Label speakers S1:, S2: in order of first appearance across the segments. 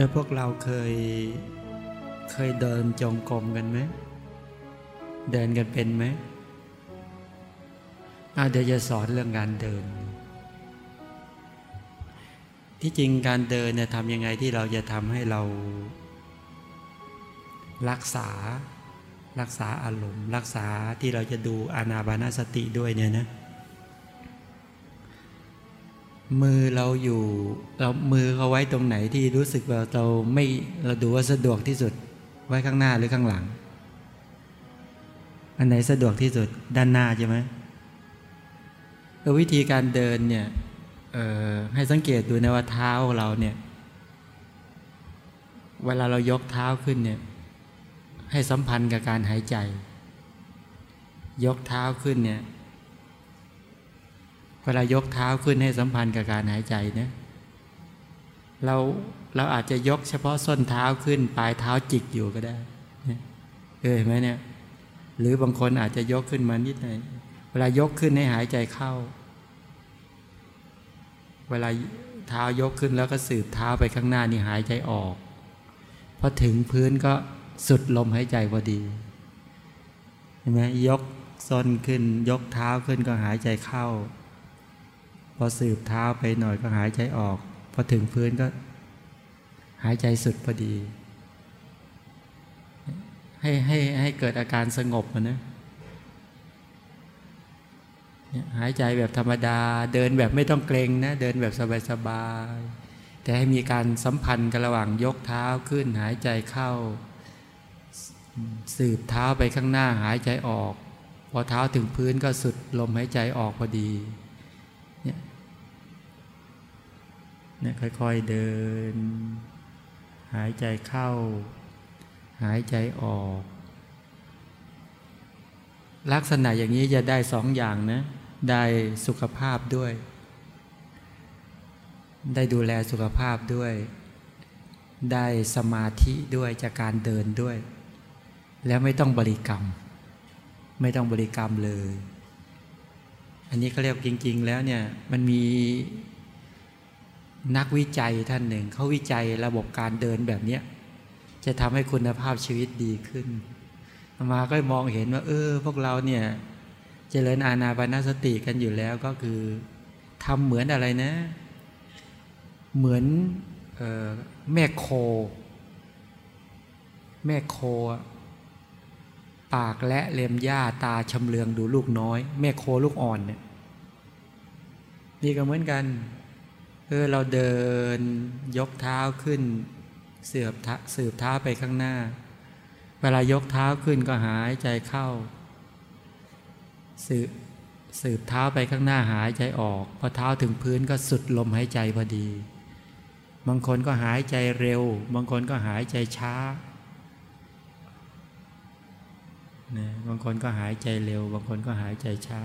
S1: เออพวกเราเคยเคยเดินจงกรมกันไหม เดินกันเป็นไหมอาเดี๋ยวจะสอนเรื่องการเดิน ที่จริงการเดินเนี่ยทำยังไงที่เราจะทำให้เรา รักษารักษาอารมณ์ รักษาที่เราจะดูอานาบานาสติด้วยเนี่ยนะ มือเราอยู่เรามือเขาไว้ตรงไหนที่รู้สึกว่าเราไม่เราดูว่าสะดวกที่สุด ไว้ข้างหน้าหรือข้างหลัง อันไหนสะดวกที่สุดด้านหน้าใช่ไหมวิธีการเดินเนี่ยให้สังเกตดูนะว่าเท้าเราเนี่ย เวลาเรายกเท้าขึ้นเนี่ย ให้สัมพันธ์กับการหายใจ ยกเท้าขึ้นเนี่ย เวลายกเท้าขึ้นให้สัมพันธ์กับการหายใจเนี่ยเราเราอาจจะยกเฉพาะส้นเท้าขึ้น ปลายเท้าจิกอยู่ก็ได้เออเห็นไหมเนี่ย หรือบางคนอาจจะยกขึ้นมานิดหน่อยเวลายกขึ้นให้หายใจเข้า เวลาเท้ายกขึ้นแล้วก็สืบเท้าไปข้างหน้านี่หายใจออกพอถึงพื้นก็สุดลมหายใจพอดีเห็นไหมยกส้นขึ้น ยกเท้าขึ้นก็หายใจเข้า อสืบเท้าไปหน่อยก็หายใจออก พอถึงพื้นก็ หายใจสุดพอดี ให้ให้ให้เกิดอาการสงบนะหายใจแบบธรรมดา เดินแบบไม่ต้องเกรงนะ เดินแบบสบายๆแต่ให้มีการสัมพันธ์กันระหว่างยกเท้าขึ้นหายใจเข้า สืบเท้าไปข้างหน้าหายใจออก พอเท้าถึงพื้นก็สุดลมหายใจออกพอดี เนี่ยค่อยๆเดิน หายใจเข้า หายใจออก ลักษณะอย่างนี้จะได้สองอย่างนะ ได้สุขภาพด้วย ได้ดูแลสุขภาพด้วย ได้สมาธิด้วยจากการเดินด้วย แล้วไม่ต้องบริกรรม ไม่ต้องบริกรรมเลย อันนี้เขาเรียกจริง ๆ แล้วเนี่ยมันมี นักวิจัยท่านหนึ่งเขาวิจัยระบบการเดินแบบเนี้ยจะทำให้คุณภาพชีวิตดีขึ้น มาก็มองเห็นว่า เออ พวกเราเนี่ยจเจริญอาณาปณสติกันอยู่แล้วก็คือทำเหมือนอะไรนะ เหมือนออแม่โค แม่โค ปากและเล็มหญ้าตาชำเลืองดูลูกน้อย แม่โคลูกอ่อนเนี่ยนี่ก็เหมือนกัน เออเราเดินยกเท้าขึ้นเสือบสืบเท้าไปข้างหน้า เวลายกเท้าขึ้นก็หายใจเข้า สืบสืบเท้าไปข้างหน้าหายใจออกพอเท้าถึงพื้นก็สุดลมหายใจพอดี บางคนก็หายใจเร็ว บางคนก็หายใจช้านะบางคนก็หายใจเร็ว บางคนก็หายใจช้า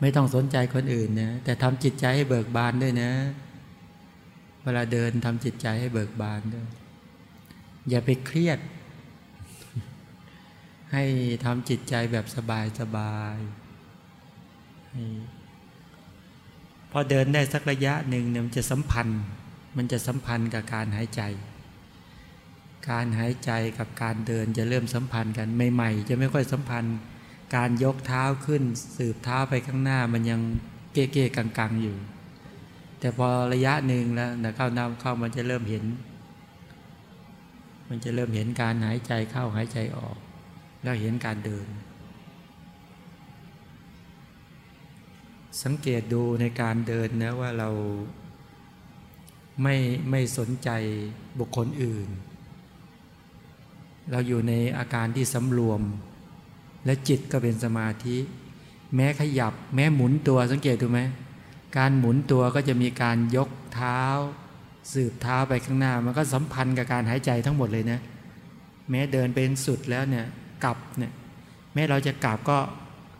S1: ไม่ต้องสนใจคนอื่นนะแต่ทำจิตใจให้เบิกบานด้วยนะ เวลาเดินทำจิตใจให้เบิกบานด้วย อย่าไปเครียด ให้ทำจิตใจแบบสบายสบายพอเดินได้สักระยะหนึ่งเนี่ยมันจะสัมพันธ์ มันจะสัมพันธ์กับการหายใจ การหายใจกับการเดินจะเริ่มสัมพันธ์กันใหม่ๆจะไม่ค่อยสัมพันธ์ การยกเท้าขึ้น สืบเท้าไปข้างหน้ามันยังเก้เก้กังกังอยู่ แต่พอระยะหนึ่งแล้วนะเข้านำเข้ามันจะเริ่มเห็น มันจะเริ่มเห็นการหายใจเข้าหายใจออก แล้วเห็นการเดิน สังเกตดูในการเดินนะว่าเราไม่ไม่สนใจบุคคลอื่น เราอยู่ในอาการที่สำรวม และจิตก็เป็นสมาธิ แม้ขยับ แม้หมุนตัวสังเกตดูไหมการหมุนตัวก็จะมีการยกเท้า สืบเท้าไปข้างหน้า มันก็สัมพันธ์กับการหายใจทั้งหมดเลยนะ แม้เดินเป็นสุดแล้วเนี่ยกลับเนี่ยแม้เราจะกลับก็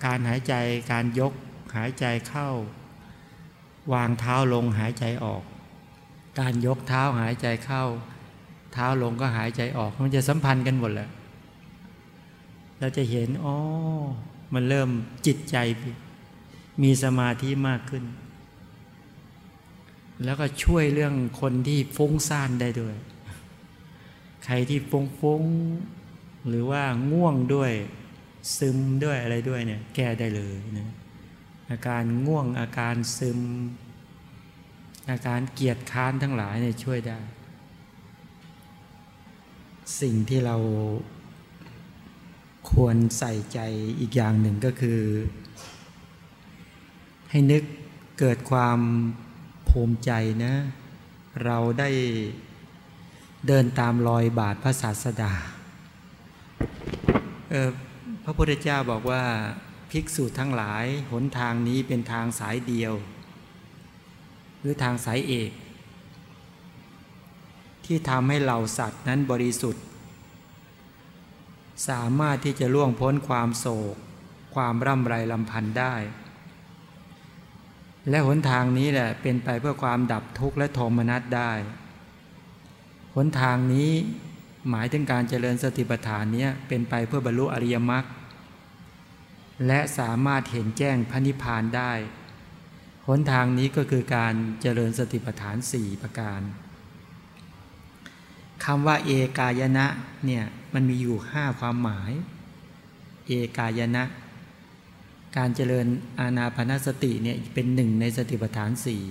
S1: การหายใจการยกหายใจเข้า วางเท้าลงหายใจออก การยกเท้าหายใจเข้า เท้าลงก็หายใจออก มันจะสัมพันธ์กันหมดแหละ เราจะเห็นอ๋อมันเริ่มจิตใจ มีสมาธิมากขึ้น แล้วก็ช่วยเรื่องคนที่ฟุ้งซ่านได้ด้วย ใครที่ฟุ้งฟุ้งหรือว่าง่วงด้วยซึมด้วยอะไรด้วยเนี่ย แก้ได้เลยนะอาการง่วงอาการซึม อาการเกียดค้านทั้งหลายเนี่ยช่วยได้ สิ่งที่เรา ควรใส่ใจอีกอย่างหนึ่งก็คือ ให้นึกเกิดความภูมิใจนะ เราได้เดินตามรอยบาทพระศาสดาพระพุทธเจ้าบอกว่าภิกษุทั้งหลายหนทางนี้เป็นทางสายเดียว หรือทางสายเอก ที่ทำให้เหล่าสัตว์นั้นบริสุทธิ์ สามารถที่จะล่วงพ้นความโศก ความร่ำไรลำพันธ์ได้ และหนทางนี้แหละเป็นไปเพื่อความดับทุกข์และโทมนัสได้ หนทางนี้หมายถึงการเจริญสติปัฏฐานนี้เป็นไปเพื่อบรรลุอริยมรรคและสามารถเห็นแจ้งพระนิพพานได้ หนทางนี้ก็คือการเจริญสติปัฏฐานสี่ประการ คำว่าเอกายนะเนี่ยมันมีอยู่ห้าความหมาย เอกายนะ การเจริญอาณาพนสติเนี่ยเป็นหนึ่งในสติปัฏฐานสี่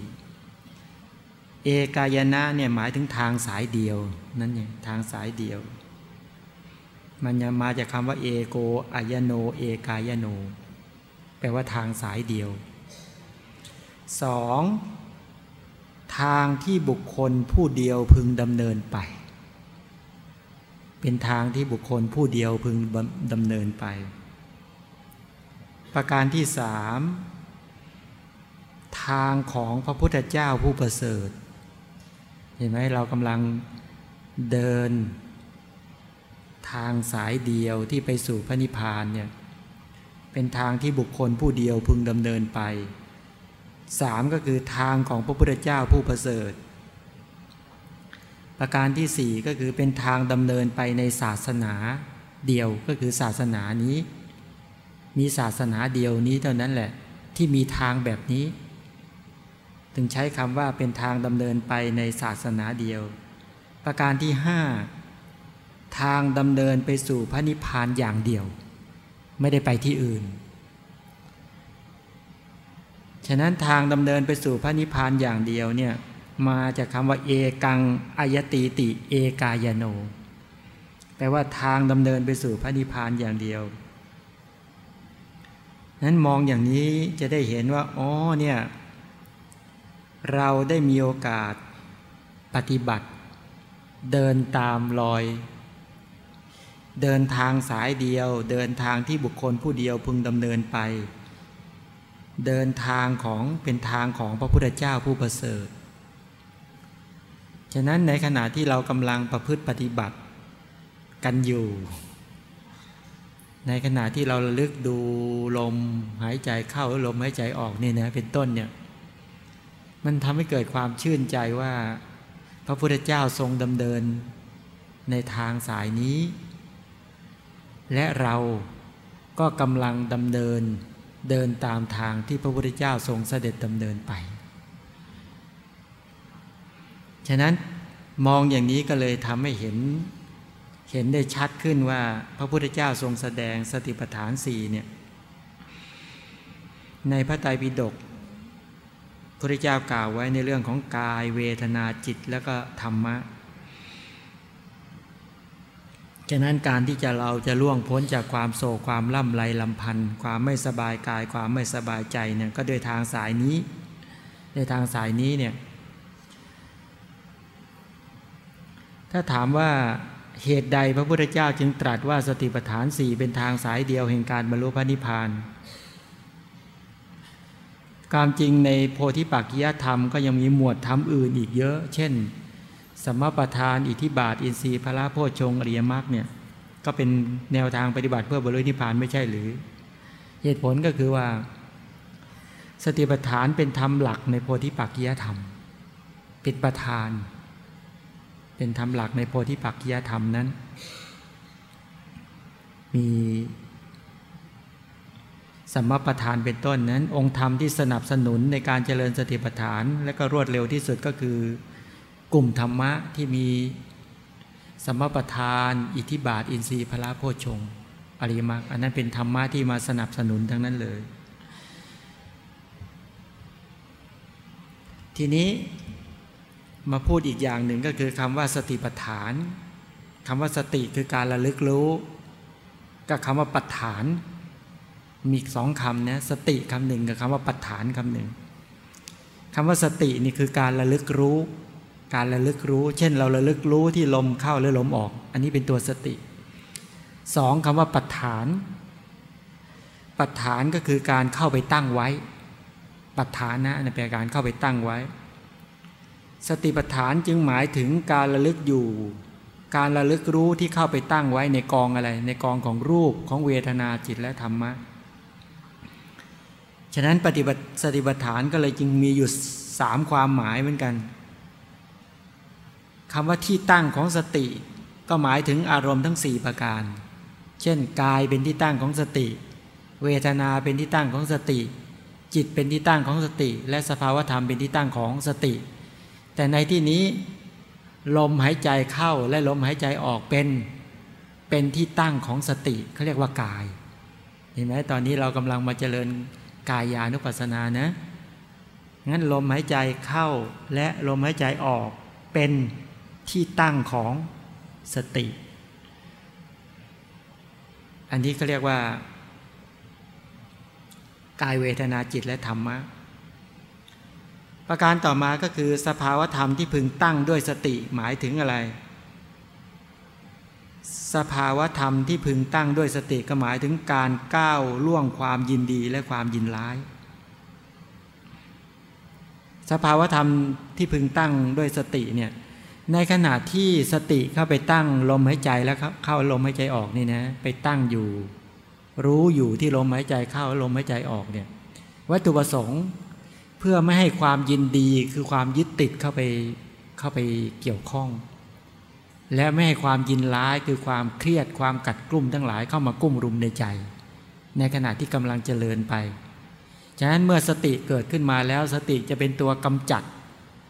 S1: เอกายนะเนี่ยหมายถึงทางสายเดียวนั่นเองทางสายเดียว มันจะมาจากคำว่าเอโกอายโน เอกายโน แปลว่าทางสายเดียวสองทางที่บุคคลผู้เดียวพึงดำเนินไป เป็นทางที่บุคคลผู้เดียวพึงดำเนินไป ประการที่สามทางของพระพุทธเจ้าผู้ประเสริฐ เห็นไหมเรากำลังเดิน ทางสายเดียวที่ไปสู่พระนิพพานเนี่ยเป็นทางที่บุคคลผู้เดียวพึงดำเนินไปสามก็คือทางของพระพุทธเจ้าผู้ประเสริฐ ประการที่สี่ก็คือเป็นทางดำเนินไปในศาสนาเดียวก็คือศาสนานี้ มีศาสนาเดียวนี้เท่านั้นแหละ ที่มีทางแบบนี้ ถึงใช้คำว่าเป็นทางดำเนินไปในศาสนาเดียว ประการที่ห้าทางดำเนินไปสู่พระนิพพานอย่างเดียว ไม่ได้ไปที่อื่น ฉะนั้นทางดำเนินไปสู่พระนิพพานอย่างเดียวเนี่ย มาจากคำว่าเอกังอายติติ เอกายโน แปลว่าทางดำเนินไปสู่พระนิพพานอย่างเดียว นั้นมองอย่างนี้จะได้เห็นว่าอ๋อเนี่ยเราได้มีโอกาสปฏิบัติ เดินตามรอย เดินทางสายเดียว เดินทางที่บุคคลผู้เดียวพึงดำเนินไป เดินทางของเป็นทางของพระพุทธเจ้าผู้ประเสริฐ ฉะนั้นในขณะที่เรากำลังประพฤติปฏิบัติกันอยู่ ในขณะที่เราระลึกดูลมหายใจเข้าลมหายใจออกเนี่ยนะเป็นต้นเนี่ยมันทำให้เกิดความชื่นใจว่า พระพุทธเจ้าทรงดำเนินในทางสายนี้ และเราก็กำลังดำเนินเดินตามทางที่พระพุทธเจ้าทรงเสด็จดำเนินไป ฉะนั้นมองอย่างนี้ก็เลยทำให้เห็นเห็นได้ชัดขึ้นว่าพระพุทธเจ้าทรงแสดงสติปัฏฐานสี่เนี่ยในพระไตรปิฎกพระเจ้ากล่าวไว้ในเรื่องของกายเวทนาจิตแล้วก็ธรรมะ ฉะนั้นการที่จะเราจะล่วงพ้นจากความโศกความล่ำไรลำพันธ์ความไม่สบายกายความไม่สบายใจเนี่ยก็โดยทางสายนี้ ในทางสายนี้เนี่ย ถ้าถามว่าเหตุใดพระพุทธเจ้าจึงตรัสว่าสติปัฏฐานสี่เป็นทางสายเดียวแห่งการบรรลุพระนิพพานความจริงในโพธิปักกิยธรรมก็ยังมีหมวดธรรมอื่นอีกเยอะ เช่น สมประทาน อิทธิบาท อินทรีย์พระโพชงอริยมรรคเนี่ยก็เป็นแนวทางปฏิบัติเพื่อบรรลุนิพพานไม่ใช่หรือ เหตุผลก็คือว่า สติปัฏฐานเป็นธรรมหลักในโพธิปักกิยธรรมเป็นประธาน เป็นธรรมหลักในโพธิปักกิยธรรมนั้น มีสัมมาประธานเป็นต้นนั้น องค์ธรรมที่สนับสนุนในการเจริญสติปัฏฐาน และก็รวดเร็วที่สุดก็คือ กลุ่มธรรมะที่มีสัมมาประธาน อิทธิบาท อินทรีย์พระโพชงอริมักอันนั้นเป็นธรรมะที่มาสนับสนุนทั้งนั้นเลย ทีนี้ มาพูดอีกอย่างหนึ่งก็คือคำว่าสติปัฏฐานคำว่าสติคือการระลึกรู้กับคำว่าปัฏฐาน มีสองคำนะสติคำหนึ่งกับคำว่าปัฏฐานคำหนึ่งคำว่าสตินี่คือการระลึกรู้ การระลึกรู้ เช่น เราระลึกรู้ที่ลมเข้าหรือลมออก อันนี้เป็นตัวสติสองคำว่าปัฏฐาน ปัฏฐานก็คือการเข้าไปตั้งไว้ ปัฏฐานะแปลการเข้าไปตั้งไว้ สติปัฏฐานจึงหมายถึงการระลึกอยู่ การระลึกรู้ที่เข้าไปตั้งไว้ในกองอะไร ในกองของรูปของเวทนาจิตและธรรมะ ฉะนั้นปฏิบัติสติปัฏฐานก็เลยจึงมีอยู่สามความหมายเหมือนกันคำว่าที่ตั้งของสติ ก็หมายถึงอารมณ์ทั้งสี่ประการ เช่น กายเป็นที่ตั้งของสติ เวทนาเป็นที่ตั้งของสติ จิตเป็นที่ตั้งของสติ และสภาวธรรมเป็นที่ตั้งของสติ แต่ในที่นี้ลมหายใจเข้าและลมหายใจออกเป็น เป็นที่ตั้งของสติเขาเรียกว่ากาย เห็นไหมตอนนี้เรากำลังมาเจริญกายานุปัสสนานะ งั้นลมหายใจเข้าและลมหายใจออกเป็นที่ตั้งของสติ อันนี้เขาเรียกว่ากายเวทนาจิตและธรรมะ ประการต่อมาก็คือสภาวธรรมที่พึงตั้งด้วยสติหมายถึงอะไร สภาวธรรมที่พึงตั้งด้วยสติก็หมายถึงการก้าวล่วงความยินดีและความยินร้าย สภาวธรรมที่พึงตั้งด้วยสติเนี่ยในขณะที่สติเข้าไปตั้งลมหายใจแล้วเข้าลมหายใจออกนี่นะไปตั้งอยู่ รู้อยู่ที่ลมหายใจเข้าลมหายใจออกเนี่ยวัตถุประสงค์ เพื่อไม่ให้ความยินดีคือความยึดติดเข้าไปเข้าไปเกี่ยวข้อง และไม่ให้ความยินร้ายคือความเครียดความกัดกลุ่มทั้งหลายเข้ามากุ้มรุมในใจ ในขณะที่กำลังเจริญไป ฉะนั้นเมื่อสติเกิดขึ้นมาแล้วสติจะเป็นตัวกำจัด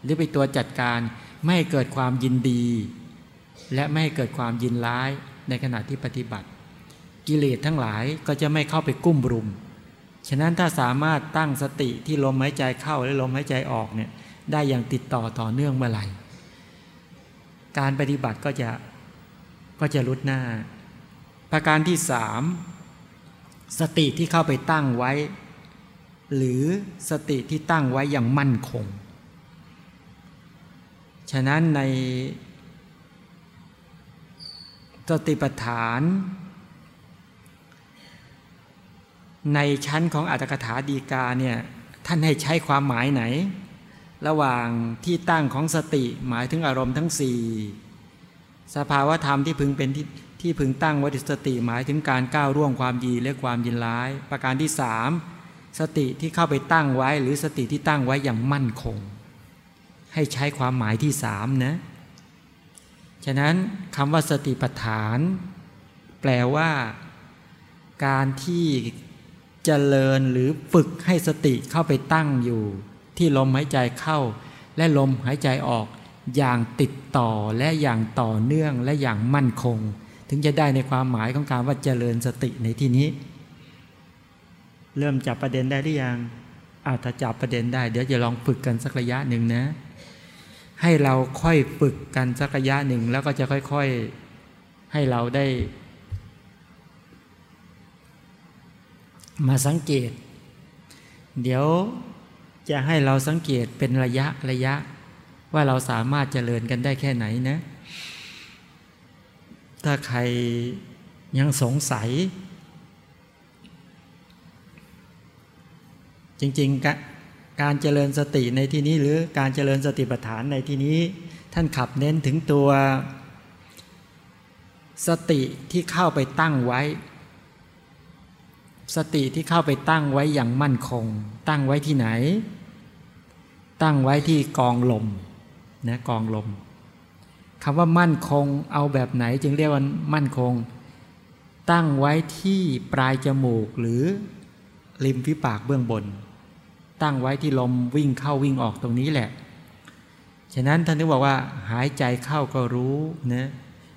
S1: หรือเป็นตัวจัดการไม่ให้เกิดความยินดี และไม่ให้เกิดความยินร้ายในขณะที่ปฏิบัติ กิเลสทั้งหลายก็จะไม่เข้าไปกุ้มรุม ฉะนั้นถ้าสามารถตั้งสติที่ลมหายใจเข้าและลมหายใจออกเนี่ยได้อย่างติดต่อต่อเนื่องเมื่อไหร่ การปฏิบัติก็จะก็จะลุดหน้า ประการที่สามสติที่เข้าไปตั้งไว้ หรือสติที่ตั้งไว้อย่างมั่นคง ฉะนั้นในสติปัฏฐาน ในชั้นของอัตถกถาดีกาเนี่ยท่านให้ใช้ความหมายไหน ระหว่างที่ตั้งของสติหมายถึงอารมณ์ทั้งสี่สภาวธรรมที่พึงเป็นที่ที่พึงตั้งวัติสติหมายถึงการก้าวร่วงความดีและความยินร้าย ประการที่สามสติที่เข้าไปตั้งไว้หรือสติที่ตั้งไว้อย่างมั่นคง ให้ใช้ความหมายที่สามนะฉะนั้นคำว่าสติปัฏฐาน แปลว่า การที่ เจริญหรือฝึกให้สติเข้าไปตั้งอยู่ ที่ลมหายใจเข้า และลมหายใจออก อย่างติดต่อและอย่างต่อเนื่องและอย่างมั่นคง ถึงจะได้ในความหมายของการว่าเจริญสติในที่นี้ เริ่มจับประเด็นได้หรือยังอาจจะจับประเด็นได้ เดี๋ยวจะลองฝึกกันสักระยะหนึ่งนะ ให้เราค่อยฝึกกันสักระยะหนึ่งแล้วก็จะค่อย ๆ ให้เราได้ มาสังเกต เดี๋ยวจะให้เราสังเกตเป็นระยะระยะ ว่าเราสามารถเจริญกันได้แค่ไหนนะ ถ้าใครยังสงสัย จริง ๆ การเจริญสติในที่นี้หรือการเจริญสติปัฏฐานในที่นี้ ท่านขับเน้นถึงตัวสติที่เข้าไปตั้งไว้ สติที่เข้าไปตั้งไว้อย่างมั่นคง ตั้งไว้ที่ไหน ตั้งไว้ที่กองลมนะกองลมคำว่ามั่นคงเอาแบบไหนจึงเรียกว่ามั่นคง ตั้งไว้ที่ปลายจมูกหรือริมฝีปากเบื้องบน ตั้งไว้ที่ลมวิ่งเข้าวิ่งออกตรงนี้แหละ ฉะนั้นท่านถึงบอกว่า หายใจเข้าก็รู้นะ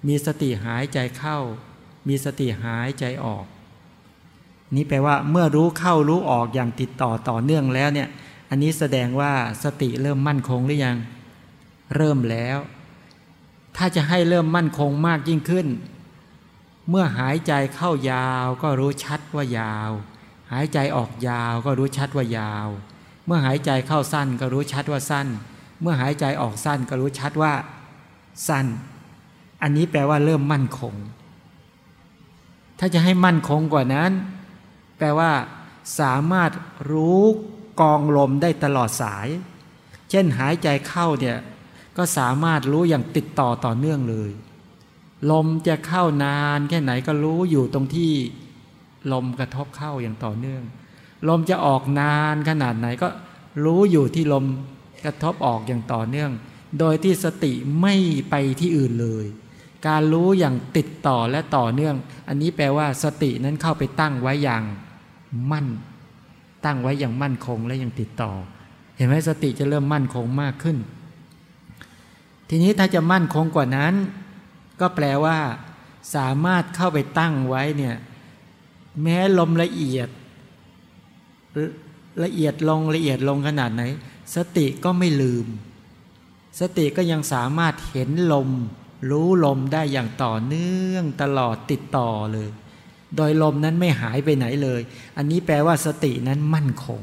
S1: มีสติหายใจเข้า มีสติหายใจออก นี่แปลว่าเมื่อรู้เข้ารู้ออกอย่างติดต่อต่อเนื่องแล้วเนี่ย อันนี้แสดงว่าสติเริ่มมั่นคงหรือยัง เริ่มแล้ว ถ้าจะให้เริ่มมั่นคงมากยิ่งขึ้น เมื่อหายใจเข้ายาวก็รู้ชัดว่ายาว หายใจออกยาวก็รู้ชัดว่ายาว เมื่อหายใจเข้าสั้นก็รู้ชัดว่าสั้น เมื่อหายใจออกสั้นก็รู้ชัดว่า สั้น อันนี้แปลว่าเริ่มมั่นคง ถ้าจะให้มั่นคงกว่านั้น แปลว่าสามารถรู้กองลมได้ตลอดสาย เช่นหายใจเข้าเนี่ยก็สามารถรู้อย่างติดต่อต่อเนื่องเลย ลมจะเข้านานแค่ไหนก็รู้อยู่ตรงที่ลมกระทบเข้าอย่างต่อเนื่อง ลมจะออกนานขนาดไหนก็รู้อยู่ที่ลมกระทบออกอย่างต่อเนื่อง โดยที่สติไม่ไปที่อื่นเลย การรู้อย่างติดต่อและต่อเนื่อง อันนี้แปลว่าสตินั้นเข้าไปตั้งไว้อย่าง มั่น ตั้งไว้อย่างมั่นคงและยังติดต่อ เห็นไหมสติจะเริ่มมั่นคงมากขึ้น ทีนี้ถ้าจะมั่นคงกว่านั้น ก็แปลว่า สามารถเข้าไปตั้งไว้เนี่ยแม้ลมละเอียด ละเอียดลงละเอียดลงขนาดไหน สติก็ไม่ลืม สติก็ยังสามารถเห็นลม รู้ลมได้อย่างต่อเนื่องตลอดติดต่อเลย โดยลมนั้นไม่หายไปไหนเลย อันนี้แปลว่าสตินั้นมั่นคง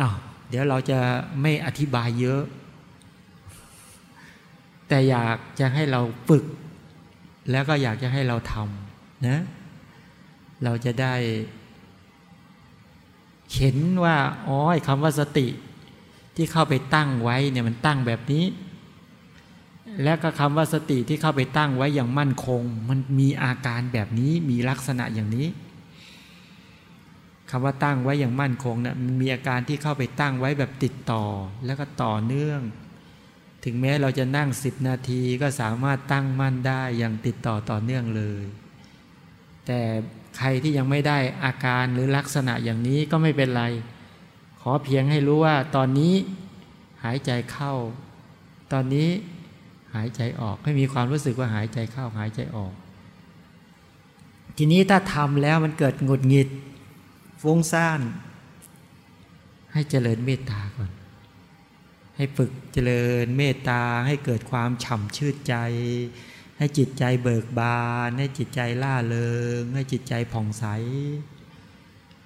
S1: อา้าวเดี๋ยวเราจะไม่อธิบายเยอะ แต่อยากจะให้เราฝึก แล้วก็อยากจะให้เราทำนะ เราจะได้ เห็นว่าอ๋อคำว่าสติ ที่เข้าไปตั้งไว้เนี่ยมันตั้งแบบนี้ และก็คำว่าสติที่เข้าไปตั้งไว้อย่างมั่นคง มันมีอาการแบบนี้มีลักษณะอย่างนี้คำว่าตั้งไว้อย่างมั่นคงนะมันมีอาการที่เข้าไปตั้งไว้แบบติดต่อ แล้วก็ต่อเนื่อง ถึงแม้เราจะนั่งสิบนาทีก็สามารถตั้งมั่นได้อย่างติดต่อต่อเนื่องเลย แต่ใครที่ยังไม่ได้อาการหรือลักษณะอย่างนี้ก็ไม่เป็นไร ขอเพียงให้รู้ว่าตอนนี้หายใจเข้า ตอนนี้ หายใจออก ให้มีความรู้สึกว่าหายใจเข้าหายใจออก ทีนี้ถ้าทำแล้วมันเกิดหงุดหงิด ฟุ้งซ่าน ให้เจริญเมตตาก่อน ให้ฝึกเจริญเมตตาให้เกิดความฉ่ำชื่นใจ ให้จิตใจเบิกบาน ให้จิตใจล่าเริง ให้จิตใจผ่องใส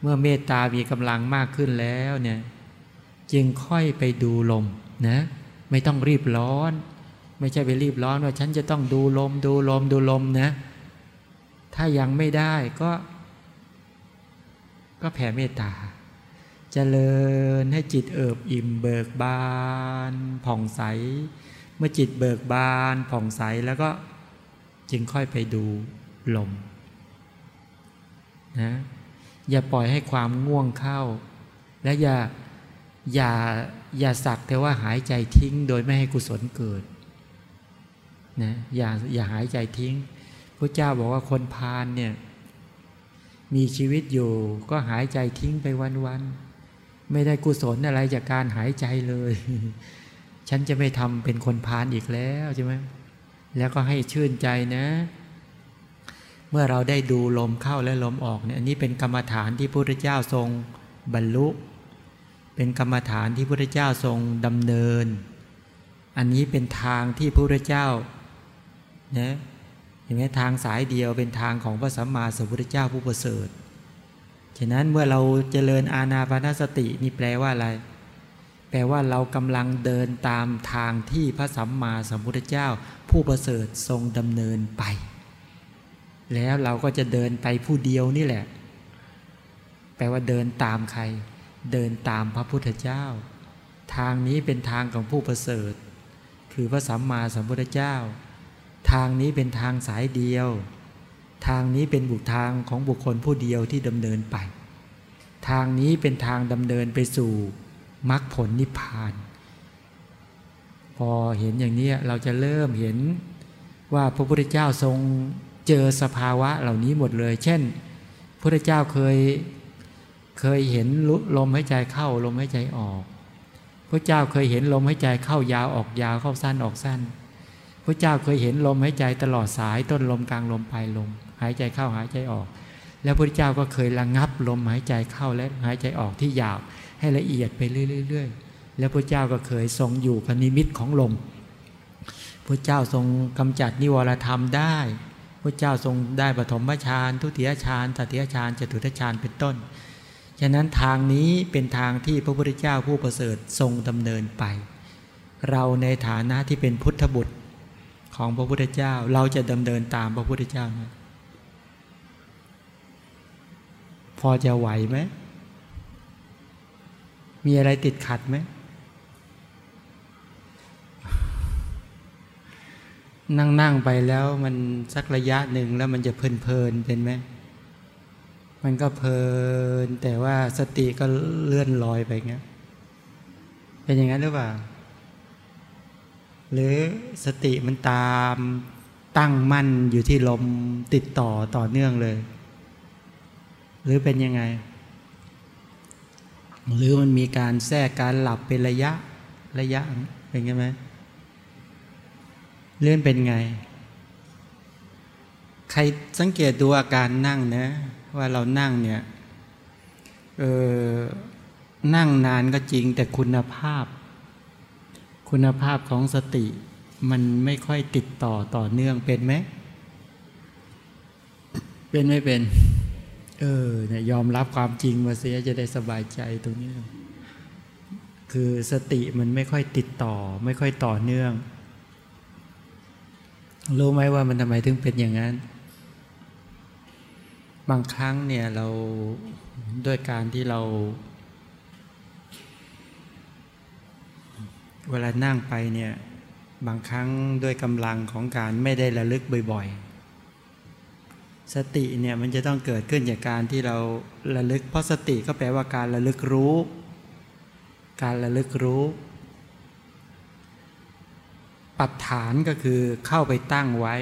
S1: เมื่อเมตตามีกำลังมากขึ้นแล้วเนี่ยจึงค่อยไปดูลมนะ ไม่ต้องรีบร้อน ไม่ใช่ไปรีบร้อนว่าฉันจะต้องดูลมดูลมดูลมนะ ถ้ายังไม่ได้ก็ ก็แผ่เมตตาจเจริญให้จิตเอิบอิ่มเบิกบานผ่องใส เมื่อจิตเบิกบานผ่องใสแล้วก็จึงค่อยไปดูลมนะอย่าปล่อยให้ความง่วงเข้า และอย่าอย่าอย่าสักแต่ว่าหายใจทิ้งโดยไม่ให้กุศลเกิด นะอย่าอย่าหายใจทิ้งพระเจ้าบอกว่าคนพาลเนี่ยมีชีวิตอยู่ก็หายใจทิ้งไปวันๆไม่ได้กุศลอะไรจากการหายใจเลย ฉันจะไม่ทำเป็นคนพาลอีกแล้วใช่ไหมแล้วก็ให้ชื่นใจนะ เมื่อเราได้ดูลมเข้าและลมออกเนี่ยอันนี้เป็นกรรมฐานที่พระพุทธเจ้าทรงบรรลุ เป็นกรรมฐานที่พระพุทธเจ้าทรงดำเนิน อันนี้เป็นทางที่พระพุทธเจ้า นะเห็นไหมทางสายเดียวเป็นทางของพระสัมมาสัมพุทธเจ้าผู้ประเสริฐฉะนั้นเมื่อเราเจริญอาณาปานสตินี่แปลว่าอะไร แปลว่าเรากำลังเดินตามทางที่พระสัมมาสัมพุทธเจ้า ผู้ประเสริฐทรงดำเนินไป แล้วเราก็จะเดินไปผู้เดียวนี่แหละ แปลว่าเดินตามใคร เดินตามพระพุทธเจ้า ทางนี้เป็นทางของผู้ประเสริฐ คือพระสัมมาสัมพุทธเจ้า ทางนี้เป็นทางสายเดียว ทางนี้เป็นบุคทางของบุคคลผู้เดียวที่ดำเนินไป ทางนี้เป็นทางดำเนินไปสู่มรรคผลนิพพาน พอเห็นอย่างนี้เราจะเริ่มเห็นว่าพระพุทธเจ้าทรงเจอสภาวะเหล่านี้หมดเลย เช่น พระพุทธเจ้าเคยเคยเห็นลมหายใจเข้าลมหายใจออก พระเจ้าเคยเห็นลมหายใจเข้ายาวออกยาวเข้าสั้นออกสั้น พระเจ้าเคยเห็นลมหายใจตลอดสายต้นลมกลางลมปลายลม หายใจเข้าหายใจออก แล้วพระเจ้าก็เคยระงับลมหายใจเข้าและหายใจออกที่ยาวให้ละเอียดไปเรื่อยๆแล้วพระเจ้าก็เคยทรงอยู่กับนิมิตของลมพระเจ้าทรงกำจัดนิวรธรรมได้พระเจ้าทรงได้ปฐมฌานทุติยฌานตติยฌานจตุตฌานเป็นต้น ฉะนั้นทางนี้เป็นทางที่พระพุทธเจ้าผู้ประเสริฐทรงดำเนินไป เราในฐานะที่เป็นพุทธบุตร ของพระพุทธเจ้า เราจะดำเนินตามพระพุทธเจ้าไหมพอจะไหวไหม มีอะไรติดขัดไหม นั่งนั่งไปแล้วมันสักระยะหนึ่งแล้วมันจะเพลินเพลินเป็นไหม มันก็เพลินแต่ว่าสติก็เลื่อนลอยไปเงี้ย เป็นอย่างนั้นหรือเปล่า หรือสติมันตามตั้งมั่นอยู่ที่ลมติดต่อต่อเนื่องเลย หรือเป็นยังไง หรือมันมีการแทรกการหลับเป็นระยะระยะเป็นไงไหมเลื่อนเป็นไง ใครสังเกตดูอาการนั่งนะว่าเรานั่งเนี่ยเออนั่งนานก็จริงแต่คุณภาพ คุณภาพของสติ มันไม่ค่อยติดต่อต่อเนื่องเป็นไหม เป็นไม่เป็น เออเนี่ยยอมรับความจริงมาเสียจะได้สบายใจตรงนี้ คือสติมันไม่ค่อยติดต่อ ไม่ค่อยต่อเนื่อง รู้ไหมว่ามันทำไมถึงเป็นอย่างนั้น บางครั้งเนี่ยเราด้วยการที่เรา เวลานั่งไปเนี่ยบางครั้งด้วยกำลังของการไม่ได้ระลึกบ่อยๆ สติเนี่ยมันจะต้องเกิดขึ้นจากการที่เราระลึก เพราะสติก็แปลว่าการระลึกรู้ การระลึกรู้ ปัจฐานก็คือเข้าไปตั้งไว้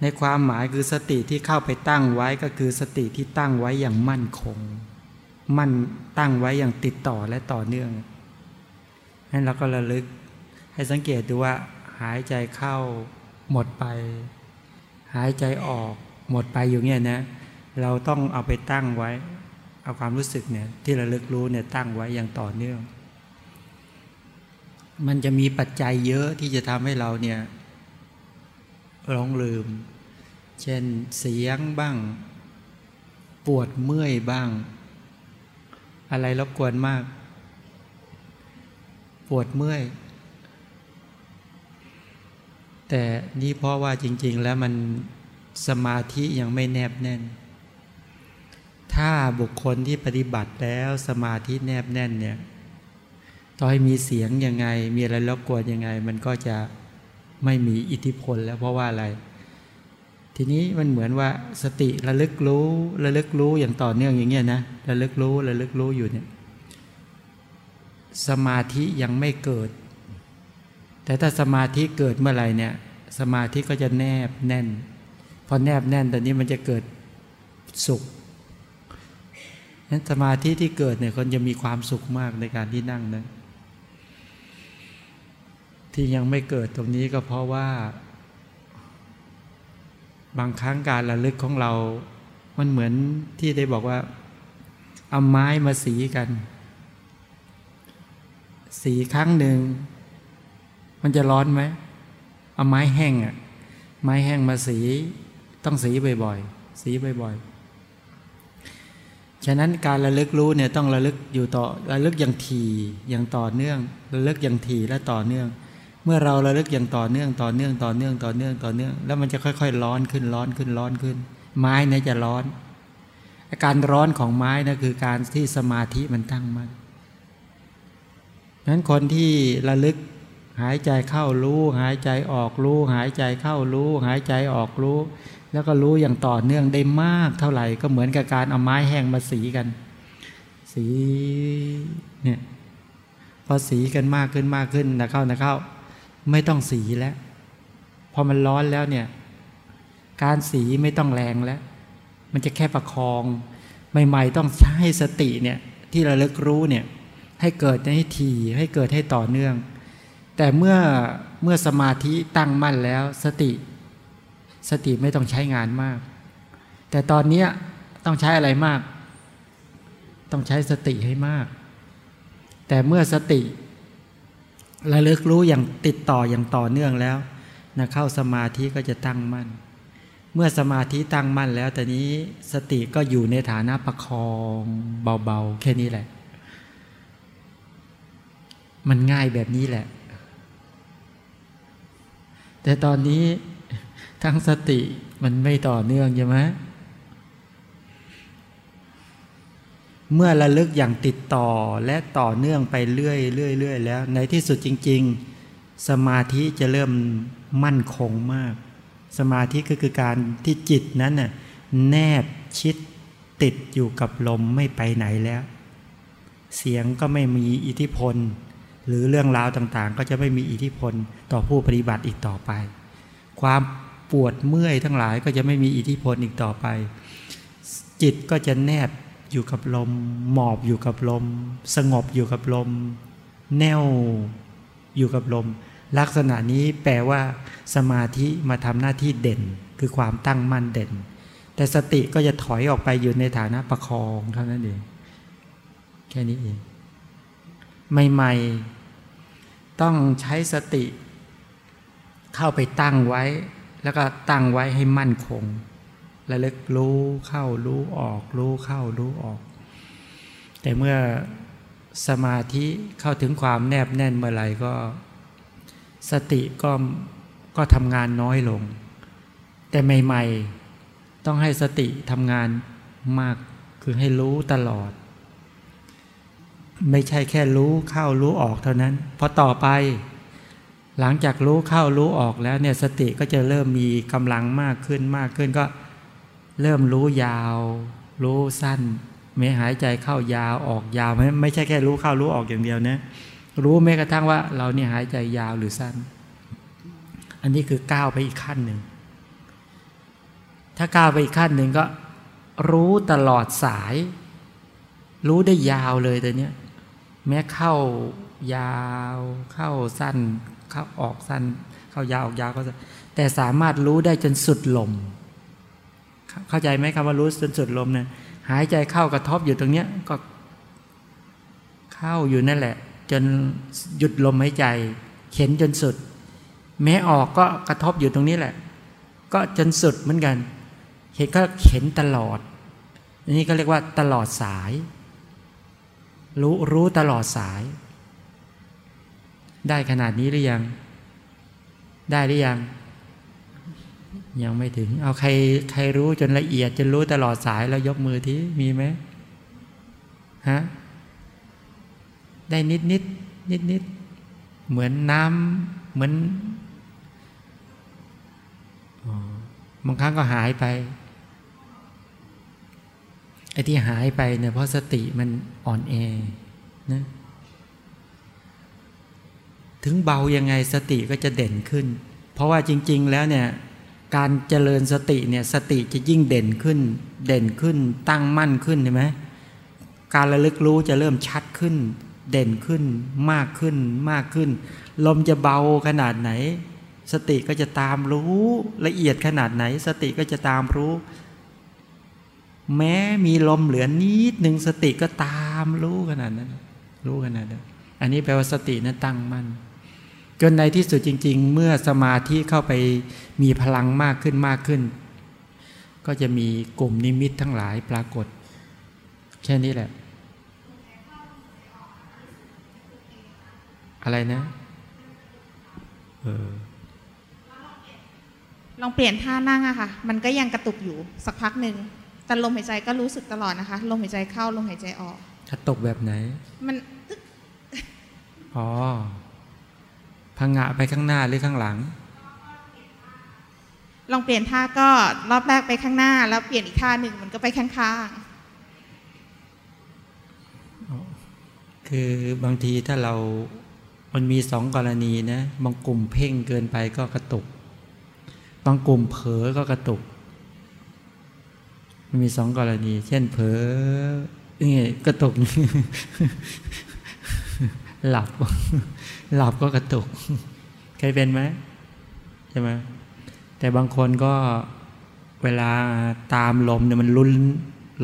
S1: ในความหมายคือสติที่เข้าไปตั้งไว้ก็คือสติที่ตั้งไว้อย่างมั่นคง มั่นตั้งไว้อย่างติดต่อและต่อเนื่อง ให้เราก็ระลึก ให้สังเกตดูว่าหายใจเข้าหมดไป หายใจออกหมดไปอยู่เงี้ยนะเราต้องเอาไปตั้งไว้ เอาความรู้สึกเนี่ยที่ระลึกรู้เนี่ยตั้งไว้อย่างต่อเนื่อง มันจะมีปัจจัยเยอะที่จะทำให้เราเนี่ยร้องลืม เช่นเสียงบ้าง ปวดเมื่อยบ้าง อะไรรบกวนมาก ปวดเมื่อย แต่นี่เพราะว่าจริง ๆ แล้วมันสมาธิยังไม่แนบแน่น ถ้าบุคคลที่ปฏิบัติแล้วสมาธิแนบแน่นเนี่ยต่อให้มีเสียงยังไง มีอะไรรบกวนยังไง มันก็จะไม่มีอิทธิพลแล้วเพราะว่าอะไร ทีนี้มันเหมือนว่าสติระลึกรู้ระลึกรู้อย่างต่อเนื่องอย่างเงี้ยนะระลึกรู้ระลึกรู้อยู่เนี่ย สมาธิยังไม่เกิด แต่ถ้าสมาธิเกิดเมื่อไหร่เนี่ย สมาธิก็จะแนบแน่น พอแนบแน่นตอนนี้มันจะเกิดสุขนั้นสมาธิที่เกิดเนี่ยคนจะมีความสุขมากในการที่นั่งนะที่ยังไม่เกิดตรงนี้ก็เพราะว่า บางครั้งการระลึกของเรา มันเหมือนที่ได้บอกว่า เอาไม้มาสีกัน สีครั้งหนึ่ง มันจะร้อนไหมเอาไม้แห้งอะไม้แห้งมาสี ต้องสีบ่อยๆ สีบ่อยๆ ฉะนั้นการระลึกรู้เนี่ยต้องระลึกอยู่ต่อระลึกอย่างทีอย่างต่อเนื่อง ระลึกอย่างทีและต่อเนื่อง เมื่อเราระลึกอย่างต่อเนื่องต่อเนื่องต่อเนื่องต่อเนื่องต่อเนื่อง แล้วมันจะค่อย ๆ ร้อนขึ้นร้อนขึ้นร้อนขึ้น ไม้เนี่ยจะร้อนอาการร้อนของไม้นะคือการที่สมาธิมันตั้งมั่น นนั้นคนที่ระลึกหายใจเข้ารู้ หายใจออกรู้ หายใจเข้ารู้ หายใจออกรู้ แล้วก็รู้อย่างต่อเนื่องได้มากเท่าไหร่ก็เหมือนกับการเอาไม้แห้งมาสีกัน สีเนี่ยพอสีกันมากขึ้นมากขึ้นนะเข้านะเข้า ไม่ต้องสีแล้วพอมันร้อนแล้วเนี่ย การสีไม่ต้องแรงแล้ว มันจะแค่ประคอง ใหม่ ๆ ต้องใช้สติเนี่ย ที่ระลึกรู้เนี่ย ให้เกิดให้ทีให้เกิดให้ต่อเนื่อง แต่เมื่อเมื่อสมาธิตั้งมั่นแล้วสติ สติไม่ต้องใช้งานมาก แต่ตอนนี้ต้องใช้อะไรมาก ต้องใช้สติให้มาก แต่เมื่อสติระลึกรู้อย่างติดต่ออย่างต่อเนื่องแล้วนะเข้าสมาธิก็จะตั้งมั่น เมื่อสมาธิตั้งมั่นแล้วแต่นี้สติก็อยู่ในฐานะประคองเบาๆ แค่นี้แหละ มันง่ายแบบนี้แหละ แต่ตอนนี้ทั้งสติมันไม่ต่อเนื่องใช่ไหมเมื่อระลึกอย่างติดต่อและต่อเนื่องไปเรื่อยเรื่อยเรื่อยแล้ว ในที่สุดจริง ๆ สมาธิจะเริ่มมั่นคงมาก สมาธิก็คือการที่จิตนั้นน่ะแนบชิดติดอยู่กับลมไม่ไปไหนแล้ว เสียงก็ไม่มีอิทธิพล หรือเรื่องราวต่างๆ ก็จะไม่มีอิทธิพลต่อผู้ปฏิบัติอีกต่อไป ความปวดเมื่อยทั้งหลายก็จะไม่มีอิทธิพลอีกต่อไป จิตก็จะแนบอยู่กับลม หมอบอยู่กับลม สงบอยู่กับลม แน่วอยู่กับลม ลักษณะนี้แปลว่า สมาธิมาทำหน้าที่เด่น คือความตั้งมั่นเด่น แต่สติก็จะถอยออกไปอยู่ในฐานะประคองเท่านั้นเอง แค่นี้เอง ใหม่ ๆ ต้องใช้สติ เข้าไปตั้งไว้ แล้วก็ตั้งไว้ให้มั่นคงระลึกรู้เข้ารู้ออก รู้เข้ารู้ออก แต่เมื่อสมาธิเข้าถึงความแนบแน่นเมื่อไหร่ก็ สติก็ก็ทำงานน้อยลง แต่ใหม่ ๆ ต้องให้สติทำงานมากคือให้รู้ตลอด ไม่ใช่แค่รู้เข้ารู้ออกเท่านั้นพอต่อไป หลังจากรู้เข้ารู้ออกแล้วเนี่ยสติก็จะเริ่มมีกำลังมากขึ้นมากขึ้นก็เริ่มรู้ยาว รู้สั้น ไม่หายใจเข้ายาวออกยาวไม่ไม่ใช่แค่รู้เข้ารู้ออกอย่างเดียวนะรู้แม้กระทั่งว่าเราเนี่ยหายใจยาวหรือสั้น อันนี้คือก้าวไปอีกขั้นหนึ่ง ถ้าก้าวไปอีกขั้นหนึ่งก็ รู้ตลอดสาย รู้ได้ยาวเลยแต่เนี้ย แม้เข้ายาวเข้าสั้นเข้าออกสั้น เข้ายาวออกยาวก็แต่สามารถรู้ได้จนสุดลม เข้าใจไหมคำว่ารู้จนสุดลมเนี่ยหายใจเข้ากระทบอยู่ตรงเนี้ยก็ เข้าอยู่นั่นแหละ จนหยุดลมหายใจ เข็นจนสุด แม้ออกก็กระทบอยู่ตรงนี้แหละ ก็จนสุดเหมือนกัน เห็นก็เข็นตลอดอันนี้ก็เรียกว่าตลอดสาย รู้รู้ตลอดสาย ได้ขนาดนี้หรือยัง ได้หรือยัง ยังไม่ถึง เอาใครใครรู้จนละเอียด จนรู้ตลอดสายแล้วยกมือทีมีไหมฮะได้นิดนิดนิดนิดเหมือนน้ำเหมือนบางครั้งก็หายไปไอ้ที่หายไปเนี่ยเพราะสติมัน อ่อนแอนะถึงเบายังไงสติก็จะเด่นขึ้น เพราะว่าจริง ๆ แล้วเนี่ยการเจริญสติเนี่ยสติจะยิ่งเด่นขึ้น เด่นขึ้น ตั้งมั่นขึ้นใช่ไหมการระลึกรู้จะเริ่มชัดขึ้น เด่นขึ้น มากขึ้น มากขึ้น ลมจะเบาขนาดไหน สติก็จะตามรู้ละเอียดขนาดไหน สติก็จะตามรู้ แม้มีลมเหลือนิดหนึ่งสติก็ตามรู้ขนาดนั้น รู้ขนาดนั้นอันนี้แปลว่าสตินั้นตั้งมั่นจนในที่สุดจริง ๆ เมื่อสมาธิเข้าไปมีพลังมากขึ้นมากขึ้น ก็จะมีกลุ่มนิมิตทั้งหลายปรากฏ แค่นี้แหละ อะไรนะเออ
S2: ลองเปลี่ยนท่านั่งอะค่ะ มันก็ยังกระตุกอยู่สักพักหนึ่ง แต่ลมหายใจก็รู้สึกตลอดนะคะ ลมหายใจเข้าลมหายใจออก
S1: กระตุกแบบไหน
S2: มัน
S1: อ๋อพังงะไปข้างหน้าหรือข้างหลัง
S2: ลองเปลี่ยนท่าก็รอบแรกไปข้างหน้า แล้วเปลี่ยนอีกท่าหนึ่งมันก็ไปข้าง
S1: ๆคือบางทีถ้าเรามันมีสองกรณีนะบางกลุ่มเพ่งเกินไปก็กระตุก บางกลุ่มเผลอก็กระตุกบ มันมีสองกรณี เช่นเผลอนี่กระตุก หลับ หลับก็กระตุก เคยเป็นไหมใช่ไหมแต่บางคนก็เวลาตามลมเนี่ยมันลุ้น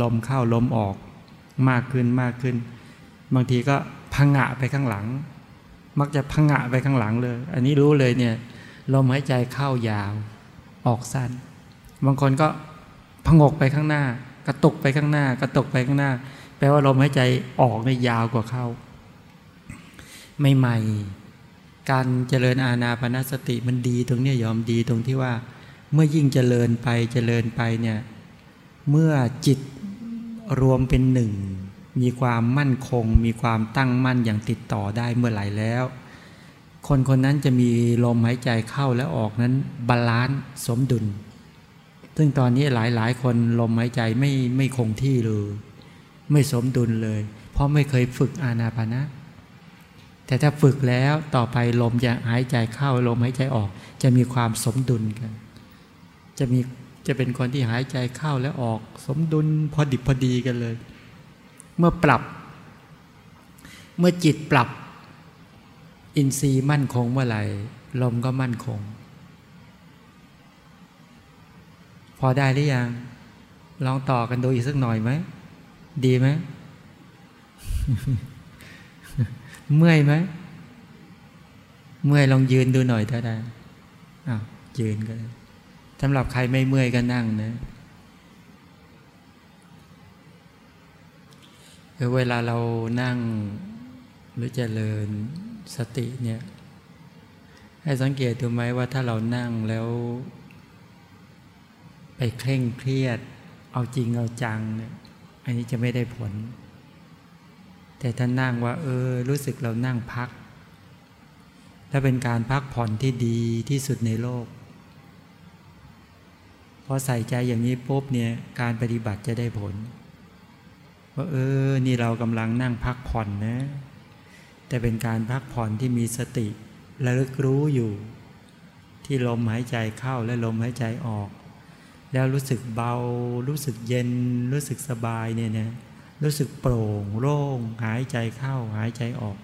S1: ลมเข้าลมออก มากขึ้นมากขึ้น บางทีก็พังะไปข้างหลัง มักจะพังะไปข้างหลังเลย อันนี้รู้เลยเนี่ยลมหายใจเข้ายาว ออกสั้น บางคนก็ พงกไปข้างหน้า กระตุกไปข้างหน้า กระตุกไปข้างหน้า แปลว่าลมหายใจออกในยาวกว่าเข้าใหม่ๆการเจริญอาณาปณสติมันดีตรงนี้ยอมดีตรงที่ว่า เมื่อยิ่งเจริญไปเจริญไปเนี่ยเมื่อจิตรวมเป็นหนึ่ง มีความมั่นคง มีความตั้งมั่นอย่างติดต่อได้เมื่อไหร่แล้ว คนคนนั้นจะมีลมหายใจเข้าและออกนั้น balance สมดุล ซึ่งตอนนี้หลายๆ คนลมหายใจไม่ไม่คงที่เลย ไม่สมดุลเลย เพราะไม่เคยฝึกอานาปานะ แต่ถ้าฝึกแล้วต่อไปลมจะหายใจเข้าลมหายใจออก จะมีความสมดุลกัน จะมีจะเป็นคนที่หายใจเข้าและออก สมดุลพอดิบพอดีกันเลย เมื่อปรับ เมื่อจิตปรับ อินทรีย์มั่นคงเมื่อไหร่ลมก็มั่นคง พอได้หรือยัง ลองต่อกันดูอีกสักหน่อยไหม ดีไหม เมื่อยไหม เมื่อยลองยืนดูหน่อยถ้าได้อ้าวยืนก็ได้สำหรับใครไม่เมื่อยก็นั่งนะคือเวลาเรานั่งหรือจเจริญสติเนี่ย ให้สังเกตดูไหมว่าถ้าเรานั่งแล้ว ไปเคร่งเครียด เอาจริงเอาจังเนี่ยอันนี้จะไม่ได้ผล แต่ถ้านั่งว่า เออ รู้สึกเรานั่งพักถ้าเป็นการพักผ่อนที่ดีที่สุดในโลกพอใส่ใจอย่างนี้ปุ๊บเนี่ยการปฏิบัติจะได้ผลว่าเออ นี่เรากำลังนั่งพักผ่อนนะ แต่เป็นการพักผ่อนที่มีสติระลึกรู้อยู่ ที่ลมหายใจเข้าและลมหายใจออก แล้วรู้สึกเบา รู้สึกเย็น รู้สึกสบายเนี่ยนะรู้สึกโปร่ง โล่ง หายใจเข้าหายใจออก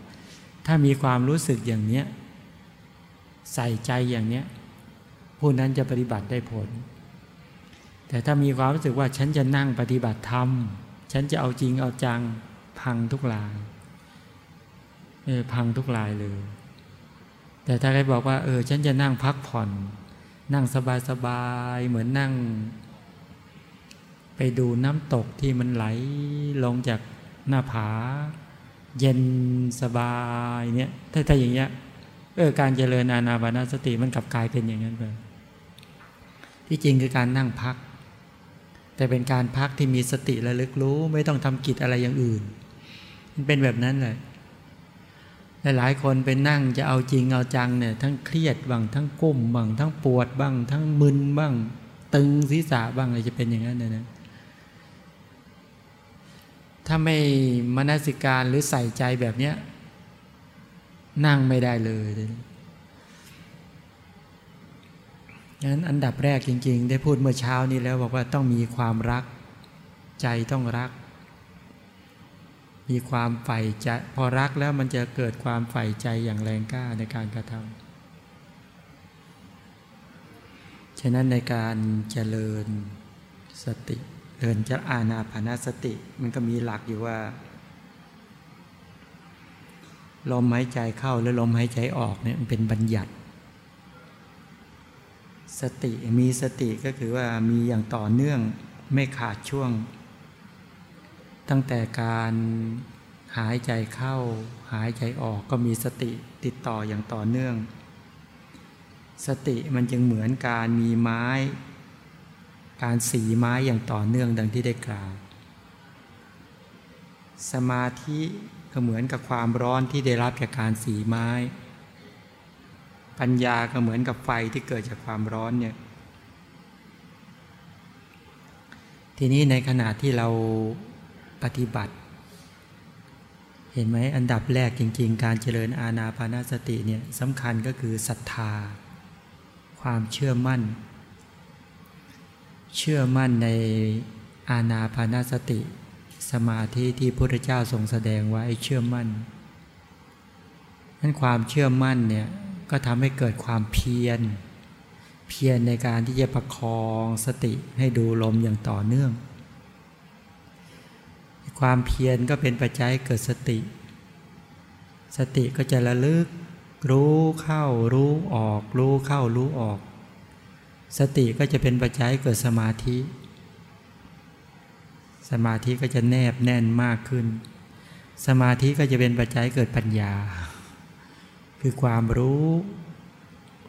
S1: ถ้ามีความรู้สึกอย่างเนี้ยใส่ใจอย่างเนี้ยผู้นั้นจะปฏิบัติได้ผล แต่ถ้ามีความรู้สึกว่าฉันจะนั่งปฏิบัติธรรม ฉันจะเอาจริงเอาจังพังทุกลายเออพังทุกลายเลย แต่ถ้าใครบอกว่า เออ ฉันจะนั่งพักผ่อน นั่งสบายๆเหมือนนั่ง ไปดูน้ำตกที่มันไหลลงจากหน้าผา เย็นสบายเนี่ยถ้าถ้าอย่างเงี้ยเออการเจริญอานาบานาสติมันกลับกลายเป็นอย่างนั้นไปที่จริงคือการนั่งพัก แต่เป็นการพักที่มีสติระลึกรู้ไม่ต้องทำกิจอะไรอย่างอื่น มันเป็นแบบนั้นเล ยหลายคนไปนั่งจะเอาจริงเอาจังเนี่ยทั้งเครียดบ้างทั้งก้มบ้างทั้งปวดบ้าง ทั้งมึนบ้าง ตึงศีรษะบ้างอะไรจะเป็นอย่างนั้นเลยนะถ้าไม่มนสิการหรือใส่ใจแบบเนี้ยนั่งไม่ได้เลยดังนั้นอันดับแรกจริง ๆ ได้พูดเมื่อเช้านี้แล้วบอกว่าต้องมีความรัก ใจต้องรัก มีความใฝ่ใจพอรักแล้วมันจะเกิดความใฝ่ใจอย่างแรงกล้าในการกระทำฉะนั้นในการเจริญสติเดินจะอาณาปานาสติ มันก็มีหลักอยู่ว่า ลมหายใจเข้าและลมหายใจออกเนี่ยมันเป็นบัญญัติ สติมีสติก็คือว่ามีอย่างต่อเนื่องไม่ขาดช่วง ตั้งแต่การหายใจเข้า หายใจออกก็มีสติติดต่ออย่างต่อเนื่อง สติมันจึงเหมือนการมีไม้ การสีไม้อย่างต่อเนื่องดังที่ได้กล่าว สมาธิก็เหมือนกับความร้อนที่ได้รับจากการสีไม้ ปัญญาก็เหมือนกับไฟที่เกิดจากความร้อนเนี่ยทีนี้ในขณะที่เรา ปฏิบัติ เห็นไหมอันดับแรกจริง ๆ การเจริญอาณาปานาสติเนี่ยสำคัญก็คือศรัทธา ความเชื่อมั่น เชื่อมั่นในอาณาปานาสติ สมาธิที่พระพุทธเจ้าทรงแสดงไว้เชื่อมั่นนั้นความเชื่อมั่นเนี่ยก็ทำให้เกิดความเพียร เพียรในการที่จะประคองสติให้ดูลมอย่างต่อเนื่อง ความเพียรก็เป็นปัจจัยเกิดสติ สติก็จะระลึก รู้เข้ารู้ออก รู้เข้ารู้ออก สติก็จะเป็นปัจจัยเกิดสมาธิ สมาธิก็จะแนบแน่นมากขึ้น สมาธิก็จะเป็นปัจจัยเกิดปัญญา คือความรู้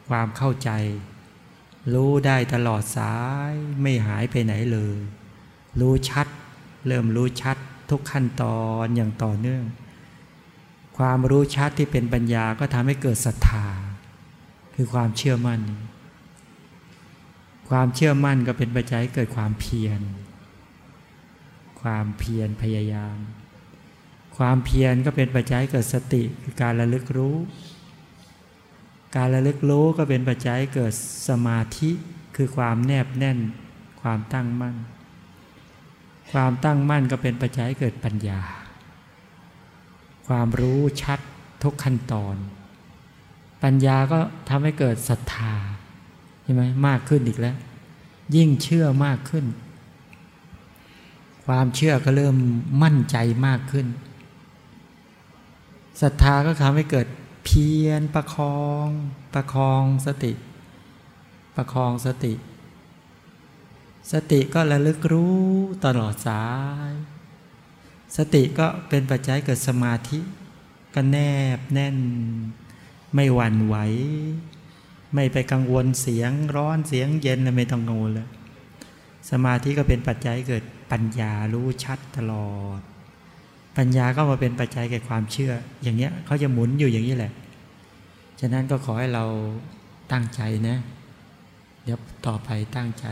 S1: ความเข้าใจ รู้ได้ตลอดสายไม่หายไปไหนเลย รู้ชัด เริ่มรู้ชัด ทุกขั้นตอนอย่างต่อเนื่อง ความรู้ชัดที่เป็นปัญญาก็ทำให้เกิดศรัทธา คือความเชื่อมั่น ความเชื่อมั่นก็เป็นปัจจัยเกิดความเพียร ความเพียรพยายาม ความเพียรก็เป็นปัจจัยเกิดสติคือการระลึกรู้ การระลึกรู้ก็เป็นปัจจัยเกิดสมาธิคือความแนบแน่น ความตั้งมั่น ความตั้งมั่นก็เป็นปัจจัยเกิดปัญญา ความรู้ชัดทุกขั้นตอน ปัญญาก็ทำให้เกิดศรัทธาใช่ไหมมากขึ้นอีกแล้ว ยิ่งเชื่อมากขึ้น ความเชื่อก็เริ่มมั่นใจมากขึ้นศรัทธาก็ทำให้เกิดเพียรประคอง ประคองสติ ประคองสติ สติก็ระลึกรู้ตลอดสาย สติก็เป็นปัจจัยเกิดสมาธิ ก็แนบแน่น ไม่หวั่นไหว ไม่ไปกังวลเสียงร้อนเสียงเย็นไม่ต้องกังวลเลยสมาธิก็เป็นปัจจัยเกิดปัญญารู้ชัดตลอด ปัญญาก็มาเป็นปัจจัยแก่ความเชื่อ อย่างเงี้ยเขาจะหมุนอยู่อย่างนี้แหละ ฉะนั้นก็ขอให้เราตั้งใจนะ เดี๋ยวต่อไปตั้งใจ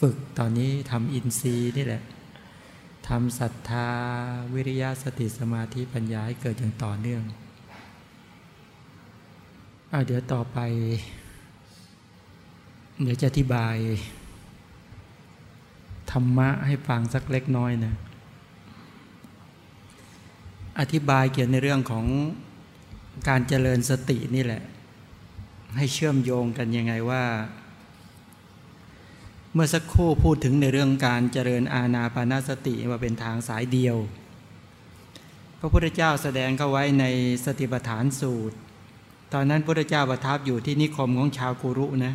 S1: ฝึกตอนนี้ทำอินทรีย์นี่แหละทำศรัทธาวิริยะสติสมาธิปัญญาให้เกิดอย่างต่อเนื่องเอาเดี๋ยวต่อไป เดี๋ยวจะอธิบาย ธรรมะให้ฟังสักเล็กน้อยนะ อธิบายเกี่ยวในเรื่องของการเจริญสตินี่แหละ ให้เชื่อมโยงกันยังไงว่า เมื่อสักครู่พูดถึงในเรื่องการเจริญอาณาปานาสติว่าเป็นทางสายเดียว พระพุทธเจ้าแสดงเข้าไว้ในสติปัฏฐานสูตร ตอนนั้นพระพุทธเจ้าประทับอยู่ที่นิคมของชาวกุรุนะ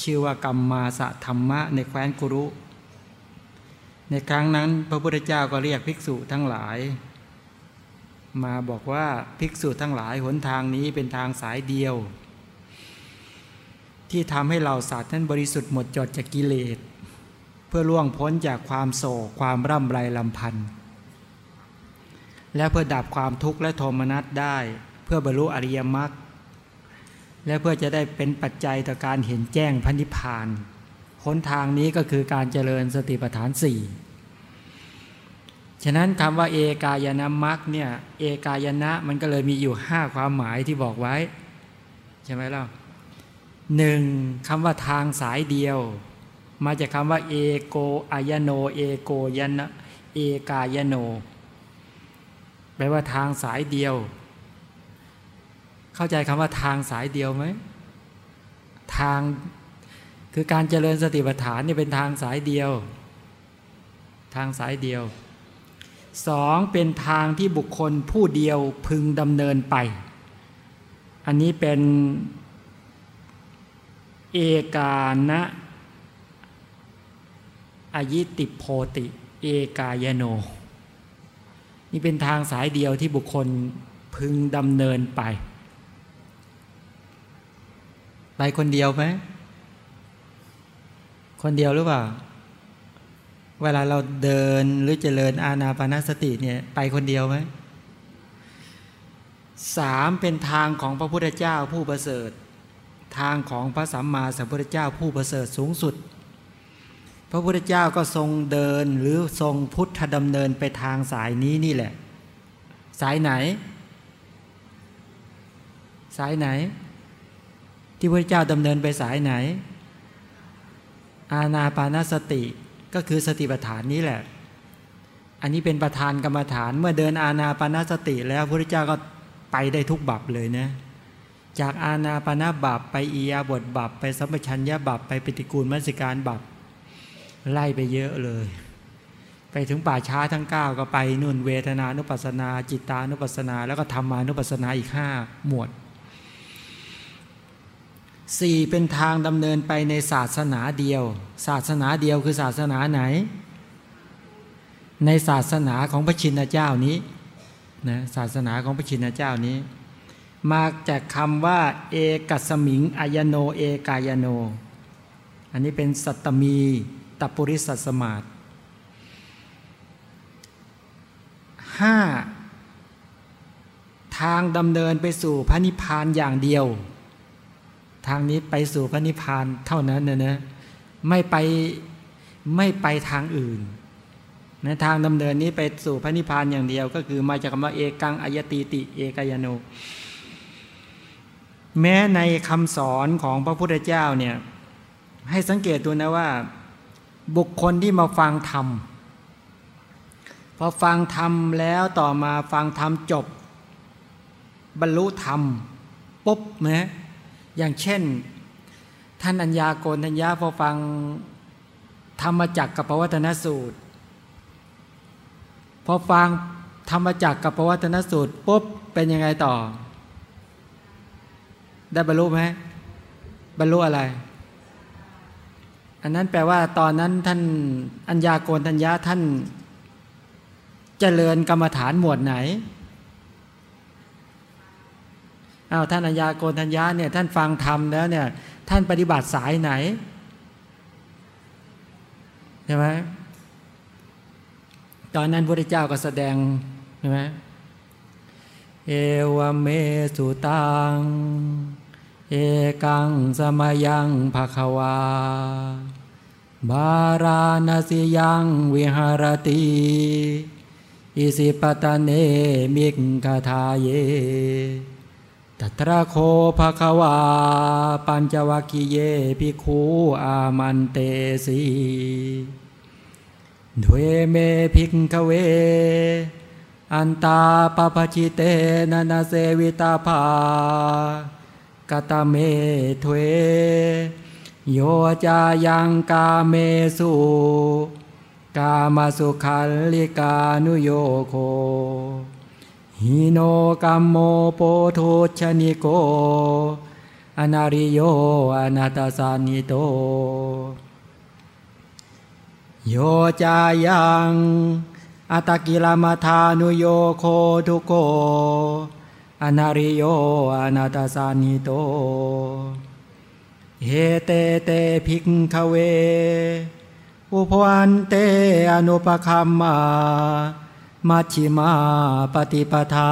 S1: ชื่อว่ากรรมมาสะธรรมะในแคว้นกุรุ ในครั้งนั้นพระพุทธเจ้าก็เรียกภิกษุทั้งหลาย มาบอกว่าภิกษุทั้งหลายหนทางนี้เป็นทางสายเดียว ที่ทำให้เราสัตว์นั้นบริสุทธิ์หมดจดจากกิเลส เพื่อล่วงพ้นจากความโศกความร่ำไรลำพันธ์และเพื่อดับความทุกข์และโทมนัสได้ เพื่อบรรลุอริยมรรคและเพื่อจะได้เป็นปัจจัยต่อการเห็นแจ้งพันธิพานหนทางนี้ก็คือการเจริญสติปัฏฐานสี่ฉะนั้นคำว่าเอกายนามรรคเนี่ยเอกายนะมันก็เลยมีอยู่ห้าความหมายที่บอกไว้ ใช่ไหมล่ะ หนึ่งคำว่าทางสายเดียว มาจากคำว่าเอโกอายโน เอโกยนะเอกายโน แปลว่าทางสายเดียว เข้าใจคำว่าทางสายเดียวไหมทางคือการเจริญสติปัฏฐานนี่เป็นทางสายเดียว ทางสายเดียวสองเป็นทางที่บุคคลผู้เดียวพึงดำเนินไป อันนี้เป็น เอกานะอายิติโพติ เอกายโน นี่เป็นทางสายเดียวที่บุคคลพึงดำเนินไป ไปคนเดียวไหม คนเดียวหรือเปล่า เวลาเราเดินหรือเจริญอาณาปานสติเนี่ย ไปคนเดียวไหมสามเป็นทางของพระพุทธเจ้าผู้ประเสริฐ ทางของพระสัมมาสัมพุทธเจ้าผู้ประเสริฐสูงสุด พระพุทธเจ้าก็ทรงเดินหรือทรงพุทธดำเนินไปทางสายนี้นี่แหละ สายไหน สายไหน ที่พระเจ้าดำเนินไปสายไหน อาณาปานสติก็คือสติปัฏฐานนี้แหละ อันนี้เป็นประธานกรรมฐานเมื่อเดินอาณาปณสติแล้วพระพุทธเจ้าก็ไปได้ทุกบับเลยนะ จากอาณาปณะบับไปอียาบทบับไปสัมปชัญญะบับไปปฏิกูลมัสิการบับไล่ไปเยอะเลย ไปถึงป่าช้าทั้ง 9 ก็ไปนุ่นเวทนานุปัสนา จิตานุปัสนา แล้วก็ธรรมานุปัสนาอีกห้าหมวดสี่เป็นทางดำเนินไปในศาสนาเดียว ศาสนาเดียวคือศาสนาไหน ในศาสนาของพระชินเจ้านี้นะศาสนาของพระชินเจ้านี้ มาจากคำว่า เอกัสมิงอายโน เอกายโน อันนี้เป็นสัตตมีตปุริสัสมาตห้าทางดำเนินไปสู่พระนิพพานอย่างเดียว ทางนี้ไปสู่พระนิพพานเท่านั้นนะนะไม่ไปไม่ไปทางอื่นนะทางดำเนินนี้ไปสู่พระนิพพานอย่างเดียว ก็คือมาจากคำว่าเอกังอายติติ เอกายโน แม้ในคำสอนของพระพุทธเจ้าเนี่ยให้สังเกตดูนะว่า บุคคลที่มาฟังธรรมพอฟังธรรมแล้วต่อมาฟังธรรมจบ บรรลุธรรมปุ๊บนะอย่างเช่น ท่านอัญญาโกณทัญญาพอฟังธรรมจักกับปวัตนสูตร พอฟังธรรมจักกับปวัตนสูตรปุ๊บเป็นยังไงต่อ ได้บรรลุไหมบรรลุอะไร อันนั้นแปลว่าตอนนั้นท่านอัญญาโกณทัญญาท่านเจริญกรรมฐานหมวดไหนอา้าวท่านอัญญาโกณทัญญาเนี่ยท่านฟังธรรมแล้วเนี่ยท่านปฏิบัติสายไหนใช่ไหมตอนนั้นพระเจ้าก็แสดงใช่ไหม เอวเมสุตัง เอกังสมยังภควา บาราณสิยังวิหารติอิสิปะตะเนมิคะทาเยตัตระโข ภะคะวา ปัญจวัคคีเยภิกขู อามันเตสิ ทเวเมภิกขเว อันตาปัพพะชิเตนะ นะ เสวิตัพพา กะตะเมทเวโยจายังกาเมสุกามะสุขัลลิกานุโยโคหีโน คัมโมโปถุชชะนิโก อะนะริโย อะนัตถะสัญหิโต โยจายัง อัตตะกิละมะถานุโยโคทุกโข อะนะริโย อะนัตถะสัญหิโต เฮเตเตภิกขเว อุพวันเตอนุปคัมมามัชชิมาปฏิปทา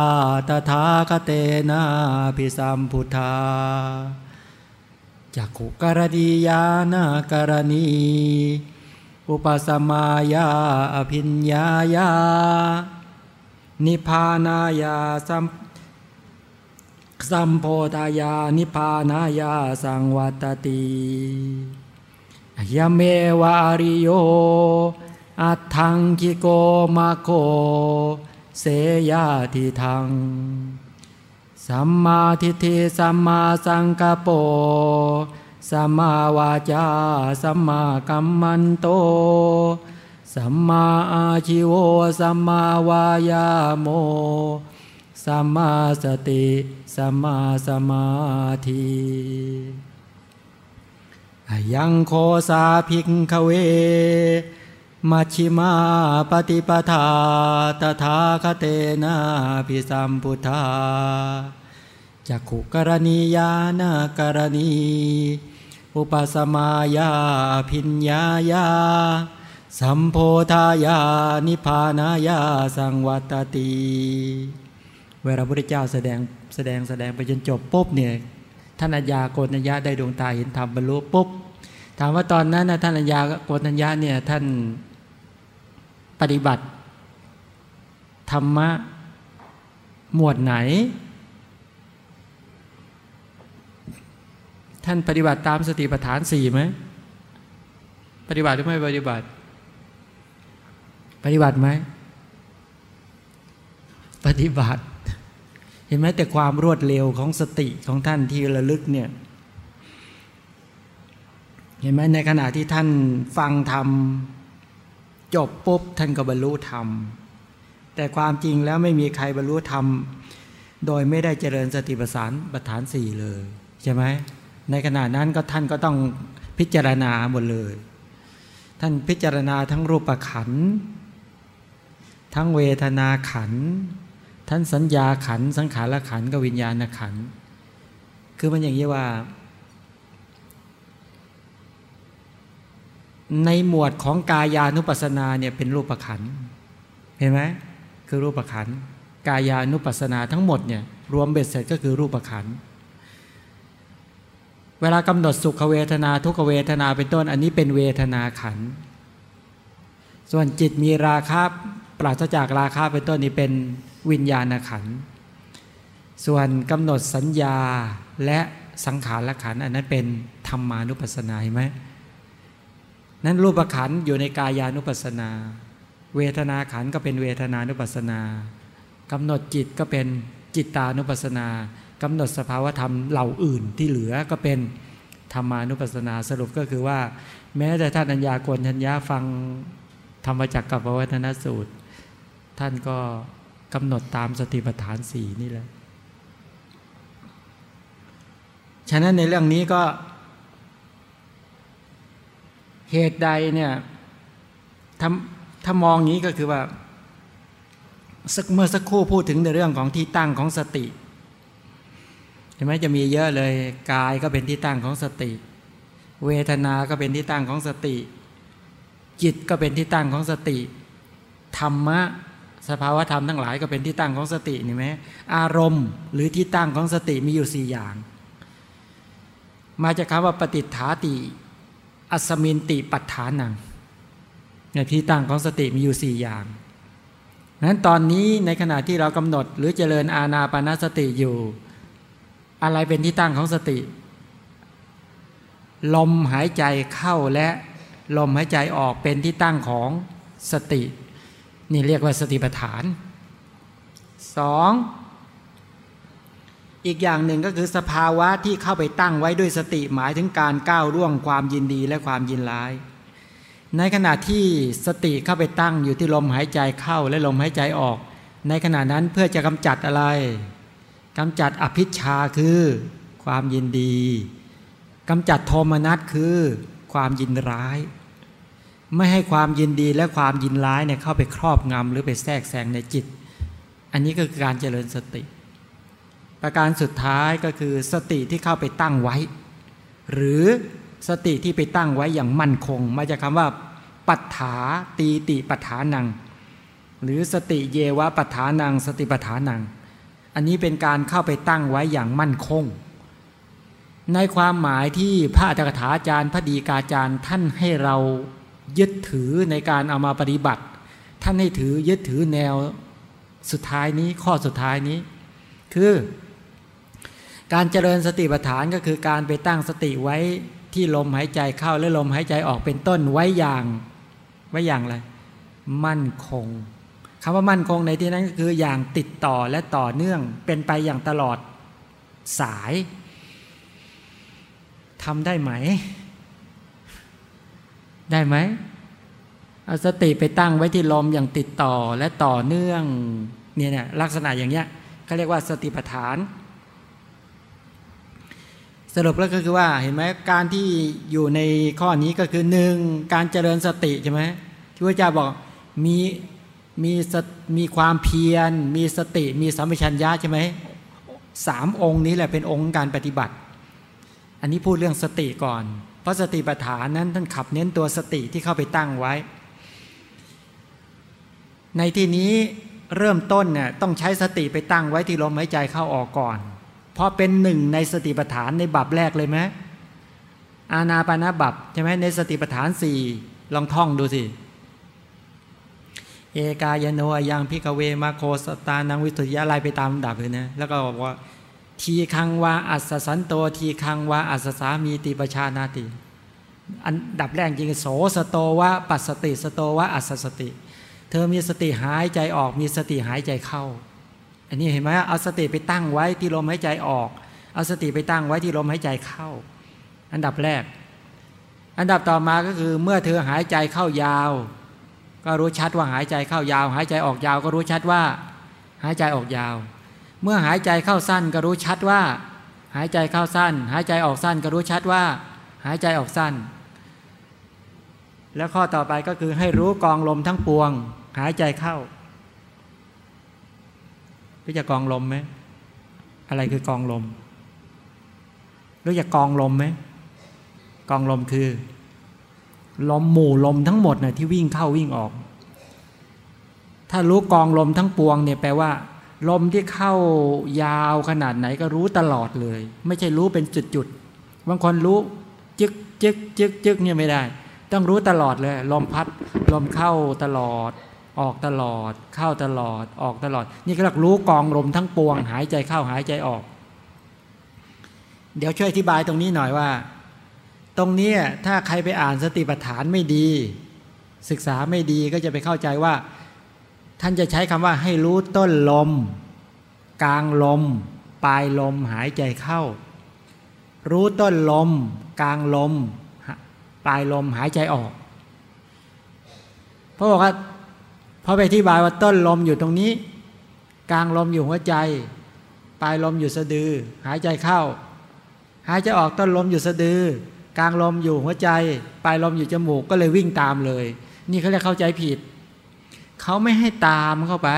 S1: ตถาคเตนะพิสัมพุทธาจักขุกรดียานากรณี อุปสมายาอภิญญายา นิพานายาสัมสัมโพธายา นิพานายาสังวัตติยเมวาริโย อัตถังกิโกมาโค เสยาทิทัง สัมมาทิฏฐิสัมมาสังกปร สัมมาวาจาสัมมากัมมันโต สัมมาอาชิโวสัมมาวายาโม สัมมาสติสัมมาสมาธิยังโคสาภิกขเว มัชชิมาปฏิปทาตถาคเตนะพิสัมพุทธาจักขุกรณียานากรณี อุปสมายาพิญญายาสัมโพธายานิพานายาสังวัตติเวลาพระเจ้าแสดงแสดงแสดงไปจนจบปุ๊บเนี่ยท่านอัญญาโกณัญญาได้ดวงตาเห็นธรรมบรรลุปุ๊บถามว่าตอนนั้นนะท่านอัญญาโกณัญญาเนี่ยท่านปฏิบัติธรรมะหมวดไหน ท่านปฏิบัติตามสติปัฏฐานสี่ไหมปฏิบัติหรือไม่ปฏิบัติ ปฏิบัติไหมปฏิบัติ เห็นไหมแต่ความรวดเร็วของสติของท่านที่ระลึกเนี่ยเห็นไหมในขณะที่ท่านฟังธรรมจบปุ๊บท่านก็บรรลุธรรม แต่ความจริงแล้วไม่มีใครบรรลุธรรม โดยไม่ได้เจริญสติปัฏฐานปัฏฐานสี่เลย ใช่ไหม ในขณะนั้นก็ท่านก็ต้องพิจารณาหมดเลย ท่านพิจารณาทั้งรูปขัน ทั้งเวทนาขัน ท่านสัญญาขัน สังขารขันกับวิญญาณขัน คือมันอย่างนี้ว่า ในหมวดของกายานุปัสสนาเนี่ยเป็นรูปขัน เห็นไหมคือรูปขัน กายานุปัสสนาทั้งหมดเนี่ยรวมเบ็ดเสร็จก็คือรูปขันธ์ เวลากำหนดสุขเวทนาทุกเวทนาเป็นต้นอันนี้เป็นเวทนาขัน ส่วนจิตมีราคะปราศจากราคะเป็นต้นนี้เป็นวิญญาณขัน ส่วนกำหนดสัญญาและสังขารขันอันนั้นเป็นธรรมานุปัสสนาเห็นไหมนั้นรูปขันอยู่ในกายานุปัสสนา เวทนาขันก็เป็นเวทนานุปัสสนากำหนดจิตก็เป็นจิตตานุปัสสนา กำหนดสภาวธรรมเหล่าอื่นที่เหลือก็เป็นธรรมานุปัสสนาสรุปก็คือว่า แม้แต่ท่านอัญญากณทัญญาฟังธรรมจักกับวัฒนสูตร ท่านก็กำหนดตามสติปัฏฐานสี่นี่แหละ ฉะนั้นในเรื่องนี้ก็เหตุใดเนี่ยถ้าถ้ามองนี้ก็คือว่า สักเมื่อสักครู่พูดถึงในเรื่องของที่ตั้งของสติ ใช่ไหมจะมีเยอะเลยกายก็เป็นที่ตั้งของสติ เวทนาก็เป็นที่ตั้งของสติ จิตก็เป็นที่ตั้งของสติ ธรรมะสภาวธรรมทั้งหลายก็เป็นที่ตั้งของสตินี่ไหมอารมณ์หรือที่ตั้งของสติมีอยู่สี่อย่าง มาจากคำว่าปฏิฐาติ อัสมินติปัฏฐานังในที่ตั้งของสติมีอยู่สี่อย่างนั้นตอนนี้ในขณะที่เรากำหนดหรือเจริญอาณาปณสติอยู่ อะไรเป็นที่ตั้งของสติ ลมหายใจเข้าและลมหายใจออกเป็นที่ตั้งของสติ นี่เรียกว่าสติปัฏฐานสองอีกอย่างหนึ่งก็คือสภาวะที่เข้าไปตั้งไว้ด้วยสติหมายถึงการก้าวล่วงความยินดีและความยินร้าย ในขณะที่สติเข้าไปตั้งอยู่ที่ลมหายใจเข้าและลมหายใจออก ในขณะนั้นเพื่อจะกำจัดอะไร กำจัดอภิชาคือความยินดีกำจัดโทมนัสคือความยินร้าย ไม่ให้ความยินดีและความยินร้ายเนี่ยเข้าไปครอบงำหรือไปแทรกแซงในจิต อันนี้ก็คือการเจริญสติ ประการสุดท้ายก็คือสติที่เข้าไปตั้งไว้ หรือสติที่ไปตั้งไว้อย่างมั่นคง มาจากคำว่า ปัฏฐาตีติปัฏฐานัง หรือสติเยวะปัฏฐานัง สติปัฏฐานัง อันนี้เป็นการเข้าไปตั้งไว้อย่างมั่นคง ในความหมายที่พระอัตถกถาจารย์พระดีกาจารย์ท่านให้เรายึดถือในการเอามาปฏิบัติ ท่านให้ถือยึดถือแนวสุดท้ายนี้ข้อสุดท้ายนี้ คือ การเจริญสติปัฏฐานก็คือการไปตั้งสติไว้ที่ลมหายใจเข้าและลมหายใจออกเป็นต้นไว้อย่างไว้อย่างไรมั่นคง คำว่ามั่นคงในที่นั้นก็คืออย่างติดต่อและต่อเนื่องเป็นไปอย่างตลอดสายทำได้ไหม ได้ไหมเอาสติไปตั้งไว้ที่ลมอย่างติดต่อและต่อเนื่องเนี่ยเนี่ยลักษณะอย่างเงี้ยเขาเรียกว่าสติปัฏฐาน สรุปแล้วก็คือว่าเห็นไหมการที่อยู่ในข้อนี้ก็คือหนึ่งการเจริญสติใช่ไหมที่พระเจ้าบอกมี มีมีความเพียร มีสติ มีสัมปชัญญะใช่ไหมสามองค์นี้แหละเป็นองค์การปฏิบัติ อันนี้พูดเรื่องสติก่อน เพราะสติปัฏฐานนั้นท่านขับเน้นตัวสติที่เข้าไปตั้งไว้ ในที่นี้เริ่มต้นเนี่ยต้องใช้สติไปตั้งไว้ที่ลมหายใจเข้าออกก่อน เพราะเป็นหนึ่งในสติปัฏฐานในบับแรกเลยไหมอาณาปานาบับใช่ไหมในสติปัฏฐานสี่ลองท่องดูสิ เอกายโน อะยัง ภิกขเวมัคโค สัตตานังวิสุทธิยาไล่ไปตามลำดับเลยนะแล้วก็บอกว่าทีฆังวาอัสสะสันโตทีฆังวาอัสสะสามีติปชานาติ อันดับแรกจริงโสสโตวะปัสสะสะติสโตวะอัสสะสะติเธอ เธอมีสติหายใจออกมีสติหายใจเข้า อันนี้เห็นไหมเอาสติไปตั้งไว้ที่ลมหายใจออก เอาสติไปตั้งไว้ที่ลมหายใจเข้า อันดับแรก อันดับต่อมาก็คือเมื่อเธอหายใจเข้ายาว ก็รู้ชัดว่าหายใจเข้ายาว หายใจออกยาวก็รู้ชัดว่า หายใจออกยาว เมื่อหายใจเข้าสั้นก็รู้ชัดว่า หายใจเข้าสั้น หายใจออกสั้นก็รู้ชัดว่า หายใจออกสั้น แล้วข้อต่อไปก็คือให้รู้กองลมทั้งปวง หายใจเข้ารู้จักกองลมไหมอะไรคือกองลมรู้จักกองลมไหมกองลมคือ ลมหมู่ลมทั้งหมดนะ่ะที่วิ่งเข้าวิ่งออก ถ้ารู้กองลมทั้งปวงเนี่ยแปลว่า ลมที่เข้ายาวขนาดไหนก็รู้ตลอดเลย ไม่ใช่รู้เป็นจุดๆบางคนรู้จึกจึกจึกจึกเนี่ยไม่ได้ ต้องรู้ตลอดเลย ลมพัด ลมเข้าตลอด ออกตลอด เข้าตลอดออกตลอด นี่ก็เรียกรู้กองลมทั้งปวง หายใจเข้าหายใจออก เดี๋ยวช่วยอธิบายตรงนี้หน่อยว่า ตรงนี้ถ้าใครไปอ่านสติปัฏฐานไม่ดี ศึกษาไม่ดีก็จะไปเข้าใจว่า ท่านจะใช้คำว่าให้รู้ต้นลม กลางลม ปลายลมหายใจเข้า รู้ต้นลม กลางลม ปลายลมหายใจออกเพราะบอกว่าพอไปอธิบายว่าต้นลมอยู่ตรงนี้ กลางลมอยู่หัวใจ ปลายลมอยู่สะดือ หายใจเข้า หายใจออกต้นลมอยู่สะดือ กลางลมอยู่หัวใจ ปลายลมอยู่จมูกก็เลยวิ่งตามเลย นี่เขาเรียกเข้าใจผิด เขาไม่ให้ตามเข้าไป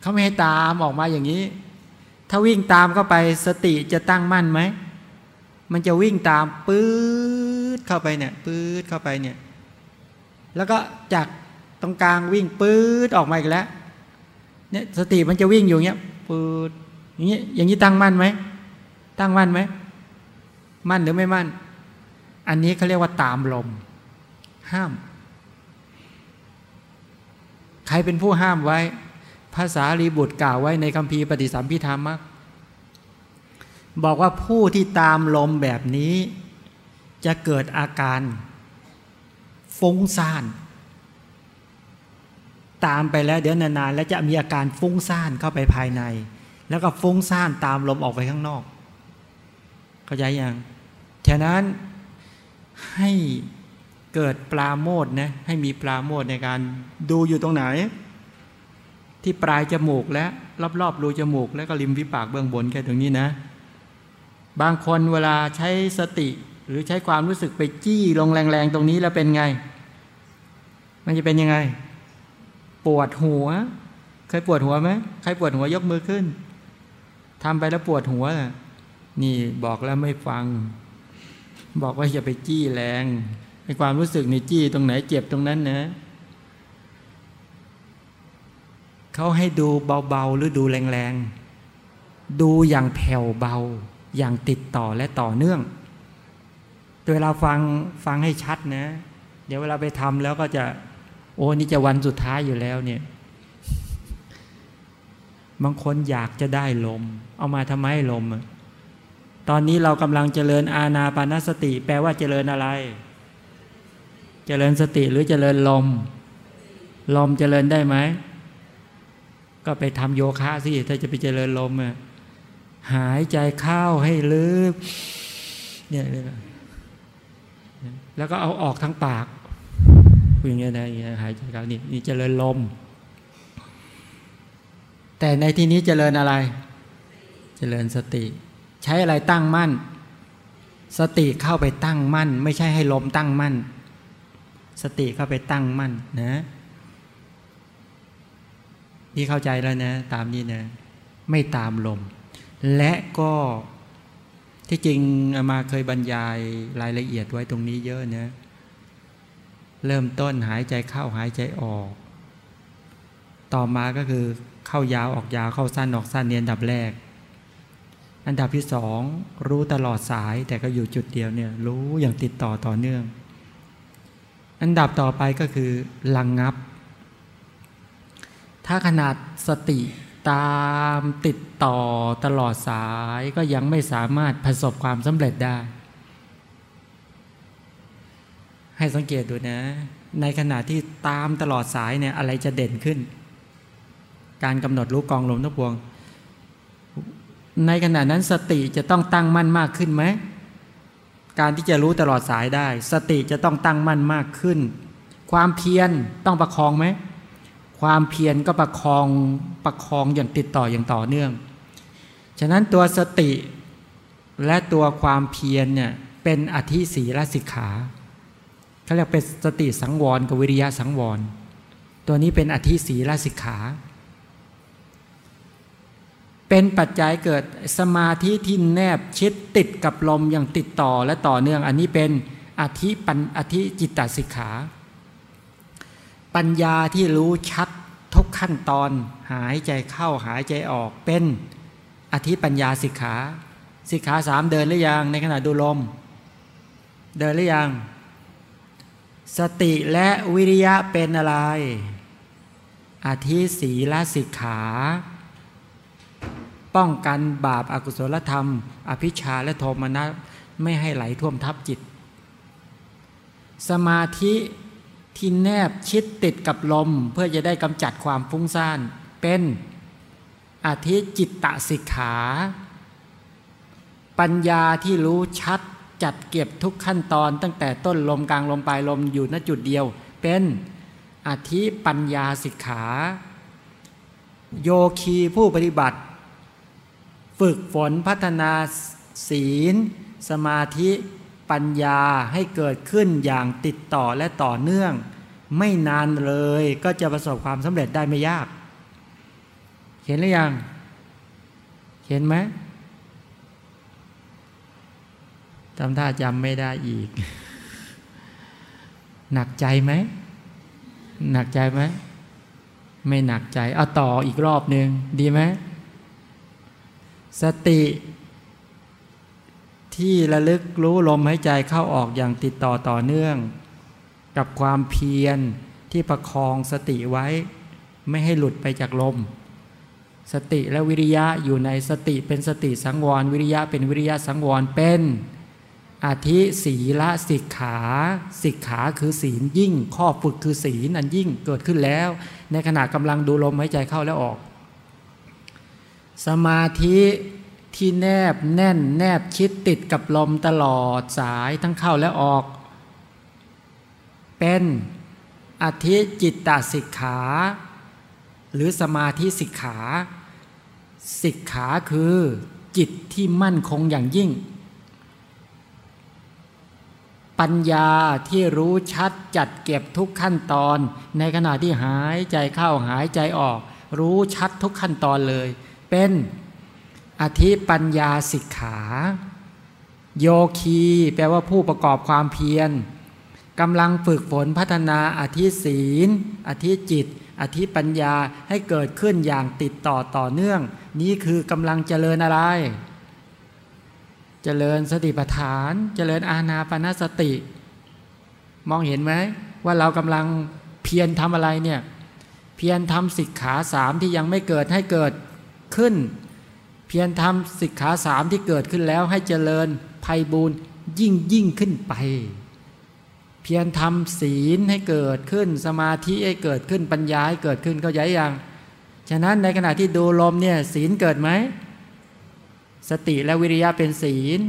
S1: เขาไม่ให้ตามออกมาอย่างนี้ ถ้าวิ่งตามเข้าไปสติจะตั้งมั่นไหม มันจะวิ่งตามปื๊ดเข้าไปเนี่ยปื๊ดเข้าไปเนี่ย แล้วก็จากตรงกลางวิ่งปื๊ดออกมาอีกแล้ว เนี่ยสติมันจะวิ่งอยู่เงี้ยปื๊ดอย่างนี้อย่างนี้ตั้งมั่นไหม ตั้งมั่นไหม มั่นหรือไม่มั่น อันนี้เขาเรียกว่าตามลม ห้าม ใครเป็นผู้ห้ามไว้ ภาษารีบุตรกล่าวไว้ในคัมภีปฏิสัมพิธามักบอกว่าผู้ที่ตามลมแบบนี้ จะเกิดอาการฟุ้งซ่าน ตามไปแล้วเดี๋ยวนานๆแล้วจะมีอาการฟุ้งซ่านเข้าไปภายใน แล้วก็ฟุ้งซ่านตามลมออกไปข้างนอก เข้าใจยังฉะนั้นให้เกิดปลาโมดนะให้มีปลาโมดในการดูอยู่ตรงไหน ที่ปลายจมูกและรอบๆรูจมูก แล้วก็ริมฝีปากเบื้องบนแค่ตรงนี้นะ บางคนเวลาใช้สติหรือใช้ความรู้สึกไปจี้ลงแรงๆตรงนี้แล้วเป็นไง มันจะเป็นยังไง ปวดหัว เคยปวดหัวไหมใครปวดหัวยกมือขึ้นทำไปแล้วปวดหัวนี่ นี่บอกแล้วไม่ฟัง บอกว่าอย่าไปจี้แรงในความรู้สึกในจี้ตรงไหนเจ็บตรงนั้นนะเขาให้ดูเบาๆหรือดูแรงๆ ดูอย่างแผ่วเบา อย่างติดต่อและต่อเนื่องเวลาฟังฟังให้ชัดนะ เดี๋ยวเวลาไปทำแล้วก็จะ โอ้นี่จะวันสุดท้ายอยู่แล้วเนี่ยบางคนอยากจะได้ลม เอามาทำไมลม ตอนนี้เรากำลังเจริญอาณาปานสติ แปลว่าเจริญอะไร เจริญสติหรือเจริญลม ลมเจริญได้ไหม ก็ไปทำโยคะสิถ้าจะไปเจริญลมอะหายใจเข้าให้ลึกเนี่ยแล้วก็เอาออกทั้งปากอย่างเงี้ยนะอย่างเงี้ยหายใจเข้านี่นี่เจริญลม แต่ในที่นี้เจริญอะไร เจริญสติ ช้อะไรตั้งมั่น สติเข้าไปตั้งมั่น ไม่ใช่ให้ลมตั้งมั่น สติเข้าไปตั้งมั่นนะนี่เข้าใจแล้วนะ ตามนี้นะ ไม่ตามลม และก็ที่จริงมาเคยบรรยายรายละเอียดไว้ตรงนี้เยอะนะ เริ่มต้นหายใจเข้าหายใจออก ต่อมาก็คือเข้ายาวออกยาวเข้าสั้นออกสั้นเนียนดับแรก อันดับที่สองรู้ตลอดสาย แต่ก็อยู่จุดเดียวเนี่ยรู้อย่างติดต่อต่อเนื่อง อันดับต่อไปก็คือลังงับ ถ้าขนาดสติตามติดต่อตลอดสายก็ยังไม่สามารถประสบความสำเร็จได้ ให้สังเกตดูนะ ในขณะที่ตามตลอดสายเนี่ยอะไรจะเด่นขึ้น การกำหนดรู้กองลมทั้งปวง ในขณะนั้นสติจะต้องตั้งมั่นมากขึ้นไหม การที่จะรู้ตลอดสายได้ สติจะต้องตั้งมั่นมากขึ้น ความเพียรต้องประคองไหม ความเพียรก็ประคองประคองอย่างติดต่ออย่างต่อเนื่อง ฉะนั้นตัวสติและตัวความเพียรเนี่ยเป็นอธิศีลสิกขาเขาเรียกเป็นสติสังวรกับวิริยะสังวร ตัวนี้เป็นอธิศีลสิกขา เป็นปัจจัยเกิดสมาธิที่แนบชิดติดกับลมอย่างติดต่อและต่อเนื่อง อันนี้เป็นอธิปัญอธิจิตตสิกขา ปัญญาที่รู้ชัดทุกขั้นตอนหายใจเข้าหายใจออกเป็นอธิปัญญาสิกขา สิกขาสามเดินหรือยังในขณะดูลม เดินหรือยัง สติและวิริยะเป็นอะไร อธิศีลสิกขา ป้องกันบาปอากุศลธรรม อภิชาและโทมนัสไม่ให้ไหลท่วมทับจิต สมาธิที่แนบชิดติดกับลม เพื่อจะได้กำจัดความฟุ้งซ่าน เป็นอธิจิตตสิกขา ปัญญาที่รู้ชัดจัดเก็บทุกขั้นตอน ตั้งแต่ต้นลมกลางลมปลายลมอยู่ณจุดเดียว เป็นอธิปัญญาสิกขา โยคีผู้ปฏิบัติ ฝึกฝนพัฒนาศีล สมาธิปัญญาให้เกิดขึ้นอย่างติดต่อและต่อเนื่อง ไม่นานเลยก็จะประสบความสำเร็จได้ไม่ยาก เห็นหรือยัง เห็นไหมทำท่าจำไม่ได้อีก หนักใจไหม หนักใจไหม ไม่หนักใจ เอาต่ออีกรอบหนึ่งดีไหม สติที่ระลึกรู้ลมหายใจเข้าออกอย่างติดต่อต่อเนื่อง กับความเพียรที่ประคองสติไว้ ไม่ให้หลุดไปจากลม สติและวิริยะอยู่ในสติเป็นสติสังวร วิริยะเป็นวิริยะสังวรเป็นอธิศีละสิกขา สิกขาคือศีลยิ่ง ข้อฝึกคือศีลอันยิ่งเกิดขึ้นแล้ว ในขณะกำลังดูลมหายใจเข้าและออก สมาธิที่แนบแน่นแนบชิดติดกับลมตลอดสายทั้งเข้าและออก เป็นอธิจิตตสิกขา หรือสมาธิสิกขา สิกขาคือจิตที่มั่นคงอย่างยิ่ง ปัญญาที่รู้ชัดจัดเก็บทุกขั้นตอน ในขณะที่หายใจเข้าหายใจออก รู้ชัดทุกขั้นตอนเลย เป็นอธิปัญญาสิกขา โยคี แปลว่าผู้ประกอบความเพียรกำลังฝึกฝนพัฒนาอธิศีล อธิจิต อธิปัญญาให้เกิดขึ้นอย่างติดต่อต่อเนื่อง นี้คือกำลังเจริญอะไร เจริญสติปัฏฐาน เจริญอาณาปณสติ มองเห็นไหมว่าเรากำลังเพียรทำอะไรเนี่ย เพียรทำสิกขาสามที่ยังไม่เกิดให้เกิด ขึ้น เพียรทำสิกขาสามที่เกิดขึ้นแล้วให้เจริญภัยบูนยิ่งยิ่งขึ้นไป เพียรทำศีลให้เกิดขึ้นสมาธิให้เกิดขึ้นปัญญาให้เกิดขึ้นเขาใหญ่ยังฉะนั้นในขณะที่ดูลมเนี่ยศีลเกิดไหมสติและวิริยะเป็นศีล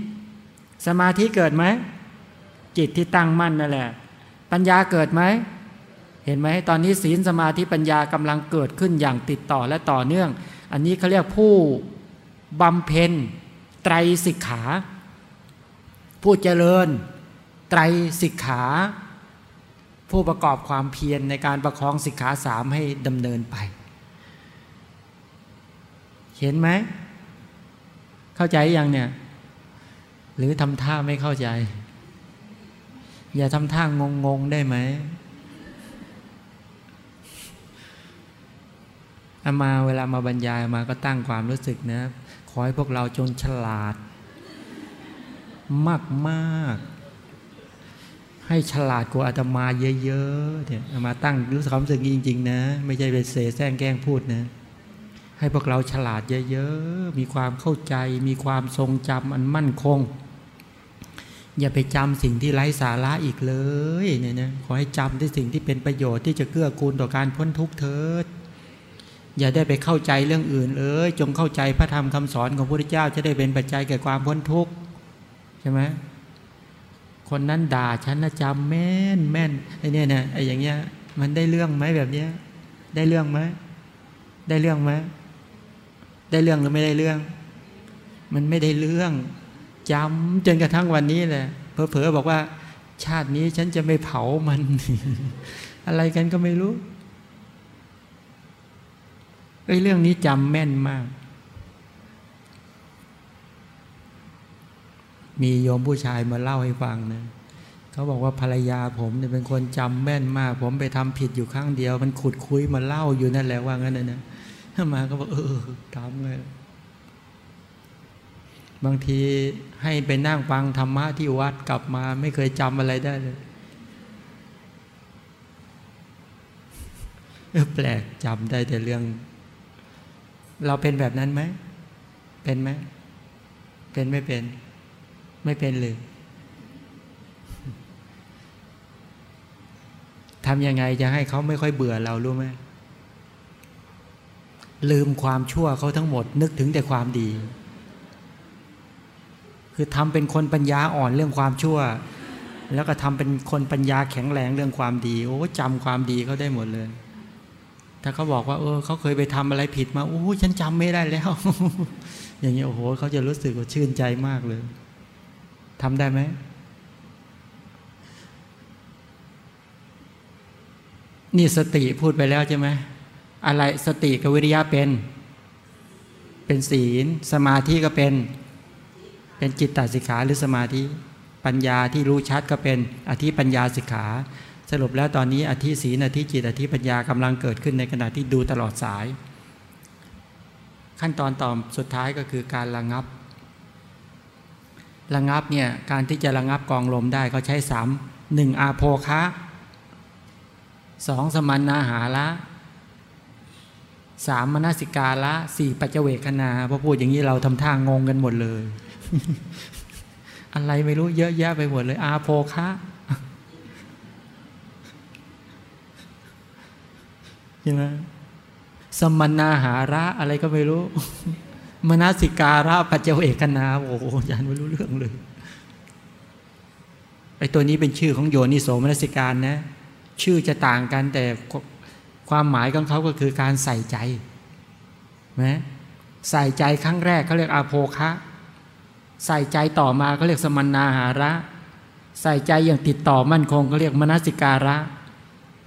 S1: สมาธิเกิดไหมจิตที่ตั้งมั่นนั่นแหละ ปัญญาเกิดไหมเห็นไหมตอนนี้ศีลสมาธิปัญญากำลังเกิดขึ้นอย่างติดต่อและต่อเนื่อง อันนี้เขาเรียกผู้บำเพ็ญไตรสิกขา ผู้เจริญ ไตรสิกขา ผู้ประกอบความเพียรในการประคองสิกขาสามให้ดำเนินไป เห็นไหม เข้าใจยังเนี่ย หรือทำท่าไม่เข้าใจ อย่าทำท่างงงๆได้ไหม อามาเวลามาบรรยายมาก็ตั้งความรู้สึกนะ ขอให้พวกเราจงฉลาด มากมากให้ฉลาดกว่าอาตมาเยอะๆเนี่ยอามาตั้งรู้สึกความรู้สึกจริง ๆ นะ ไม่ใช่ไปเสแสร้งแกล้งพูดนะให้พวกเราฉลาดเยอะๆ มีความเข้าใจ มีความทรงจำอันมั่นคง อย่าไปจำสิ่งที่ไร้สาระอีกเลยเนี่ยนะขอให้จำที่สิ่งที่เป็นประโยชน์ที่จะเกื้อกูลต่อการพ้นทุกข์เถิด อย่าได้ไปเข้าใจเรื่องอื่นเลยจงเข้าใจพระธรรมคำสอนของพระพุทธเจ้าจะได้เป็นปัจจัยแก่ความพ้นทุกข์ใช่ไหมคนนั้นด่าฉันนะจำแม่นแม่นไอ้นี่นะไอ้อย่างเงี้ย มันได้เรื่องไหมแบบเนี้ย ได้เรื่องไหมได้เรื่องไหมได้เรื่องหรือไม่ได้เรื่อง มันไม่ได้เรื่องจำจนกระทั่งวันนี้แหละเผลอๆบอกว่า ชาตินี้ฉันจะไม่เผามัน อะไรกันก็ไม่รู้ ไอ้เรื่องนี้จำแม่นมาก มีโยมผู้ชายมาเล่าให้ฟังนะเขาบอกว่าภรรยาผมเนี่ยเป็นคนจำแม่นมาก ผมไปทำผิดอยู่ครั้งเดียว มันขุดคุยมาเล่าอยู่นั่นแหละว่างั้นนะนะมาก็บอกเออทำเลยบางทีให้ไปนั่งฟังธรรมะที่วัดกลับมาไม่เคยจำอะไรได้เลยแปลกจำได้แต่เรื่อง เราเป็นแบบนั้นไหม เป็นไหม เป็นไม่เป็น ไม่เป็นเลยทำยังไงจะให้เขาไม่ค่อยเบื่อเรารู้ไหมลืมความชั่วเขาทั้งหมด นึกถึงแต่ความดี คือทำเป็นคนปัญญาอ่อนเรื่องความชั่ว แล้วก็ทำเป็นคนปัญญาแข็งแรงเรื่องความดี โอ้จำความดีเขาได้หมดเลย ถ้าเขาบอกว่า เออเขาเคยไปทำอะไรผิดมาโอ้ฉันจำไม่ได้แล้ว อย่างเงี้ยโอ้โหเขาจะรู้สึกว่าชื่นใจมากเลยทำได้ไหมนี่สติพูดไปแล้วใช่ไหมอะไรสติกับวิริยะเป็น เป็นศีล สมาธิก็เป็น เป็นจิตตสิกขาหรือสมาธิ ปัญญาที่รู้ชัดก็เป็นอธิปัญญาสิกขา สรุปแล้วตอนนี้อธิศีนอธิจิตอธิปัญญากำลังเกิดขึ้นในขณะที่ดูตลอดสาย ขั้นตอนต่อสุดท้ายก็คือการระงับระงับเนี่ยการที่จะระงับกองลมได้ก็ใช้สามหนึ่งอาโภคะสองสมันนาหาละสามมนสิกาละสี่ปัจเจเวคนาพอพูดอย่างนี้เราทำท่างงกันหมดเลย อะไรไม่รู้เยอะแยะไปหมดเลย อาโภคะ ใช่ไหมสมนาหาระอะไรก็ไม่รู้ มนาสิการะปัจเจเอกนาโอ้โหอาจารย์ไม่รู้เรื่องเลยไอ้ตัวนี้เป็นชื่อของโยนิโสมนสิการนะ ชื่อจะต่างกันแต่ความหมายของเขาก็คือการใส่ใจนะใส่ใจครั้งแรกเขาเรียกอาโภคะ ใส่ใจต่อมาเขาเรียกสมนาหาระ ใส่ใจอย่างติดต่อมั่นคงเขาเรียกมนสิการะ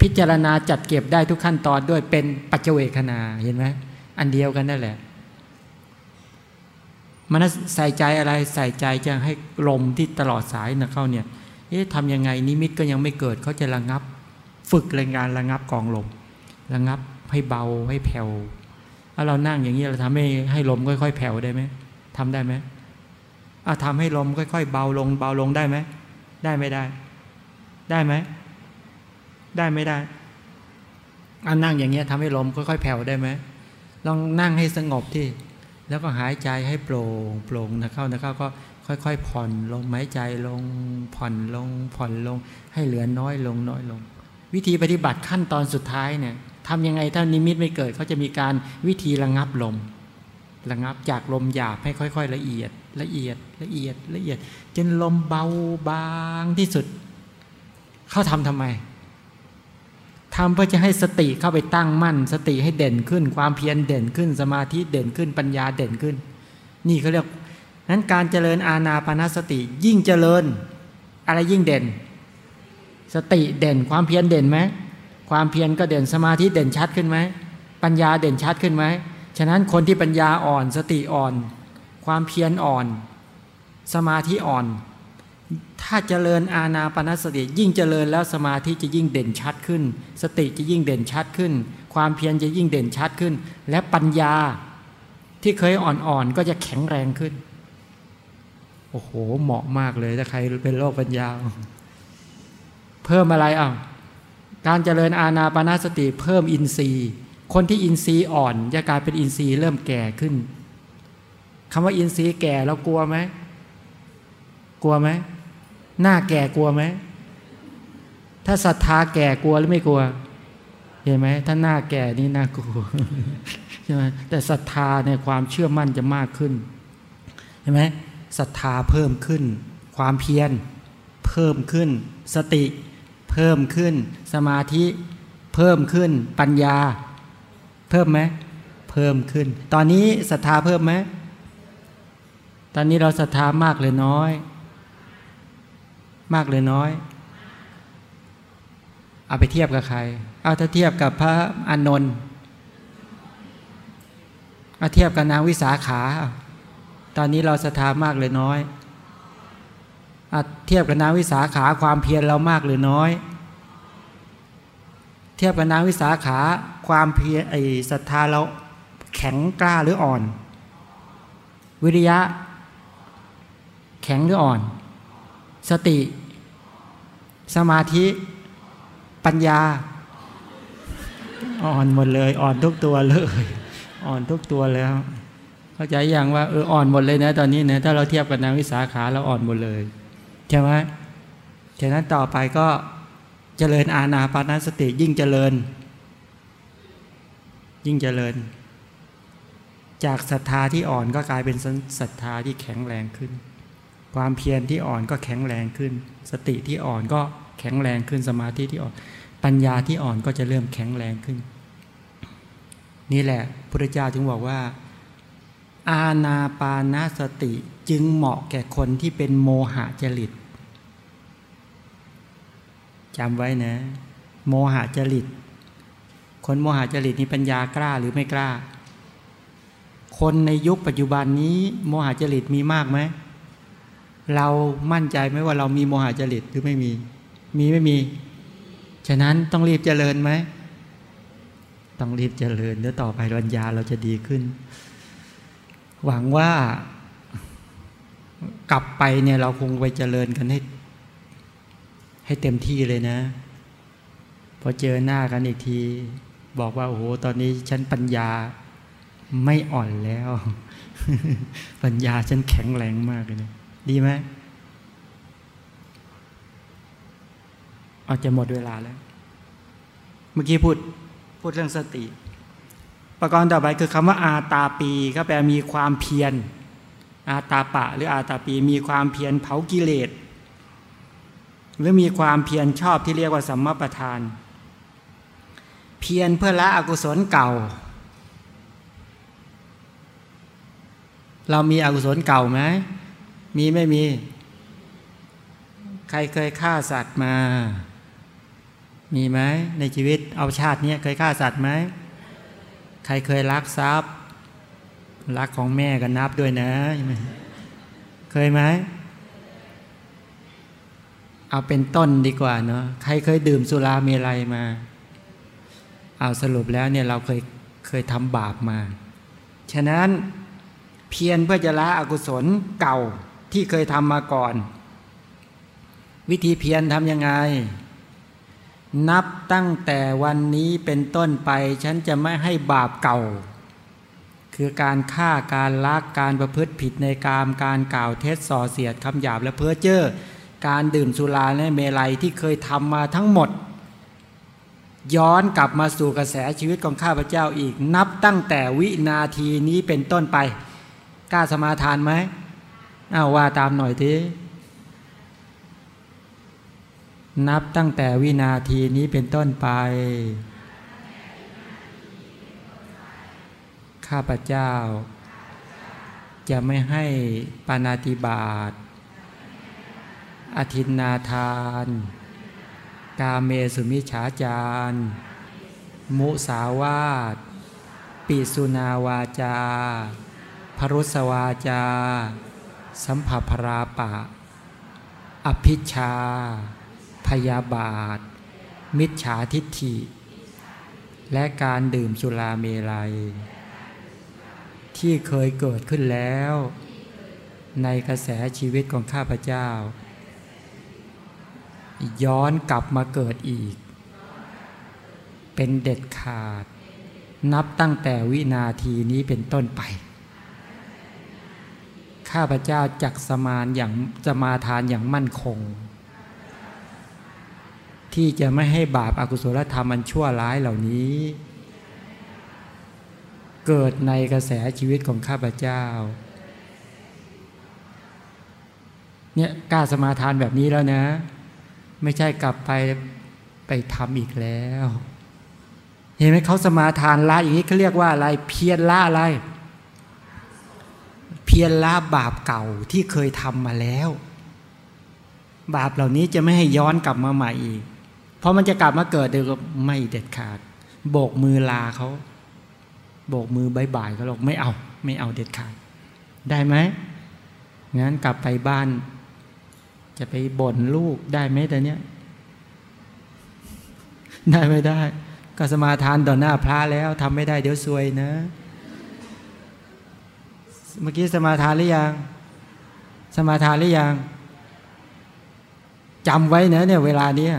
S1: พิจารณาจัดเก็บได้ทุกขั้นตอนด้วยเป็นปัจเจเวคนาเห็นไหมอันเดียวกันนั่นแหละมันใส่ใจอะไรใส่ใจจะให้ลมที่ตลอดสายนะเข้าเนี่ยเอ๊ะทำยังไงนิมิตก็ยังไม่เกิดเขาจะระงับ ฝึกแรงงานระงับกองลมระงับให้เบาให้แผ่วถ้าเรานั่งอย่างนี้เราทำให้ให้ลมค่อยๆแผ่วได้ไหมทำได้ไหมอาทำให้ลมค่อยๆเบาลง เบาลงได้ไหมได้ไม่ได้ ได้ไหม ได้ไม่ได้อันนั่งอย่างเงี้ยทำให้ลมค่อยๆแผ่วได้ไหมลองนั่งให้สงบที่ แล้วก็หายใจให้โปร่งโปร่งนะเข้านะเข้าก็ค่อย ๆ ผ่อนลงหายใจลงผ่อนลงผ่อนลง ให้เหลือน้อยลงน้อยลง วิธีปฏิบัติขั้นตอนสุดท้ายเนี่ยทำยังไงถ้านิมิตไม่เกิดเขาจะมีการวิธีระงับลมระงับจากลมหยาบให้ค่อย ๆ ละเอียดละเอียดละเอียดละเอียด จนลมเบาบางที่สุด เขาทำทำไม ทำเพื่อจะให้สติเข้าไปตั้งมั่น สติให้เด่นขึ้น ความเพียรเด่นขึ้น สมาธิเด่นขึ้นปัญญาเด่นขึ้น นี่เขาเรียกนั้นการเจริญอาณาปณสติยิ่งเจริญ อะไรยิ่งเด่น สติเด่นความเพียรเด่นไหมความเพียรก็เด่นสมาธิเด่นชัดขึ้นไหมปัญญาเด่นชัดขึ้นไหมฉะนั้นคนที่ปัญญาอ่อน สติอ่อน ความเพียรอ่อน สมาธิอ่อน ถ้าเจริญอาณาปณสติ ยิ่งเจริญแล้วสมาธิจะยิ่งเด่นชัดขึ้น สติจะยิ่งเด่นชัดขึ้น ความเพียรจะยิ่งเด่นชัดขึ้น และปัญญาที่เคยอ่อนๆก็จะแข็งแรงขึ้น โอ้โห เหมาะมากเลยถ้าใครเป็นโรคปัญญา เพิ่มอะไรอะการเจริญอาณาปณสติเพิ่มอินทรีย์ คนที่อินทรีย์อ่อนจะกลายเป็นอินทรีย์เริ่มแก่ขึ้นคำว่าอินทรีย์แก่เรากลัวไหมกลัวไหม หน้าแก่กลัวไหม ถ้าศรัทธาแก่กลัวหรือไม่กลัว เห็นไหม ถ้าหน้าแก่นี่น่ากลัวใช่ไหมแต่ศรัทธาในความเชื่อมั่นจะมากขึ้น เห็นไหมศรัทธาเพิ่มขึ้น ความเพียรเพิ่มขึ้น สติเพิ่มขึ้น สมาธิเพิ่มขึ้น ปัญญา เพิ่มไหม เพิ่มขึ้น ตอนนี้ศรัทธาเพิ่มไหม ตอนนี้เราศรัทธามากหรือน้อย มากหรือน้อย เอาไปเทียบกับใคร เอาถ้าเทียบกับพระอานนท์เอาเทียบกับนางวิสาขา ตอนนี้เราศรัทธามากหรือน้อยเอาเทียบกับนางวิสาขาความเพียรเรามากหรือน้อย เทียบกับนางวิสาขาความเพียรไอศรัทธาเราแข็งกล้าหรืออ่อน วิริยะ แข็งหรืออ่อน สติ สมาธิปัญญา อ่อนหมดเลย อ่อนทุกตัวเลย อ่อนทุกตัวแล้ว เข้าใจอย่างว่าเอออ่อนหมดเลยนะตอนนี้นะถ้าเราเทียบกับนางวิสาขาเราอ่อนหมดเลยใช่ไหมฉะนั้นต่อไปก็เจริญอาณาปานสติยิ่งเจริญ ยิ่งเจริญ จากศรัทธาที่อ่อนก็กลายเป็นศรัทธาที่แข็งแรงขึ้น ความเพียรที่อ่อนก็แข็งแรงขึ้น สติที่อ่อนก็ แข็งแรงขึ้นสมาธิที่อ่อนปัญญาที่อ่อนก็จะเริ่มแข็งแรงขึ้น นี่แหละพระเจ้าถึงบอกว่า อาณาปานาสติจึงเหมาะแก่คนที่เป็นโมหะจริตจำไว้นะ โมหะจริต คนโมหะจริตนี่ปัญญากล้าหรือไม่กล้า คนในยุคปัจจุบันนี้ โมหะจริตมีมากไหมเรามั่นใจไหมว่าเรามีโมหะจริตหรือไม่มี มีไม่มี ฉะนั้นต้องรีบเจริญไหม ต้องรีบเจริญแล้วต่อไปปัญญาเราจะดีขึ้น หวังว่ากลับไปเนี่ยเราคงไปเจริญกันให้ ให้เต็มที่เลยนะ พอเจอหน้ากันอีกที บอกว่าโอ้โหตอนนี้ฉันปัญญาไม่อ่อนแล้ว ปัญญาฉันแข็งแรงมากเลยดีไหม อาจจะหมดเวลาแล้ว เมื่อกี้พูดพูดเรื่องสติ ประกอบต่อไปคือคำว่าอาตาปี ก็แปลมีความเพียร อาตาปะ หรืออาตาปีมีความเพียรเผากิเลส หรือมีความเพียรชอบที่เรียกว่าสัมมาประธาน เพียรเพื่อละอกุศลเก่า เรามีอกุศลเก่าไหมมีไม่มี ใครเคยฆ่าสัตว์มา มีไหมในชีวิตเอาชาตินี้เคยฆ่าสัตว์ไหมใครเคยลักทรัพย์รักของแม่ก็นับด้วยนะ เคยไหม เอาเป็นต้นดีกว่าเนาะ ใครเคยดื่มสุราเมลัยมา เอาสรุปแล้วเนี่ยเราเคยเคยทำบาปมา ฉะนั้นเพียรเพื่อจะละอกุศลเก่าที่เคยทำมาก่อน วิธีเพียรทำยังไง นับตั้งแต่วันนี้เป็นต้นไป ฉันจะไม่ให้บาปเก่า คือการฆ่าการลักการประพฤติผิดในกามการกล่าวเท็จส่อเสียดคำหยาบและเพ้อเจ้อการดื่มสุราและเมลัยที่เคยทำมาทั้งหมด ย้อนกลับมาสู่กระแสชีวิตของข้าพเจ้าอีก นับตั้งแต่วินาทีนี้เป็นต้นไป กล้าสมาทานไหมอ้าวว่าตามหน่อยที นับตั้งแต่วินาทีนี้เป็นต้นไป ข้าพเจ้า จะไม่ให้ปานาติบาตอธินนาทาน กาเมสุมิฉาจาร มุสาวาตปิสุนาวาจา พรุสวาจา สัมภพราปะ อภิชา พยาบาท มิจฉาทิฏฐิ และการดื่มสุราเมลัย ที่เคยเกิดขึ้นแล้ว ในกระแสชีวิตของข้าพเจ้า ย้อนกลับมาเกิดอีก เป็นเด็ดขาด นับตั้งแต่วินาทีนี้เป็นต้นไปข้าพเจ้าจักสมานอย่างจะมาทานอย่างมั่นคง ที่จะไม่ให้บาปอากุศลธรรมมันชั่วร้ายเหล่านี้ เกิดในกระแสชีวิตของข้าพเจ้าเนี่ยกล้าสมาทานแบบนี้แล้วนะ ไม่ใช่กลับไปไปทำอีกแล้ว เห็นไหมเขาสมาทานละอย่างนี้เขาเรียกว่าอะไรเพียรละอะไร เพียรละบาปเก่าที่เคยทำมาแล้ว บาปเหล่านี้จะไม่ให้ย้อนกลับมาใหม่อีก พราะมันจะกลับมาเกิดเดี๋ยวก็ไม่เด็ดขาด โบกมือลาเขาโบกมือบายบายเขาหรอกไม่เอา ไม่เอาเด็ดขาด ได้ไหมงั้นกลับไปบ้าน จะไปบ่นลูกได้ไหมแต่เนี้ยได้ไม่ได้ ก็สมาทานต่อหน้าพระแล้วทำไม่ได้เดี๋ยวซวยนะ เมื่อกี้สมาทานหรือยัง สมาทานหรือยังจำไว้เนะเนี่ยเวลานี้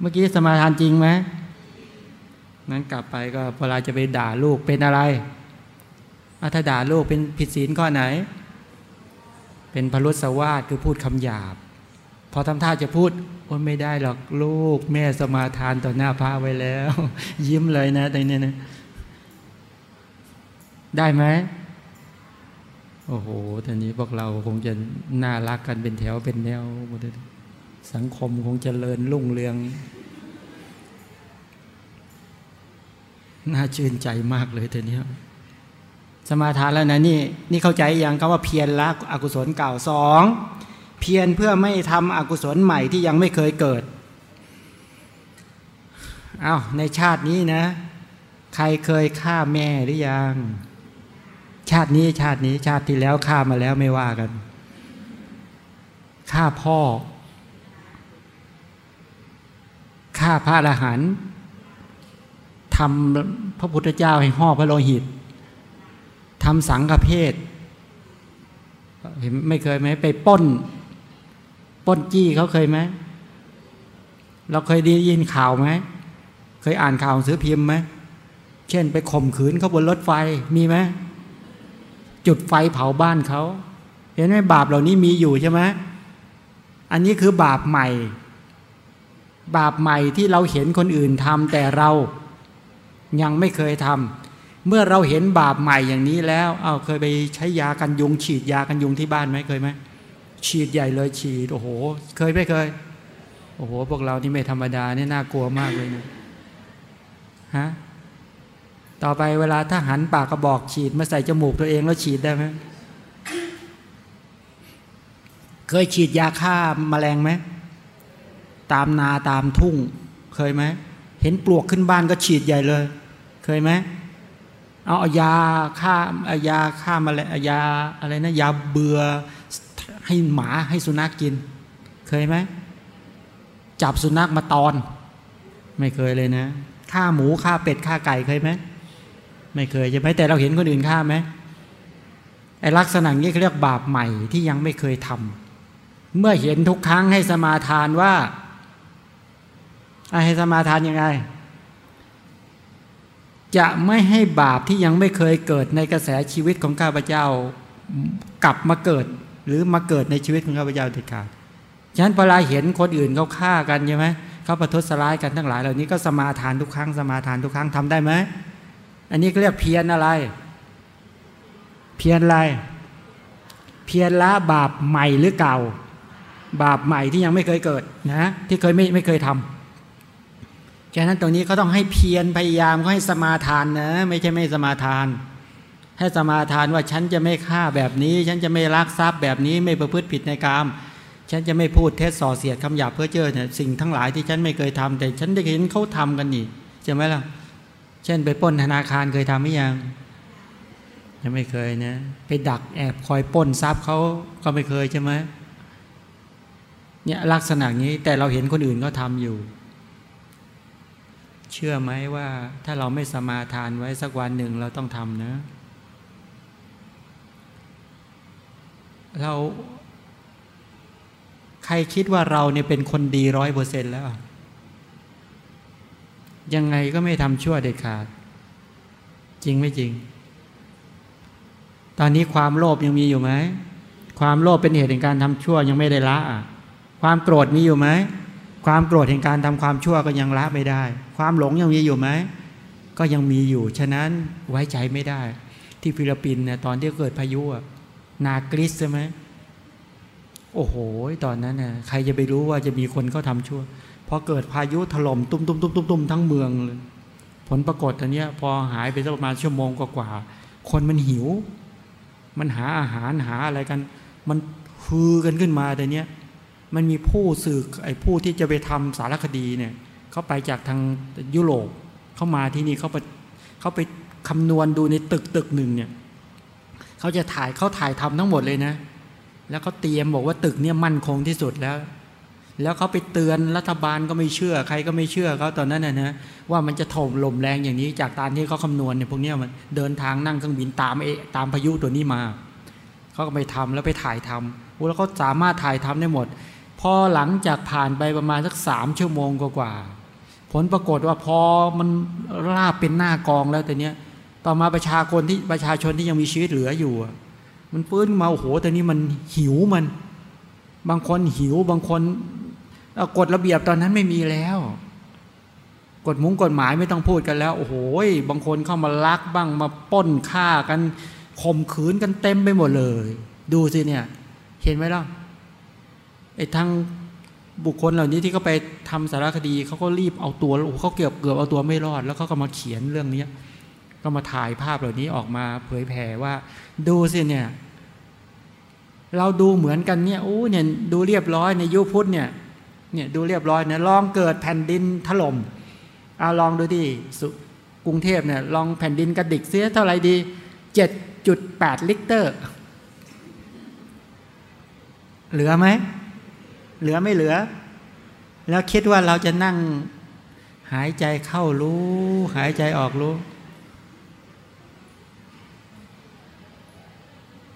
S1: เมื่อกี้สมาทานจริงไหมงั้นกลับไปก็เวลาจะไปด่าลูกเป็นอะไรถ้าด่าลูกเป็นผิดศีลข้อไหน เป็นพรุษวาสคือพูดคำหยาบ พอทำท่าจะพูดว่าไม่ได้หรอกลูก แม่สมาทานต่อหน้าพระไว้แล้ว ยิ้มเลยนะตรงนี้นะได้ไหมโอ้โหตอนนี้พวกเราคงจะน่ารักกันเป็นแถวเป็นแนวหมดเลย สังคมคงเจริญรุ่งเรือง น่าชื่นใจมากเลยตอนนี้สมาทานแล้วนะนี่นี่เข้าใจยังคำว่าเพียรละอกุศลเก่าสองเพียรเพื่อไม่ทำอกุศลใหม่ที่ยังไม่เคยเกิดอา้าในชาตินี้นะ ใครเคยฆ่าแม่หรือยัง ชาตินี้ชาตินี้ชาติที่แล้วฆ่ามาแล้วไม่ว่ากันฆ่าพ่อ ฆ่าพระอรหันต์ทำพระพุทธเจ้าให้ห่อพระโลหิตทำสังฆเพศเห็นไม่เคยไหมไปป้น ป้นจี้เขาเคยไหมเราเคยได้ยินข่าวไหมเคยอ่านข่าวซื้อพิมพ์ไหมเช่นไปข่มขืนเขาบนรถไฟมีไหมจุดไฟเผาบ้านเขา เห็นไหมบาปเหล่านี้มีอยู่ใช่ไหมอันนี้คือบาปใหม่ บาปใหม่ที่เราเห็นคนอื่นทำแต่เรายังไม่เคยทำเมื่อเราเห็นบาปใหม่อย่างนี้แล้วเอาเคยไปใช้ยากันยุง ฉีดยากันยุงที่บ้านไหมเคยไหมฉีดใหญ่เลยฉีดโอ้โห เคยไม่เคย โอ้โห พวกเรานี่ไม่ธรรมดาเนี่ยน่ากลัวมากเลยนะฮะต่อไปเวลาถ้าหันปากกระบอกฉีดมาใส่จมูกตัวเองแล้วฉีดได้ไหมเคยฉีดยาฆ่ามาแมลงไหม ตามนาตามทุ่ง เคยไหมเห็นปลวกขึ้นบ้านก็ฉีดใหญ่เลย เคยไหมเอายาฆ่าอายาฆ่ามาแมลงยาอะไรนะยาเบื่อให้หมาให้สุนัขกกิน เคยไหมจับสุนัขมาตอน ไม่เคยเลยนะฆ่าหมูฆ่าเป็ดฆ่าไก่เคยไหมไม่เคยใช่ไหมแต่เราเห็นคนอื่นฆ่าไหมไอ้ลักษณะนี้เขาเรียกบาปใหม่ที่ยังไม่เคยทำเมื่อเห็นทุกครั้งให้สมาทานว่า ให้สมาทานยังไง จะไม่ให้บาปที่ยังไม่เคยเกิดในกระแสชีวิตของข้าพเจ้ากลับมาเกิด หรือมาเกิดในชีวิตของข้าพเจ้าเด็ดขาดฉะนั้นพอเราเห็นคนอื่นเขาฆ่ากันใช่ไหมเขาประทุษร้ายกันทั้งหลาย เหล่านี้ก็สมาทานทุกครั้งสมาทานทุกครั้งทำได้ไหมอันนี้เรียกเพียรอะไร เพียรอะไร เพียรละบาปใหม่หรือเก่า บาปใหม่ที่ยังไม่เคยเกิดนะ ที่เคยไม่ไม่เคยทำ ฉะนั้นตรงนี้ก็ต้องให้เพียรพยายามก็ให้สมาทานนะ ไม่ใช่ไม่สมาทาน ให้สมาทานว่าฉันจะไม่ฆ่าแบบนี้ ฉันจะไม่ลักทรัพย์แบบนี้ไม่ประพฤติผิดในกามฉันจะไม่พูดเท็จส่อเสียดคำหยาบเพื่อเจอเนี่ยสิ่งทั้งหลายที่ฉันไม่เคยทำแต่ฉันได้เห็นเขาทำกันนี่ใช่ไหมล่ะ เช่นไปป้นธนาคารเคยทำไหมยังยังไม่เคยนะไปดักแอบคอยป้นทรัพย์เขาก็ไม่เคยใช่ไหมเนี่ยลักษณะนี้แต่เราเห็นคนอื่นเขาทาอยู่ เชื่อไหมว่าถ้าเราไม่สมาทานไว้สักวันหนึ่งเราต้องทำนะ เรา ใครคิดว่าเราเนี่ยเป็นคนดีร้อยเปอร์เซ็นต์แล้ว ยังไงก็ไม่ทำชั่วเด็ดขาด จริงไม่จริง ตอนนี้ความโลภยังมีอยู่ไหม ความโลภเป็นเหตุในการทำชั่วยังไม่ได้ละ ความโกรธมีอยู่ไหม ความโกรธแห่งการทำความชั่วก็ยังละไม่ได้ ความหลงยังมีอยู่ไหมก็ยังมีอยู่ ฉะนั้นไว้ใจไม่ได้ ที่ฟิลิปปินส์เนี่ยตอนที่เกิดพายุนากริสใช่ไหมโอ้โห ตอนนั้นน่ะใครจะไปรู้ว่าจะมีคนเขาทาชั่วพอเกิดพายุถล่มตุ้มตุ้มตุ้มตุ้มตุ้มทั้งเมืองเลย ผลปรากฏตอนนี้พอหายไปสักประมาณชั่วโมงกว่าๆคนมันหิว มันหาอาหารหาอะไรกัน มันฮือกันขึ้นมาแต่เนี้ย มันมีผู้สื่อไอ้ผู้ที่จะไปทำสารคดีเนี่ยเขาไปจากทางยุโรปเข้ามาที่นี่เขาไปเขาไปคำนวณดูในตึกตึกหนึ่งเนี่ยเขาจะถ่ายเขาถ่ายทำทั้งหมดเลยนะ แล้วเขาเตรียมบอกว่าตึกเนี่ยมั่นคงที่สุดแล้ว แล้วเขาไปเตือนรัฐบาลก็ไม่เชื่อใครก็ไม่เชื่อเขาตอนนั้นนะนะว่ามันจะถ่มลมแรงอย่างนี้จากตามที่เขาคำนวณเนี่ยพวกเนี้ยมันเดินทางนั่งเครื่องบินตามเอตามพายุตัวนี้มาเขาก็ไปทำแล้วไปถ่ายทำแล้วเขาสามารถถ่ายทำได้หมด พอหลังจากผ่านไปประมาณสักสามชั่วโมงกว่าผลปรากฏว่าพอมันราบเป็นหน้ากองแล้วแต่เนี้ยต่อมาประชาชนที่ประชาชนที่ยังมีชีวิตเหลืออยู่ มันฟื้นมาโอ้โหแต่นี้มันหิวมัน บางคนหิวบางคนกฎระเบียบตอนนั้นไม่มีแล้วกฎมุ้งกฎหมายไม่ต้องพูดกันแล้ว โอ้โหบางคนเข้ามาลักบ้างมาป้นฆ่ากันข่มขืนกันเต็มไปหมดเลย ดูสิเนี่ย เห็นไหมล่ะ ไอ้ทางบุคคลเหล่านี้ที่เขาไปทำสารคดีเขาก็รีบเอาตัวโอ้เขาเกือบเกือบเอาตัวไม่รอด แล้วเขาก็มาเขียนเรื่องนี้ก็มาถ่ายภาพเหล่านี้ออกมาเผยแผ่ว่า ดูสิเนี่ย เราดูเหมือนกันเนี่ยโอ้เนี่ยดูเรียบร้อยในยุคพุทธเนี่ยเนี่ยดูเรียบร้อยเนี่ยลองเกิดแผ่นดินถล่มเอาลองดูที่กรุงเทพเนี่ยลองแผ่นดินกระดิกเสียเท่าไหร่ดีเจ็ดจุดแปดลิตรเหลือไหม เหลือไม่เหลือ แล้วคิดว่าเราจะนั่งหายใจเข้ารู้ หายใจออกรู้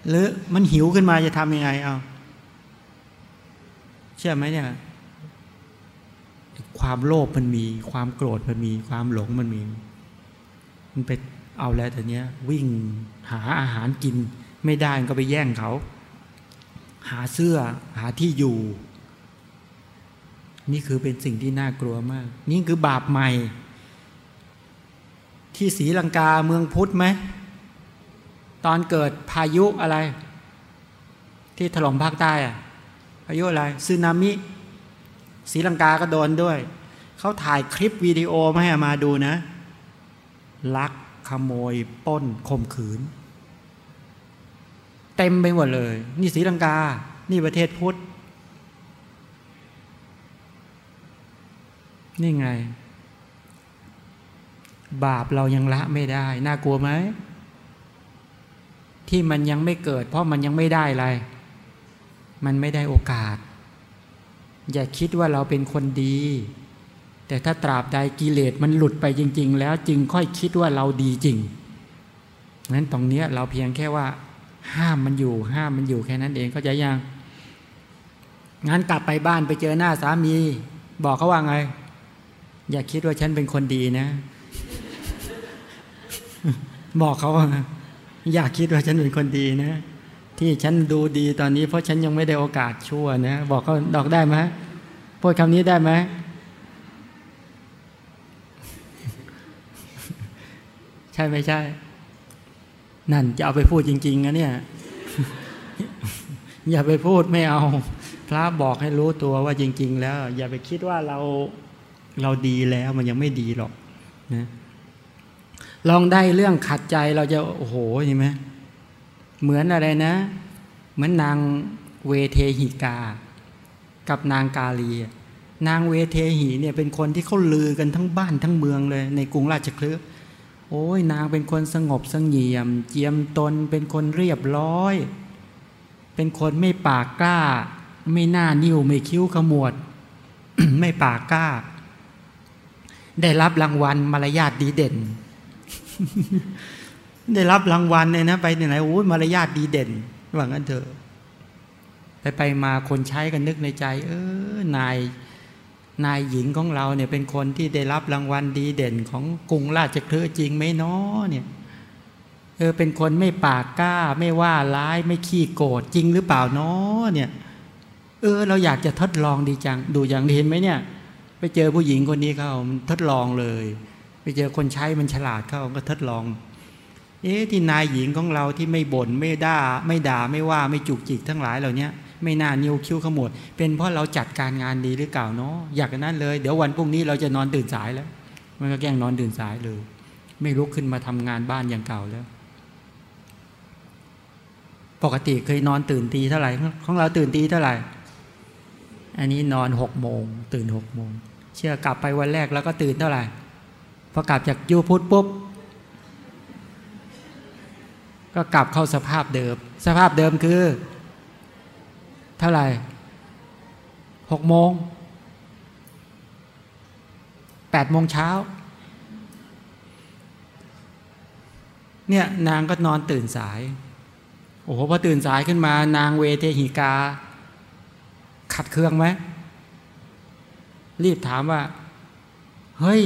S1: หรือมันหิวขึ้นมาจะทำยังไงเอาเชื่อไหมเนี่ยความโลภมันมี ความโกรธมันมี ความหลงมันมี มันไปเอาแล้วแต่เนี้ย วิ่งหาอาหารกิน ไม่ได้ก็ไปแย่งเขา หาเสื้อหาที่อยู่ นี่คือเป็นสิ่งที่น่ากลัวมาก นี่คือบาปใหม่ ที่ศรีลังกาเมืองพุทธไหม ตอนเกิดพายุอะไร ที่ถล่มภาคใต้อะพายุอะไรซึนามิศรีลังกาก็โดนด้วย เขาถ่ายคลิปวิดีโอมาให้มาดูนะ ลักขโมยป้นข่มขืน เต็มไปหมดเลย นี่ศรีลังกา นี่ประเทศพุทธ นี่ไง บาปเรายังละไม่ได้ น่ากลัวไหม ที่มันยังไม่เกิด เพราะมันยังไม่ได้อะไร มันไม่ได้โอกาส อย่าคิดว่าเราเป็นคนดี แต่ถ้าตราบใดกิเลสมันหลุดไปจริง ๆ แล้วจึงค่อยคิดว่าเราดีจริงนั้นตรงนี้เราเพียงแค่ว่า ห้ามมันอยู่ ห้ามมันอยู่แค่นั้นเองก็จะยังงั้นกลับไปบ้านไปเจอหน้าสามี บอกเขาว่าไง อย่าคิดว่าฉันเป็นคนดีนะ บอกเขาว่าอย่าคิดว่าฉันเป็นคนดีนะ ที่ฉันดูดีตอนนี้ เพราะฉันยังไม่ได้โอกาสชั่วนะ บอกเขาดอกได้ไหมพูดคำนี้ได้ไหมใช่ไม่ใช่ นั่นจะเอาไปพูดจริง ๆนะเนี่ย อย่าไปพูดไม่เอา พระบอกให้รู้ตัวว่าจริง ๆ แล้ว อย่าไปคิดว่าเรา เราดีแล้วมันยังไม่ดีหรอกนะลองได้เรื่องขัดใจเราจะโอ้โหเห็นไหมเหมือนอะไรนะ เหมือนนางเวเทหิกา กับนางกาลี นางเวเทหีเนี่ยเป็นคนที่เขาลือกันทั้งบ้านทั้งเมืองเลย ในกรุงราชคลึโอ้ยนางเป็นคนสงบสงเงียม เจียมตนเป็นคนเรียบร้อย เป็นคนไม่ปากกล้า ไม่น้านิ้วไม่คิ้วขมวด ไม่ปากกล้า ได้รับรางวัลมารยาทดีเด่น ได้รับรางวัลเนี่ยนะ ไปไหนโอ้ยมารยาทดีเด่นว่างั้นเถอะไปไปมาคนใช้กันนึกในใจ เออนายนายหญิงของเราเนี่ยเป็นคนที่ได้รับรางวัลดีเด่นของกรุงราชคลือจริงไหมเนาะเนี่ยเออเป็นคนไม่ปากกล้า ไม่ว่าร้ายไม่ขี้โกรธจริงหรือเปล่านาะเนี่ย เออ เราอยากจะทดลองดีจัง ดูอย่างเห็นไหมเนี่ย ไปเจอผู้หญิงคนนี้เขามันทดลองเลย ไปเจอคนใช้มันฉลาดเขาก็ทดลอง เอ๊ะที่นายหญิงของเราที่ไม่บน่นไม่ด่าไม่ด่าไม่ว่าไม่จุกจิกทั้งหลายเหล่านี้ไม่น่านิ้วคิ้วขมวด เป็นเพราะเราจัดการงานดีหรือเปล่าเนาะอยากนั้นเลย เดี๋ยววันพรุ่งนี้เราจะนอนตื่นสายแล้ว มันก็แกล้งนอนตื่นสายเลย ไม่ลุกขึ้นมาทำงานบ้านอย่างเก่าแล้ว ปกติเคยนอนตื่นตีเท่าไหร่ของเราตื่นตีเท่าไหร่ อันนี้นอนหกโมงตื่นหกโมง เชื่อกลับไปวันแรกแล้วก็ตื่นเท่าไหร่พอกลับจากยูพุทธปุ๊บ ก็กลับเข้าสภาพเดิม สภาพเดิมคือ เท่าไหร่หกโมงแปดโมงเช้าเนี่ยนางก็นอนตื่นสาย โอ้โหพอตื่นสายขึ้นมา นางเวเทหิกา ขัดเครื่องไหม รีบถามว่า เฮ้ย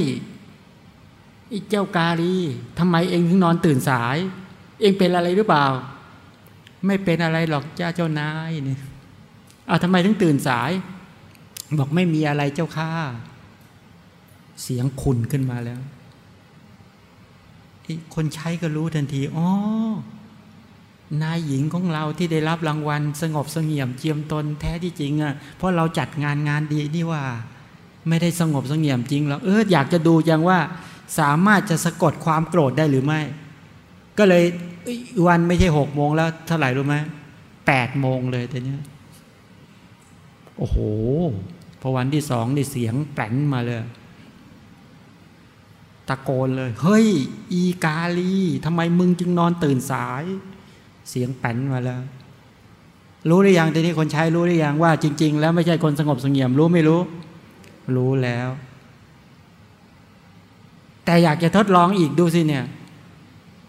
S1: ไอ้เจ้ากาลีทำไมเองถึงนอนตื่นสาย เองเป็นอะไรหรือเปล่า ไม่เป็นอะไรหรอกเจ้าเจ้านายเนี่ยเอาทำไมถึงตื่นสาย บอกไม่มีอะไรเจ้าข้าเสียงคุนขึ้นมาแล้วคนใช้ก็รู้ทันที อ๋อ นายหญิงของเราที่ได้รับรางวัล สงบสงเงียมเจียมตนแท้ที่จริงอะ เพราะเราจัดงานงานดีนี่ว่า ไม่ได้สงบสงเงียมจริงหรอกเอออยากจะดูยังว่าสามารถจะสะกดความโกรธได้หรือไม่ ก็เลยวันไม่ใช่หกโมงแล้วเท่าไหร่รู้ไหมแปดโมงเลยแต่เนี้ยโอ้โหพอวันที่สองนี่เสียงแปลนมาเลย ตะโกนเลย เฮ้ย อีกาลีทำไมมึงจึงนอนตื่นสาย เสียงแป้นมาแล้ว รู้หรือยังทีนี้คนใช้รู้หรือยังว่า จริง ๆ แล้วไม่ใช่คนสงบสงเงียมรู้ไม่รู้ รู้แล้ว แต่อยากจะทดลองอีกดูสิเนี่ย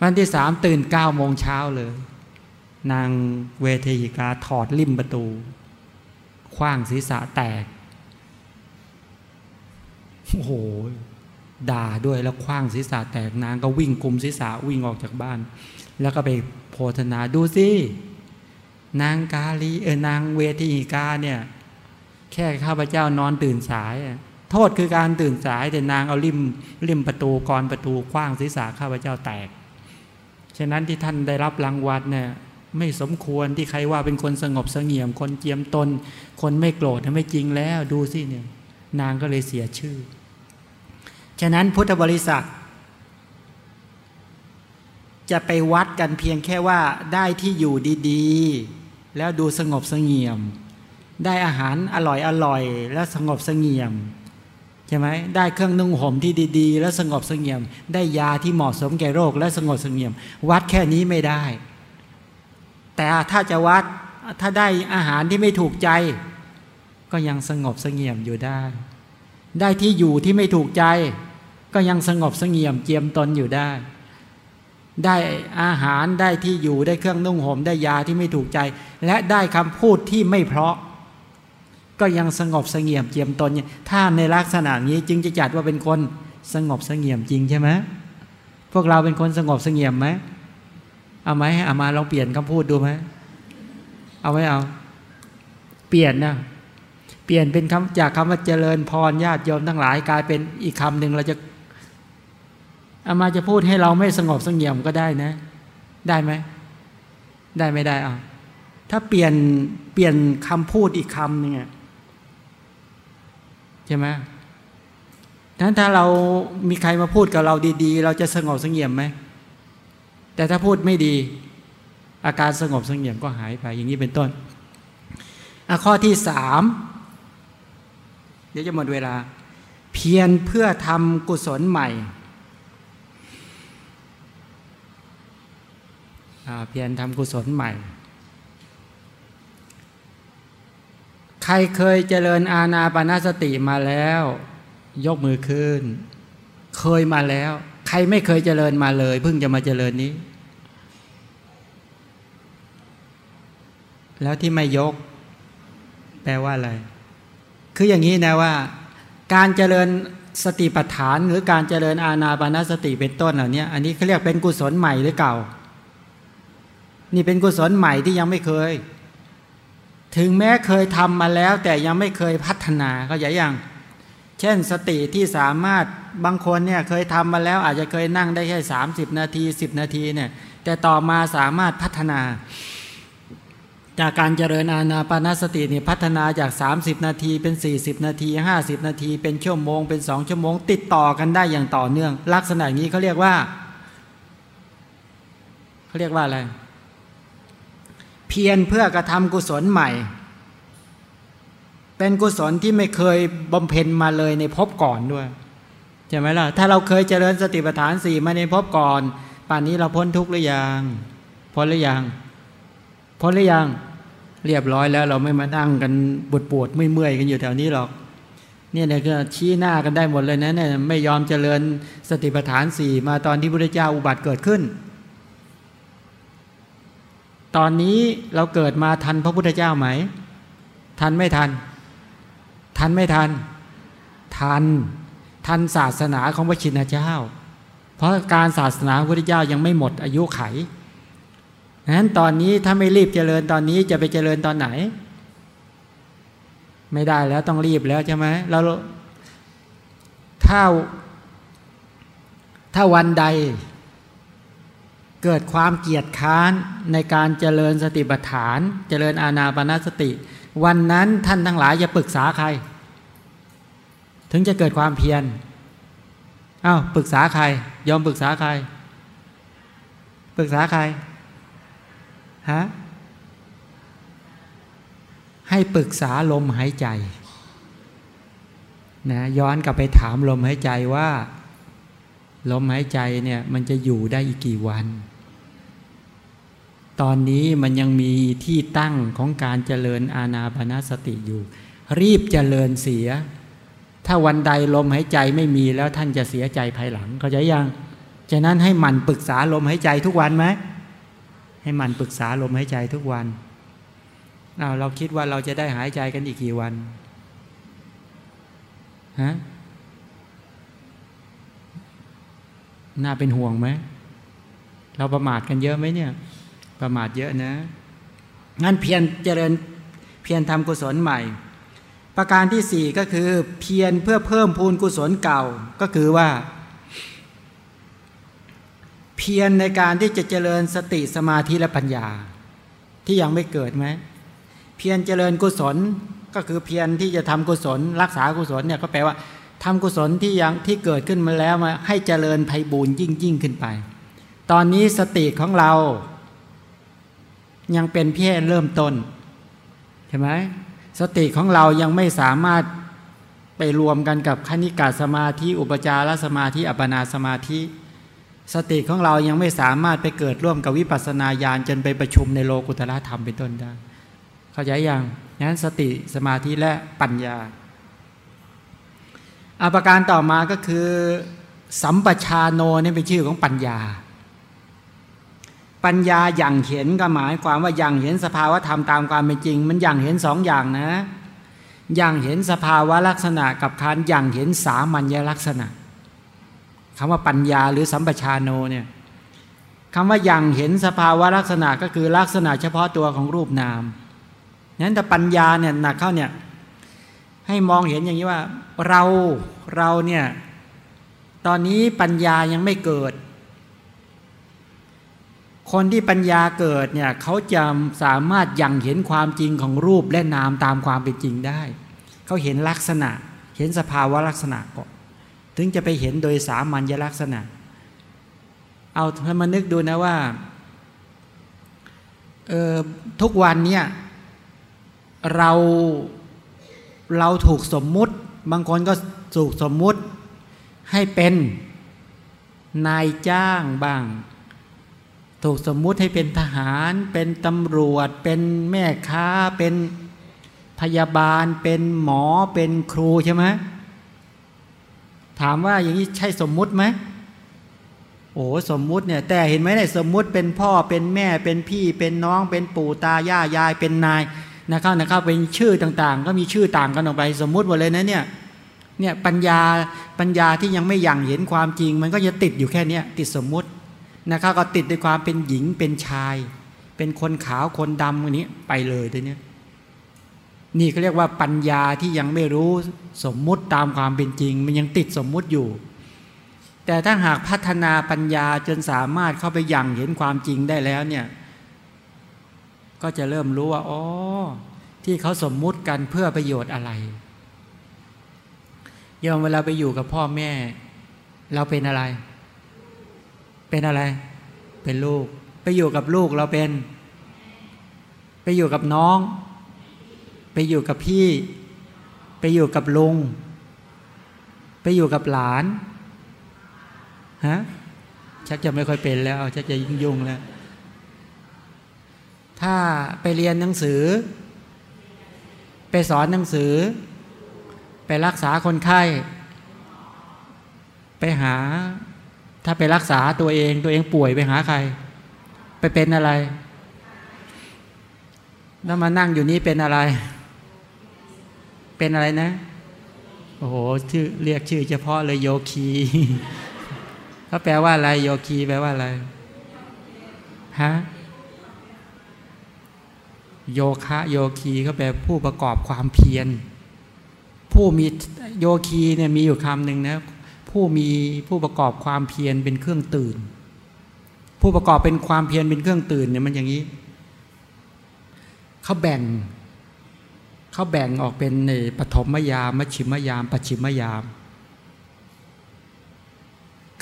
S1: วันที่สามตื่นเก้าโมงเช้าเลย นางเวทีกาถอดลิ่มประตูคว้างศีรษะแตก โอ้โห ด่าด้วยแล้วคว้างศีรษะแตกนางก็วิ่งกุมศีรษะวิ่งออกจากบ้าน แล้วก็ไปโพธนาดูสินางกาลีเออนางเวทีกาเนี่ย แค่ข้าพเจ้านอนตื่นสาย โทษคือการตื่นสายแต่นางเอาริมริมประตูกรประตูคว้างศีรษะข้าพเจ้าแตก ฉะนั้นที่ท่านได้รับรางวัลเนี่ยไม่สมควรที่ใครว่าเป็นคนสงบสงเงียม คนเจียมตน คนไม่โกรธไม่จริงแล้วดูสิเนี่ยนางก็เลยเสียชื่อ ฉะนั้นพุทธบริษัท จะไปวัดกันเพียงแค่ว่าได้ที่อยู่ดี ๆ แล้วดูสงบสงเงียม ได้อาหารอร่อยอร่อย แล้วสงบสงเงียมใช่ไหมได้เครื่องนุ่งห่มที่ดีๆ แล้วสงบสงเงียม ได้ยาที่เหมาะสมแก่โรค และสงบสงเงียม วัดแค่นี้ไม่ได้ แต่ถ้าจะวัดถ้าได้อาหารที่ไม่ถูกใจ ก็ยังสงบสงเงียมอยู่ได้ ได้ที่อยู่ที่ไม่ถูกใจ ก็ยังสงบสงเงียมเจียมตนอยู่ได้ได้อาหารได้ที่อยู่ได้เครื่องนุ่งห่มได้ยาที่ไม่ถูกใจ และได้คำพูดที่ไม่เพราะ ก็ยังสงบสงเงียมเจียมตนถ้าในลักษณะนี้จึงจะจัดว่าเป็นคนสงบสงเงียมจริงใช่ไหมพวกเราเป็นคนสงบสงเงียมไหมเอาไหมเอามาลองเปลี่ยนคำพูดดูไหมเอาไหมเอา เปลี่ยนนะเปลี่ยนเป็นคำจากคำว่าเจริญพรญาติโยมทั้งหลายกลายเป็นอีกคำหนึ่งเราจะเอามาจะพูดให้เราไม่สงบสงเงียมก็ได้นะ ได้ไหมได้ไม่ได้เอาถ้าเปลี่ยนเปลี่ยนคำพูดอีกคำหนึ่งอะ ใช่ไหมนั้นถ้าเรามีใครมาพูดกับเราดี ๆ เราจะสงบสงเงียมไหม แต่ถ้าพูดไม่ดี อาการสงบสงเงียมก็หายไป อย่างนี้เป็นต้นข้อที่สามเดี๋ยวจะหมดเวลา เพียรเพื่อทำกุศลใหม่เพียรทำกุศลใหม่ ใครเคยเจริญอาณาปณสติมาแล้ว ยกมือขึ้น เคยมาแล้ว ใครไม่เคยเจริญมาเลย เพิ่งจะมาเจริญนี้ แล้วที่ไม่ยก แปลว่าอะไร คืออย่างนี้นะว่า การเจริญสติปัฏฐานหรือการเจริญอาณาปณสติเป็นต้นเหล่านี้อันนี้เขาเรียกเป็นกุศลใหม่หรือเก่า นี่เป็นกุศลใหม่ที่ยังไม่เคย ถึงแม้เคยทำมาแล้ว แต่ยังไม่เคยพัฒนาเขาใจยังเช่นสติที่สามารถบางคนเนี่ยเคยทำมาแล้วอาจจะเคยนั่งได้แค่ 30 นาที 10 นาทีเนี่ยแต่ต่อมาสามารถพัฒนา จากการเจริญอาณาปานสตินี่พัฒนาจาก 30 นาทีเป็น 40 นาที 50 นาที เป็นชั่วโมงเป็น 2 ชั่วโมง ติดต่อกันได้อย่างต่อเนื่อง ลักษณะนี้เขาเรียกว่าเขาเรียกว่าอะไร เพียรเพื่อกระทำกุศลใหม่ เป็นกุศลที่ไม่เคยบำเพ็ญมาเลยในภพก่อนด้วยใช่ไหมล่ะ ถ้าเราเคยเจริญสติปัฏฐานสี่มาในภพก่อน ป่านนี้เราพ้นทุกข์หรือยังพ้นหรือยังพ้นหรือยังเรียบร้อยแล้วเราไม่มานั่งกันปวดปวดไม่เมื่อยกันอยู่แถวนี้หรอกเนี่ยเนี่ยก็ชี้หน้ากันได้หมดเลยนะเนี่ยไม่ยอมเจริญสติปัฏฐานสี่มาตอนที่พระเจ้าอุบัติเกิดขึ้น ตอนนี้เราเกิดมาทันพระพุทธเจ้าไหม ทันไม่ทัน ทันไม่ทัน ทัน ทันศาสนาของพระชินเจ้า เพราะการศาสนาพระพุทธเจ้ายังไม่หมดอายุไขนั้นตอนนี้ถ้าไม่รีบเจริญตอนนี้จะไปเจริญตอนไหน ไม่ได้แล้วต้องรีบแล้วใช่ไหมเราถ้าถ้าวันใด เกิดความเกียจค้านในการเจริญสติปัฏฐาน เจริญอาณาปณสติ วันนั้นท่านทั้งหลายจะปรึกษาใคร ถึงจะเกิดความเพียรอ้าวปรึกษาใคร ยอมปรึกษาใคร ปรึกษาใครฮะให้ปรึกษาลมหายใจนะย้อนกลับไปถามลมหายใจว่า ลมหายใจเนี่ยมันจะอยู่ได้อีกกี่วัน ตอนนี้มันยังมีที่ตั้งของการเจริญอาณาปณสติอยู่ รีบเจริญเสีย ถ้าวันใดลมหายใจไม่มีแล้วท่านจะเสียใจภายหลังเขาใจยังฉะนั้นให้มันปรึกษาลมหายใจทุกวันไหมให้มันปรึกษาลมหายใจทุกวันเอาเราคิดว่าเราจะได้หายใจกันอีกกี่วันฮะน่าเป็นห่วงไหม เราประมาทกันเยอะไหมเนี่ย ประมาทเยอะนะ งั้นเพียรเจริญเพียรทำกุศลใหม่ ประการที่สี่ก็คือ เพียรเพื่อเพิ่มพูนกุศลเก่าก็คือว่า เพียรในการที่จะเจริญสติสมาธิและปัญญา ที่ยังไม่เกิดไหมเพียรเจริญกุศลก็คือเพียรที่จะทำกุศล รักษากุศลเนี่ยก็แปลว่าทำกุศลที่ยังที่เกิดขึ้นมาแล้วมาให้เจริญไพบูรยิ่งยิ่งขึ้นไป ตอนนี้สติของเรา ยังเป็นเพียงเริ่มต้นใช่ไหมสติของเรายังไม่สามารถไปรวมกันกับคณิกาสมาธิ อุปจารสมาธิ อัปนาสมาธิ สติของเรายังไม่สามารถไปเกิดร่วมกับวิปัสสนาญาณจนไปประชุมในโลกุตละธรรมเป็นต้นได้ เข้าใจยังนั้นสติสมาธิและปัญญาอาประการต่อมาก็คือ สัมปชาโนนี่เป็นชื่อของปัญญา ปัญญาอย่างเห็นก็หมายความว่าอย่างเห็นสภาวะธรรมตามความเป็นจริง มันอย่างเห็นสองอย่างนะ อย่างเห็นสภาวะลักษณะกับการอย่างเห็นสามัญลักษณะคำว่าปัญญาหรือสัมปชาโนเนี่ยคำว่าอย่างเห็นสภาวะลักษณะก็คือลักษณะเฉพาะตัวของรูปนามนั้นแต่ปัญญาเนี่ยหนักเข้าเนี่ยให้มองเห็นอย่างนี้ว่าเราเราเนี่ยตอนนี้ปัญญายังไม่เกิด คนที่ปัญญาเกิดเนี่ยเขาจะสามารถยังเห็นความจริงของรูปและนามตามความเป็นจริงได้ เขาเห็นลักษณะ เห็นสภาวะลักษณะก่อนถึงจะไปเห็นโดยสามัญลักษณะ เอาให้มานึกดูนะว่าทุกวันเนี่ยเราเราถูกสมมุติ บางคนก็ถูกสมมุติให้เป็นนายจ้างบ้าง ถูกสมมุติให้เป็นทหาร เป็นตำรวจ เป็นแม่ค้า เป็นพยาบาล เป็นหมอ เป็นครูใช่ไหมถามว่าอย่างนี้ใช่สมมุติไหมโอ้สมมุติเนี่ย แต่เห็นไหมเนี่ยสมมุติเป็นพ่อเป็นแม่เป็นพี่เป็นน้อง เป็นปู่ตายายยายเป็นนายนะครับนะครับเป็นชื่อต่างๆ ก็มีชื่อต่างกันออกไป สมมุติหมดเลยนะเนี่ยเนี่ยปัญญาปัญญาที่ยังไม่ยังเห็นความจริง มันก็จะติดอยู่แค่นี้ติดสมมุติ นะครับก็ติดด้วยความเป็นหญิงเป็นชาย เป็นคนขาวคนดำอันนี้ไปเลยตัวเนี้ยนี่เขาเรียกว่าปัญญาที่ยังไม่รู้สมมุติตามความเป็นจริง มันยังติดสมมุติอยู่ แต่ถ้าหากพัฒนาปัญญาจนสามารถเข้าไปยังเห็นความจริงได้แล้วเนี่ยก็จะเริ่มรู้ว่าอ๋อที่เขาสมมุติกันเพื่อประโยชน์อะไรยอมเวลาไปอยู่กับพ่อแม่ เราเป็นอะไร เป็นอะไร เป็นลูก ไปอยู่กับลูกเราเป็น ไปอยู่กับน้อง ไปอยู่กับพี่ ไปอยู่กับลุง ไปอยู่กับหลานฮะชักจะไม่ค่อยเป็นแล้วชักจะยุ่งยุ่งแล้ว ถ้าไปเรียนหนังสือ ไปสอนหนังสือ ไปรักษาคนไข้ ไปหา ถ้าไปรักษาตัวเองตัวเองป่วยไปหาใคร ไปเป็นอะไร แล้วมานั่งอยู่นี่เป็นอะไร เป็นอะไรนะ โอ้โหชื่อเรียกชื่อเฉพาะเลยโยคีเขาแปลว่าอะไร โยคีแปลว่าอะไรฮะโยคะโยคีก็แปลผู้ประกอบความเพียร ผู้มีโยคีเนี่ยมีอยู่คำหนึ่งนะ ผู้มีผู้ประกอบความเพียรเป็นเครื่องตื่น ผู้ประกอบเป็นความเพียรเป็นเครื่องตื่นเนี่ยมันอย่างนี้เขาแบ่งเขาแบ่งออกเป็นในปฐมยามมชิมยามปัจฉิมยาม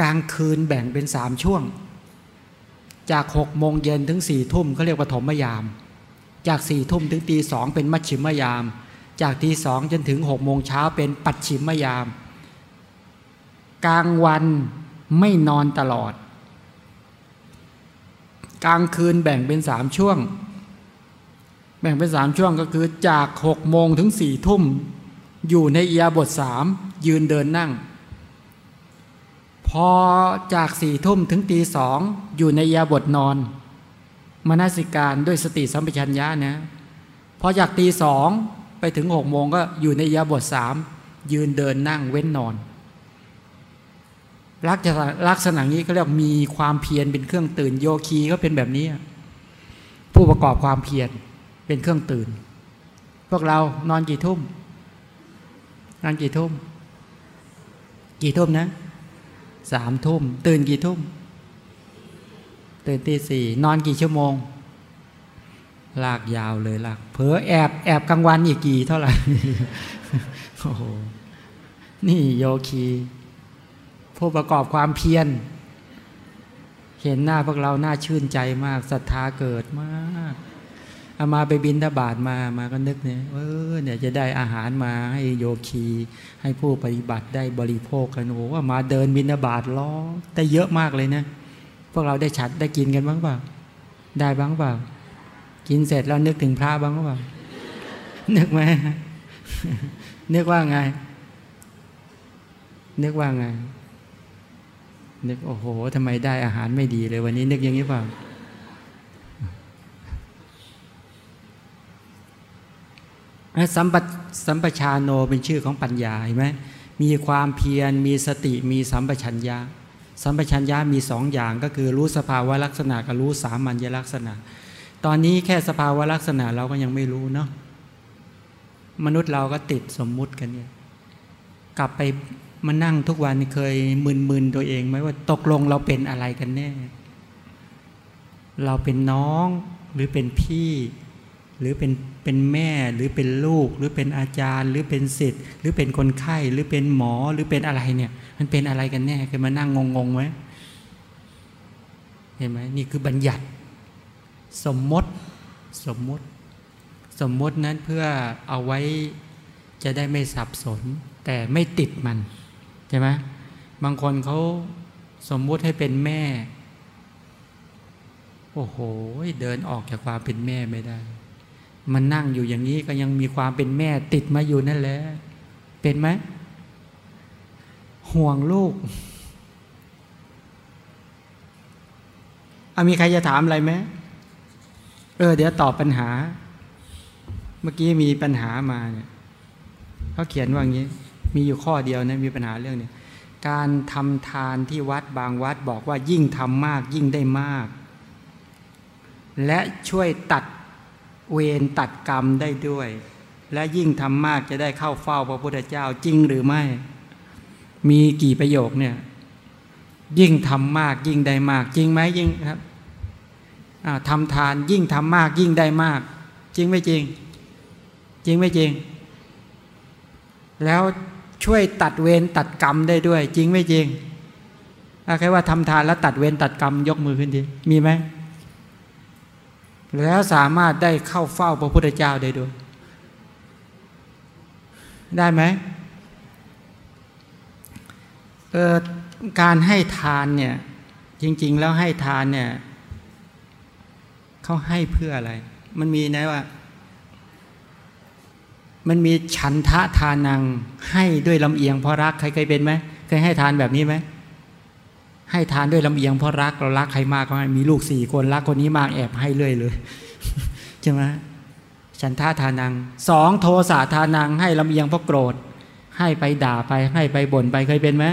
S1: กลางคืนแบ่งเป็นสามช่วง จากหกโมงเย็นถึงสี่ทุ่มเขาเรียกปฐมยาม จากสี่ทุ่มถึงตีสองเป็นมัชชิมยาม จากตีสองจนถึงหกโมงเช้าเป็นปัจฉิมยาม กลางวันไม่นอนตลอด กลางคืนแบ่งเป็นสามช่วง แบ่งเป็นสามช่วงก็คือจากหกโมงถึงสี่ทุ่ม อยู่ในเอียบทสามยืนเดินนั่ง พอจากสี่ทุ่มถึงตีสองอยู่ในเอียบทนอนมนสิการด้วยสติสัมปชัญญะนะพอจากตีสองไปถึงหกโมงก็อยู่ในยาบทสามยืนเดินนั่งเว้นนอน ลักษณะลักษณะนี้ก็เรียกมีความเพียรเป็นเครื่องตื่น โยคีก็เป็นแบบนี้ ผู้ประกอบความเพียรเป็นเครื่องตื่น พวกเรานอนกี่ทุ่มนอนกี่ทุ่ม กี่ทุ่มนะสามทุ่ม ตื่นกี่ทุ่ม ตื่นตีสี่นอนกี่ชั่วโมง ลากยาวเลยลากเผลอแอบแอบกลางวันอีกกี่เท่าไหร่โอ้โหนี่โยคี ผู้ประกอบความเพียร เห็นหน้าพวกเราหน้าชื่นใจมากศรัทธาเกิดมากเอามาไปบินทบาทมามาก็นึกเนี่ยเออเนี่ยจะได้อาหารมาให้โยคีให้ผู้ปฏิบัติได้บริโภคกันโอ้ว่ามาเดินบินทบาทล้อได้เยอะมากเลยนะพวกเราได้ฉัดได้กินกันบ้างเปล่าได้บ้างเปล่ากินเสร็จแล้วนึกถึงพระบ้างเปล่านึกไหมนึกว่าไงนึกว่าไง นึกโอ้โหทำไมได้อาหารไม่ดีเลยวันนี้นึกอย่างนี้เปล่าสัมปสัมปชาโนเป็นชื่อของปัญญาเห็นไหมมีความเพียรมีสติมีสัมปชัญญะ สัมปชัญญะมีสองอย่างก็คือรู้สภาวะลักษณะกับรู้สามัญลักษณะ ตอนนี้แค่สภาวะลักษณะเราก็ยังไม่รู้เนาะมนุษย์เราก็ติดสมมุติกันเนี่ยกลับไป มานั่งทุกวันเคยมึนๆตัวเองไหมว่าตกลงเราเป็นอะไรกันแน่ เราเป็นน้องหรือเป็นพี่ หรือเป็นเป็นแม่หรือเป็นลูก หรือเป็นอาจารย์ หรือเป็นศิษย์หรือเป็นคนไข้หรือเป็นหมอหรือเป็นอะไรเนี่ย มันเป็นอะไรกันแน่เคยมานั่งงงๆไหมเห็นไหมนี่คือบัญญัติ สมมติสมมติ สมมตินั้นเพื่อเอาไว้จะได้ไม่สับสน แต่ไม่ติดมัน ช่ไหมบางคนเขาสมมุติให้เป็นแม่ โอ้โห เดินออกจากความเป็นแม่ไม่ได้ มันนั่งอยู่อย่างนี้ก็ยังมีความเป็นแม่ติดมาอยู่นั่นแหละ เป็นไหมห่วงลูกอามีใครจะถามอะไรไหมเออ เดี๋ยวตอบปัญหา เมื่อกี้มีปัญหามาเนี่ยเขาเขียนว่าอย่างนี้ มีอยู่ข้อเดียวนะมีปัญหาเรื่องนี้การทำทานที่วัดบางวัดบอกว่ายิ่งทำมากยิ่งได้มาก และช่วยตัดเวรตัดกรรมได้ด้วย และยิ่งทำมากจะได้เข้าเฝ้าพระพุทธเจ้าจริงหรือไม่ มีกี่ประโยคเนี่ยยิ่งทำมากยิ่งได้มาก จริงไหมยิ่งครับทำทานยิ่งทำมากยิ่งได้มาก จริงไม่จริง จริงไม่จริง แล้ว ช่วยตัดเวรตัดกรรมได้ด้วย จริงไม่จริงใครว่าทำทานแล้วตัดเวรตัดกรรมยกมือขึ้นดีมีไหมแล้วสามารถได้เข้าเฝ้าพระพุทธเจ้าได้ด้วย ได้ไหมเออการให้ทานเนี่ยจริง ๆ แล้วให้ทานเนี่ยเขาให้เพื่ออะไร มันมีนะว่า มันมีฉันทะทานังให้ด้วยลำเอียงเพราะรักใครเคยเป็นไหมเคยให้ทานแบบนี้ไหมให้ทานด้วยลำเอียงเพราะรักเรารักใครมากก็ให้มีลูกสี่คนรักคนนี้มากแอบให้เรื่อยเลยใช่ไหมฉันท่าทานังสองโทสะทานังให้ลำเอียงเพราะโกรธ ให้ไปด่าไปให้ไปบ่นไปเคยเป็นไหม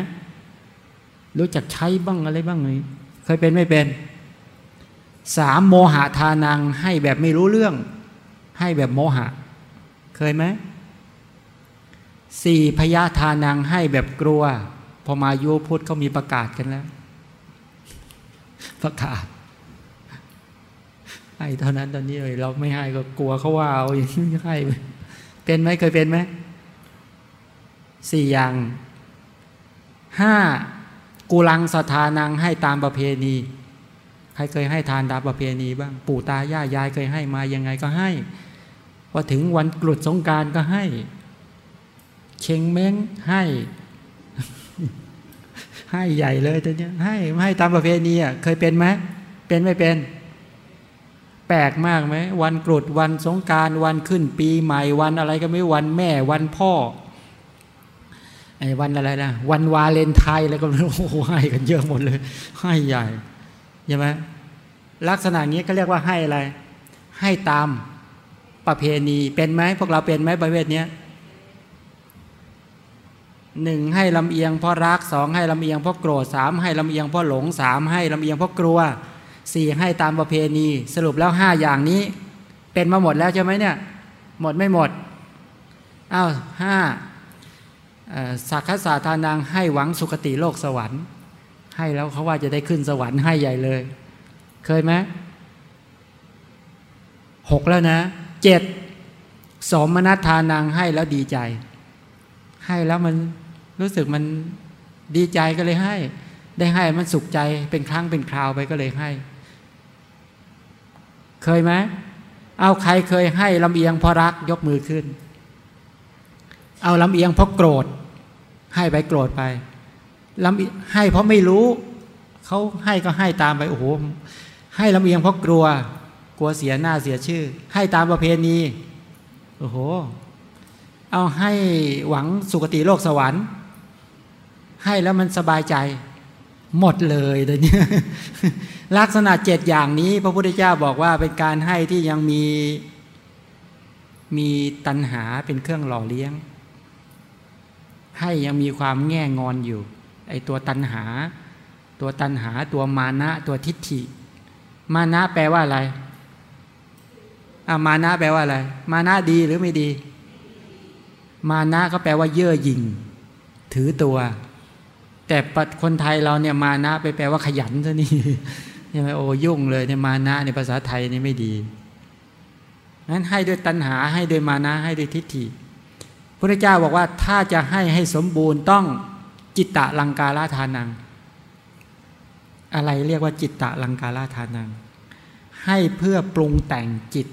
S1: รู้จักใช้บ้างอะไรบ้างไหมเคยเป็นไม่เป็นสามโมหะทานังให้แบบไม่รู้เรื่อง ให้แบบโมหะ เคยไหมสี่พยาทานังให้แบบกลัว พอมาโยพุทธเขามีประกาศกันแล้ว ประกาศให้เท่านั้นตอนนี้เลยเราไม่ให้ก็กลัวเขาว่าเอาอย่างนี้ให้เป็นไหมเคยเป็นไหมสี่อย่างห้ากุลังสถานังให้ตามประเพณี ใครเคยให้ทานตามประเพณีบ้าง ปู่ตาย่ายายเคยให้มายังไงก็ให้ พอถึงวันกรุดสงการก็ให้ เชงเม้งให้ ให้ใหญ่เลยตอนนี้ให้ให้ตามประเพณีอะเคยเป็นไหมเป็นไม่เป็น แปลกมากไหมวันกรุดวันสงการวันขึ้นปีใหม่วันอะไรก็ไม่วันแม่วันพ่อไอ้วันอะไรนะวันวาเลนไทน์แล้วก็โอ้โหให้กันเยอะหมดเลย ให้ใหญ่ใช่ไหมลักษณะนี้ก็เรียกว่าให้อะไร ให้ตาม ประเพณีเป็นไหมพวกเราเป็นไหมประเภทนี้หนึ่งให้ลำเอียงเพราะรักสองให้ลำเอียงเพราะโกรธสามให้ลำเอียงเพราะหลงสามให้ลำเอียงเพราะกลัวสี่ให้ตามประเพณี สรุปแล้วห้าอย่างนี้ เป็นมาหมดแล้วใช่ไหมเนี่ย หมดไม่หมดอ้าวห้าสักขสาทานังให้หวังสุคติโลกสวรรค์ ให้แล้วเขาว่าจะได้ขึ้นสวรรค์ให้ใหญ่เลย เคยไหมหกแล้วนะ เจ็ดสมนัทานังให้แล้วดีใจ ให้แล้วมันรู้สึกมันดีใจก็เลยให้ ได้ให้มันสุขใจเป็นครั้งเป็นคราวไปก็เลยให้ เคยไหมเอาใครเคยให้ลำเอียงเพราะรักยกมือขึ้น เอาลำเอียงเพราะโกรธ ให้ไปโกรธไปลำให้เพราะไม่รู้เขาให้ก็ให้ตามไปโอ้โหให้ลำเอียงเพราะกลัว ลัวเสียหน้าเสียชื่อ ให้ตามประเพณีโอ้โห เอาให้หวังสุคติโลกสวรรค์ ให้แล้วมันสบายใจ หมดเลยเดี๋ยวนี้ลักษณะเจ็ดอย่างนี้ พระพุทธเจ้าบอกว่าเป็นการให้ที่ยังมีมีตัณหาเป็นเครื่องหล่อเลี้ยง ให้ยังมีความแง่งอนอยู่ไอตัวตัณหา ตัวตัณหาตัวมานะตัวทิฏฐิ มานะแปลว่าอะไร อามานะแปลว่าอะไร มานะดีหรือไม่ดี มานะก็แปลว่าเย่อหยิ่ง ถือตัว แต่คนไทยเราเนี่ยมานะไปแปลว่าขยันซะนี่ใช่ไหมโอ้ยุ่งเลยเนี่ยมานะในภาษาไทยนี่ไม่ดีงั้นให้ด้วยตัณหาให้ด้วยมานะให้ด้วยทิฏฐิพระเจ้าบอกว่าถ้าจะให้ให้สมบูรณ์ต้องจิตตะลังกาลาทานัง อะไรเรียกว่าจิตตะลังกาลาทานัง ให้เพื่อปรุงแต่งจิต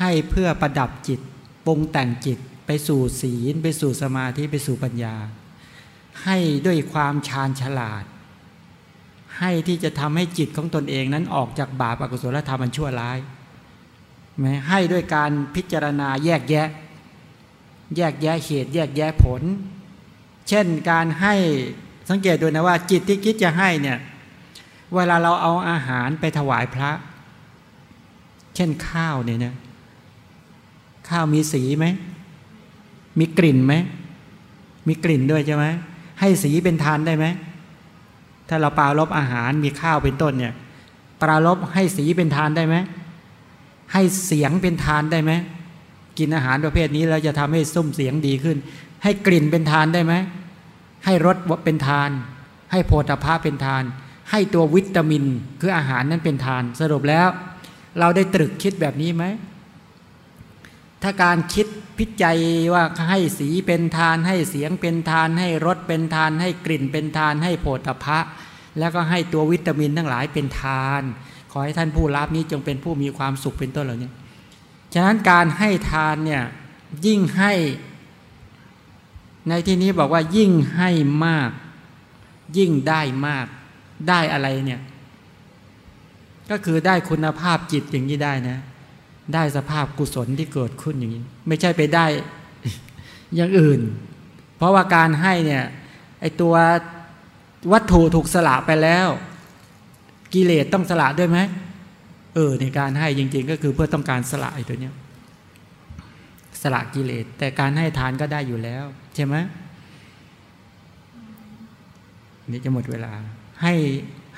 S1: ให้เพื่อประดับจิตปรุงแต่งจิตไปสู่ศีล ไปสู่สมาธิไปสู่ปัญญา ให้ด้วยความชาญฉลาด ให้ที่จะทำให้จิตของตนเองนั้นออกจากบาปอกุศลธรรมมันชั่วร้ายไหมให้ด้วยการพิจารณาแยกแยะ แยกแยะเหตุแยกแยะผล เช่นการให้สังเกตดูนะว่า จิตที่คิดจะให้เนี่ยเวลาเราเอาอาหารไปถวายพระ เช่นข้าวเนี่ยนะ ข้าวมีสีไหม มีกลิ่นไหม มีกลิ่นด้วยใช่ไหมให้สีเป็นทานได้ไหม ถ้าเราปลาลบอาหารมีข้าวเป็นต้นเนี่ยปลาลบให้สีเป็นทานได้ไหม ให้เสียงเป็นทานได้ไหม กินอาหารประเภทนี้แล้วจะทำให้ซุ้มเสียงดีขึ้น ให้กลิ่นเป็นทานได้ไหม ให้รสเป็นทาน ให้โพธาภาเป็นทาน ให้ตัววิตามินคืออาหารนั้นเป็นทาน สรุปแล้ว เราได้ตรึกคิดแบบนี้ไหม ถ้าการคิดพิจัยว่าให้สีเป็นทาน ให้เสียงเป็นทาน ให้รสเป็นทาน ให้กลิ่นเป็นทาน ให้โพธพะแล้วก็ให้ตัววิตามินทั้งหลายเป็นทาน ขอให้ท่านผู้รับนี้จงเป็นผู้มีความสุขเป็นต้นเหล่านี้ฉะนั้นการให้ทานเนี่ยยิ่งให้ในที่นี้บอกว่ายิ่งให้มาก ยิ่งได้มากได้อะไรเนี่ย ก็คือได้คุณภาพจิตอย่างนี้ได้นะ ได้สภาพกุศลที่เกิดขึ้นอย่างนี้ ไม่ใช่ไปได้อย่างอื่น เพราะว่าการให้เนี่ยไอตัววัตถุถูกสละไปแล้ว กิเลสต้องสละด้วยไหมเออในการให้จริง ๆ ก็คือเพื่อต้องการสละไอตัวเนี้ยสละกิเลสแต่การให้ทานก็ได้อยู่แล้ว ใช่ไหมนี่จะหมดเวลาให้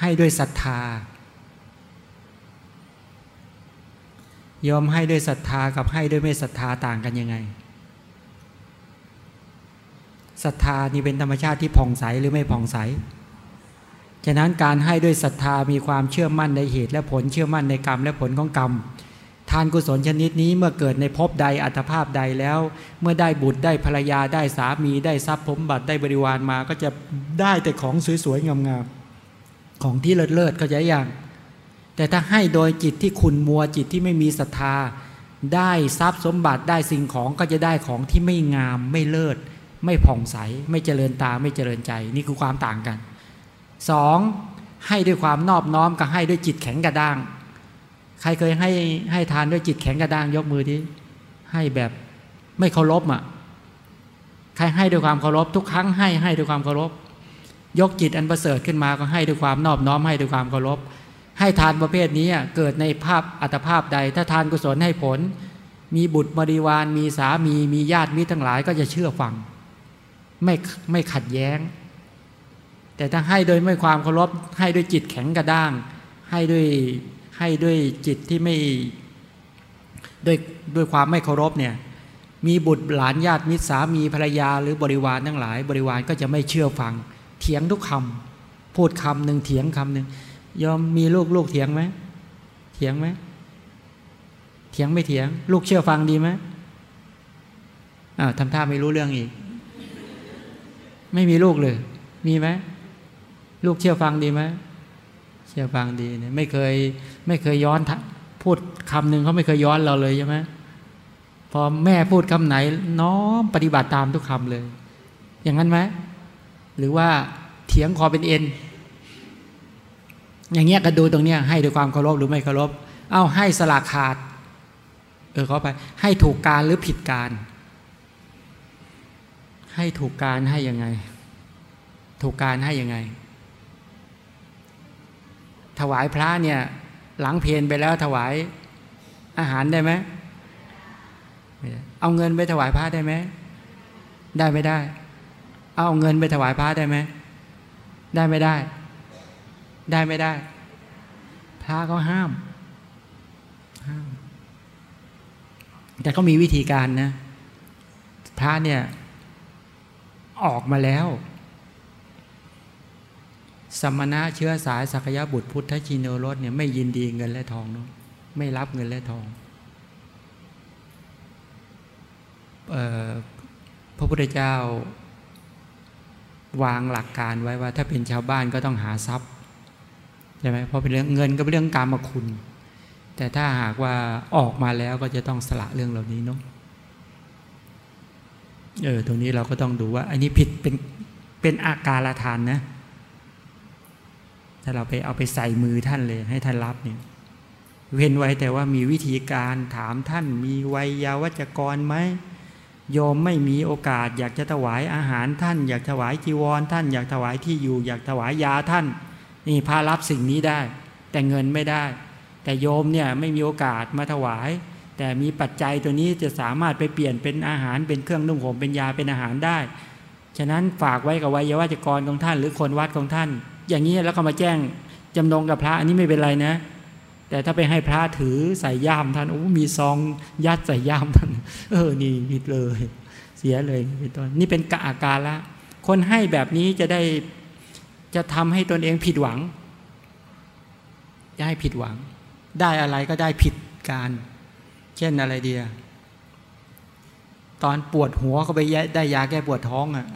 S1: ให้ด้วยศรัทธา ยอมให้ด้วยศรัทธากับให้ด้วยไม่ศรัทธาต่างกันยังไงศรัทธานี่เป็นธรรมชาติที่ผ่องใสหรือไม่ผ่องใส ฉะนั้นการให้ด้วยศรัทธามีความเชื่อมั่นในเหตุและผลเชื่อมั่นในกรรมและผลของกรรม ทานกุศลชนิดนี้เมื่อเกิดในภพใดอัตภาพใดแล้ว เมื่อได้บุตรได้ภรรยาได้สามีได้ทรัพย์สมบัติได้บริวารมาก็จะได้แต่ของสวยๆงามๆของที่เลิศๆเขาใจอย่าง แต่ถ้าให้โดยจิตที่คุณมัวจิตที่ไม่มีศรัทธา ได้ทรัพย์สมบัติได้สิ่งของก็จะได้ของที่ไม่งามไม่เลิศ ไม่ผ่องใส ไม่เจริญตาไม่เจริญใจ นี่คือความต่างกันสองให้ด้วยความนอบน้อมกับให้ด้วยจิตแข็งกระด้าง ใครเคยให้ให้ทานด้วยจิตแข็งกระด้างยกมือที่ให้แบบไม่เคารพอะใครให้ด้วยความเคารพทุกครั้งให้ให้ด้วยความเคารพยกจิตอันประเสริฐขึ้นมาก็ให้ด้วยความนอบน้อมให้ด้วยความเคารพ ให้ทานประเภทนี้เกิดในภาพอัตภาพใด ถ้าทานกุศลให้ผล มีบุตรบริวาร มีสามีมีญาติมิตรทั้งหลายก็จะเชื่อฟัง ไม่ไม่ขัดแย้ง แต่ถ้าให้โดยไม่ความเคารพให้ด้วยจิตแข็งกระด้าง ให้ด้วยให้ด้วยจิตที่ไม่ด้วยด้วยความไม่เคารพเนี่ยมีบุตรหลานญาติมิตรสามีภรรยาหรือบริวารทั้งหลาย บริวารก็จะไม่เชื่อฟัง เถียงทุกคำพูดคำหนึ่งเถียงคำหนึ่ง ยอมมีลูกลูกเถียงไหมเถียงไหมเถียงไม่เถียง ลูกเชื่อฟังดีไหมอ้าวทำท่าไม่รู้เรื่องอีก ไม่มีลูกเลย มีไหมลูกเชื่อฟังดีไหมเชื่อฟังดีเนี่ยไม่เคย ไม่เคยย้อนพูดคำหนึ่งเขาไม่เคยย้อนเราเลยใช่ไหมพอแม่พูดคำไหน น้อมปฏิบัติตามทุกคำเลย อย่างนั้นไหมหรือว่าเถียงคอเป็นเอ็น อย่างเงี้ยก็ดูตรงเนี้ยให้ด้วยความเคารพหรือไม่เคารพ เอาให้สลากขาด เออเขาไป ให้ถูกการหรือผิดการ ให้ถูกการให้ยังไง ถูกการให้ยังไง ถวายพระเนี่ย หลังเพลนไปแล้วถวายอาหารได้ไหมเอาเงินไปถวายพระได้ไหม ได้ไม่ได้ เอาเงินไปถวายพระได้ไหม ได้ไม่ได้ ได้ไม่ได้ พระก็ห้าม ห้าม แต่ก็มีวิธีการนะ พระเนี่ย ออกมาแล้ว สมณะเชื้อสายสักยะบุตรพุทธชินโนรสเนี่ยไม่ยินดีเงินและทองเนาะไม่รับเงินและทองออพระพุทธเจ้าวางหลักการไว้ว่า ถ้าเป็นชาวบ้านก็ต้องหาทรัพย์ ใช่ไหมเพราะเป็นเรื่องเงินก็เป็นเรื่องการมาคุณ แต่ถ้าหากว่าออกมาแล้วก็จะต้องสละเรื่องเหล่านี้เนาะเออตรงนี้เราก็ต้องดูว่า อันนี้ผิดเป็นเป็นอาการละทานนะ ถ้าเราไปเอาไปใส่มือท่านเลยให้ท่านรับเนี่ยเว้นไว้แต่ว่ามีวิธีการถามท่านมีวัยยาวัจกรไหมโยมไม่มีโอกาส อยากจะถวายอาหารท่าน อยากถวายจีวรท่าน อยากถวายที่อยู่ อยากถวายยาท่าน นี่พารับสิ่งนี้ได้ แต่เงินไม่ได้ แต่โยมเนี่ยไม่มีโอกาสมาถวาย แต่มีปัจจัยตัวนี้จะสามารถไปเปลี่ยนเป็นอาหารเป็นเครื่องนุ่งห่มเป็นยาเป็นอาหารได้ ฉะนั้นฝากไว้กับวัยวจกรของท่าน หรือคนวัดของท่าน อย่างนี้แล้วก็มาแจ้งจำนงกับพระอันนี้ไม่เป็นไรนะ แต่ถ้าไปให้พระถือใส่ย่ามท่านโอ้มีซองยัดใส่ย่ามท่านเออนี่ผิดเลย เสียเลยเป็นต้นนี่เป็นกะอาการละคนให้แบบนี้จะได้ จะทำให้ตนเองผิดหวัง จะให้ผิดหวัง ได้อะไรก็ได้ผิดการ เช่นอะไรเดียตอนปวดหัวเขาไปได้ยาแก้ปวดท้องอะ่ะ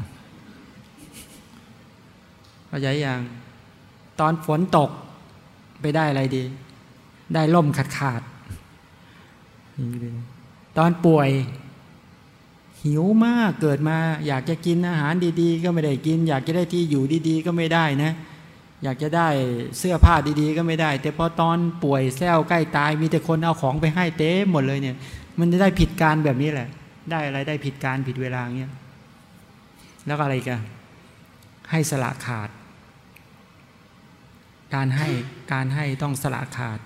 S1: เข้าใจยังตอนฝนตกไปได้อะไรดี ได้ล่มขาดขาดตอนป่วย หิวมากเกิดมา อยากจะกินอาหารดี ๆ ก็ไม่ได้กิน อยากจะได้ที่อยู่ดีๆ ก็ไม่ได้นะ อยากจะได้เสื้อผ้าดีๆ ก็ไม่ได้ แต่พอตอนป่วยแซวใกล้ตาย มีแต่คนเอาของไปให้เต้หมดเลยเนี่ย มันจะได้ผิดการแบบนี้แหละ ได้อะไรได้ผิดการผิดเวลาเงี้ยแล้วอะไรกันให้สละขาด การให้การให้ต้องสละขาด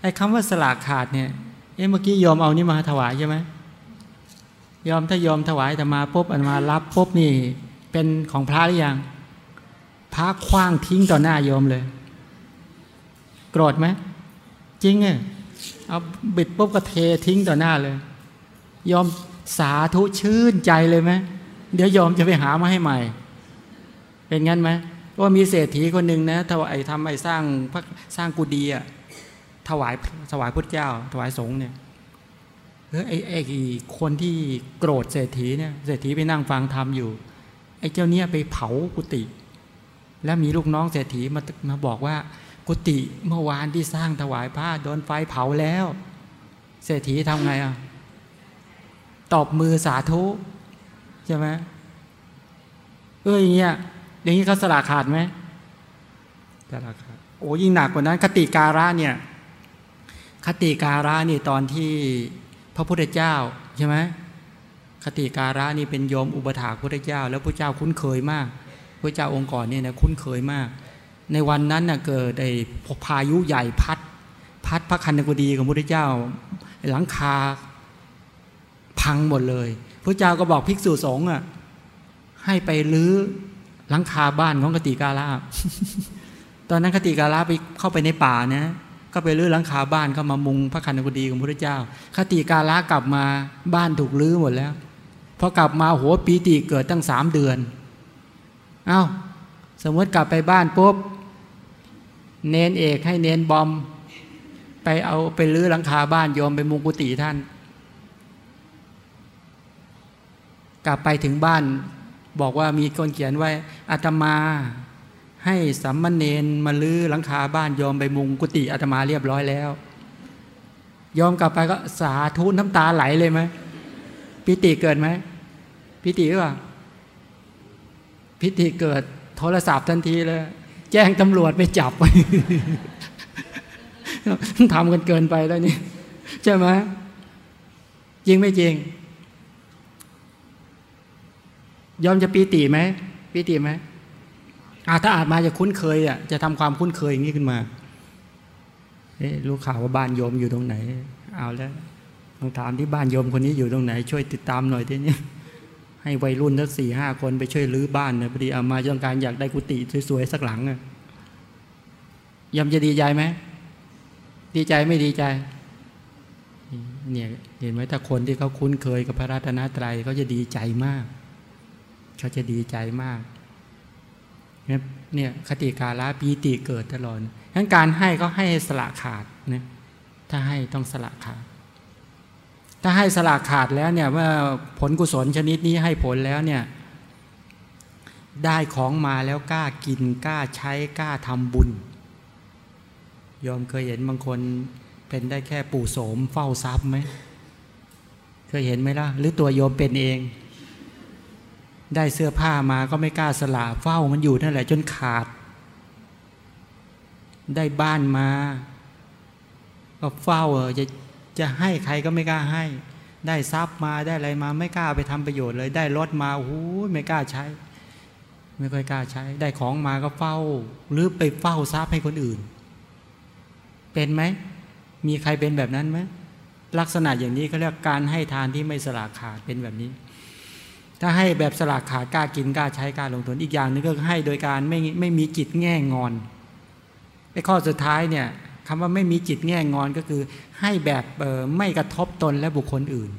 S1: ไอ้คำว่าสละขาดเนี่ยเอ๊ะเมื่อกี้ยอมเอานี่มาถวายใช่ไหม ยอมถ้ายอมถวายแต่มาปุ๊บอันมารับปุ๊บนี่ เป็นของพระหรือยังพระคว้างทิ้งต่อหน้าโยมเลย โกรธไหมจริงอะเอาบิดปุ๊บก็เททิ้งต่อหน้าเลย ยอมสาธุชื่นใจเลยไหมเดี๋ยวยอมจะไปหามาให้ใหม่ เป็นงั้นไหมว่ามีเศรษฐีคนหนึ่งนะถวายทำไอ้สร้างพระสร้างกุฏิอะถวายถวายพุทธเจ้า ถวายสงฆ์เนี่ย ไอ้ไอ้คนที่โกรธเศรษฐีเนี่ยเศรษฐีไปนั่งฟังธรรมอยู่ไอ้เจ้าเนี้ยไปเผากุฏิแล้วมีลูกน้องเศรษฐีมามาบอกว่า กุฏิเมื่อวานที่สร้างถวายผ้าโดนไฟเผาแล้ว เศรษฐีทำไงอะตบมือสาธุใช่ไหมเอออย่างเงี้ยอย่างนี้เขาสละขาดไหมสละขาดโอ้ยิ่งหนักกว่านั้น คติการะเนี่ย คติการะนี่ตอนที่ พระพุทธเจ้าใช่ไหมคติการะนี่เป็นยมอุปถาพระพุทธเจ้า แล้วพระเจ้าคุ้นเคยมาก พระเจ้าองค์ก่อนเนี่ยนะคุ้นเคยมาก ในวันนั้นน่ะเกิดไอ้พายุใหญ่พัด พัดพระคันธกุฎีของพระพุทธเจ้าหลังคาพังหมดเลยพระเจ้าก็บอกภิกษุสงฆ์อะให้ไปลื้อหลังคาบ้านของกติกาลาตอนนั้นกติกาลาไปเข้าไปในป่านะ ก็ไปลื้อหลังคาบ้านเข้ามามุงพระคันธกุฎีของพระเจ้า คติกาลากลับมาบ้านถูกลื้อหมดแล้วพอกลับมาหัวปีติเกิดตั้งสามเดือน เอา้า สมมติกลับไปบ้านปุ๊บเนนเอกให้เนนบอม ไปเอาไปลื้อหลังคาบ้านโยมไปมุงกุฏิท่าน กลับไปถึงบ้านบอกว่ามีคนเขียนไว้อาตมา ให้สัมมเนนมาลื้อหลังคาบ้านยอมไปมุงกุฏิอาตมาเรียบร้อยแล้ว ยอมกลับไปก็สาธุน้ำตาไหลเลยไหมพิติเกิดไหมพิติหรือเปล่าพิติเกิดโทรศัพท์ทันทีเลย แจ้งตำรวจไปจับทำกันเกินไปแล้วนี่ใช่ไหมจริงไม่จริง ยอมจะปีติไหมปีติไหม ถ้าอาจมาจะคุ้นเคยอะจะทำความคุ้นเคยอย่างนี้ขึ้นมาเอ๊รู้ข่าวว่าบ้านโยมอยู่ตรงไหน เอาแล้วลองถามที่บ้านโยมคนนี้อยู่ตรงไหน ช่วยติดตามหน่อยทีนี้ให้วัยรุ่นทั้งสี่ห้าคนไปช่วยรื้อบ้านนะพอดีเอามาต้องการอยากได้กุฏิสวยๆสักหลังอะยอมจะดีใจไหมดีใจไม่ดีใจเนี่ยเห็นไหมถ้าคนที่เขาคุ้นเคยกับพระรัตนตรัยเขาจะดีใจมากเขาจะดีใจมาก เนี่ยคติกาละปีติเกิดตลอดทั้นการให้ก็ให้สละขาดนะถ้าให้ต้องสละขาด ถ้าให้สละขาดแล้วเนี่ยว่าผลกุศลชนิดนี้ให้ผลแล้วเนี่ยได้ของมาแล้วกล้ากินกล้าใช้กล้าทำบุญ ยอมเคยเห็นบางคนเป็นได้แค่ปู่โสมเฝ้าทรัพย์ไหมเคยเห็นไหมล่ะ หรือตัวโยมเป็นเอง ได้เสื้อผ้ามาก็ไม่กล้าสละเฝ้ามันอยู่นั่นแหละจนขาด ได้บ้านมา ก็เฝ้าเออจะจะให้ใครก็ไม่กล้าให้ ได้ทรัพย์มาได้อะไรมา ไม่กล้าไปทำประโยชน์เลย ได้รถมาโอ้โหไม่กล้าใช้ ไม่ค่อยกล้าใช้ ได้ของมาก็เฝ้า หรือไปเฝ้าทรัพย์ให้คนอื่น เป็นไหมมีใครเป็นแบบนั้นไหมลักษณะอย่างนี้เขาเรียกการให้ทานที่ไม่สละขาดเป็นแบบนี้ ถ้าให้แบบสลากขาดกล้ากินกล้าใช้กล้าลงทุนอีกอย่างนึงก็ให้โดยการไม่ไม่มีจิตแง่งอนไอ้ข้อสุดท้ายเนี่ยคำว่าไม่มีจิตแง่งอนก็คือให้แบบไม่กระทบตนและบุคคลอื่น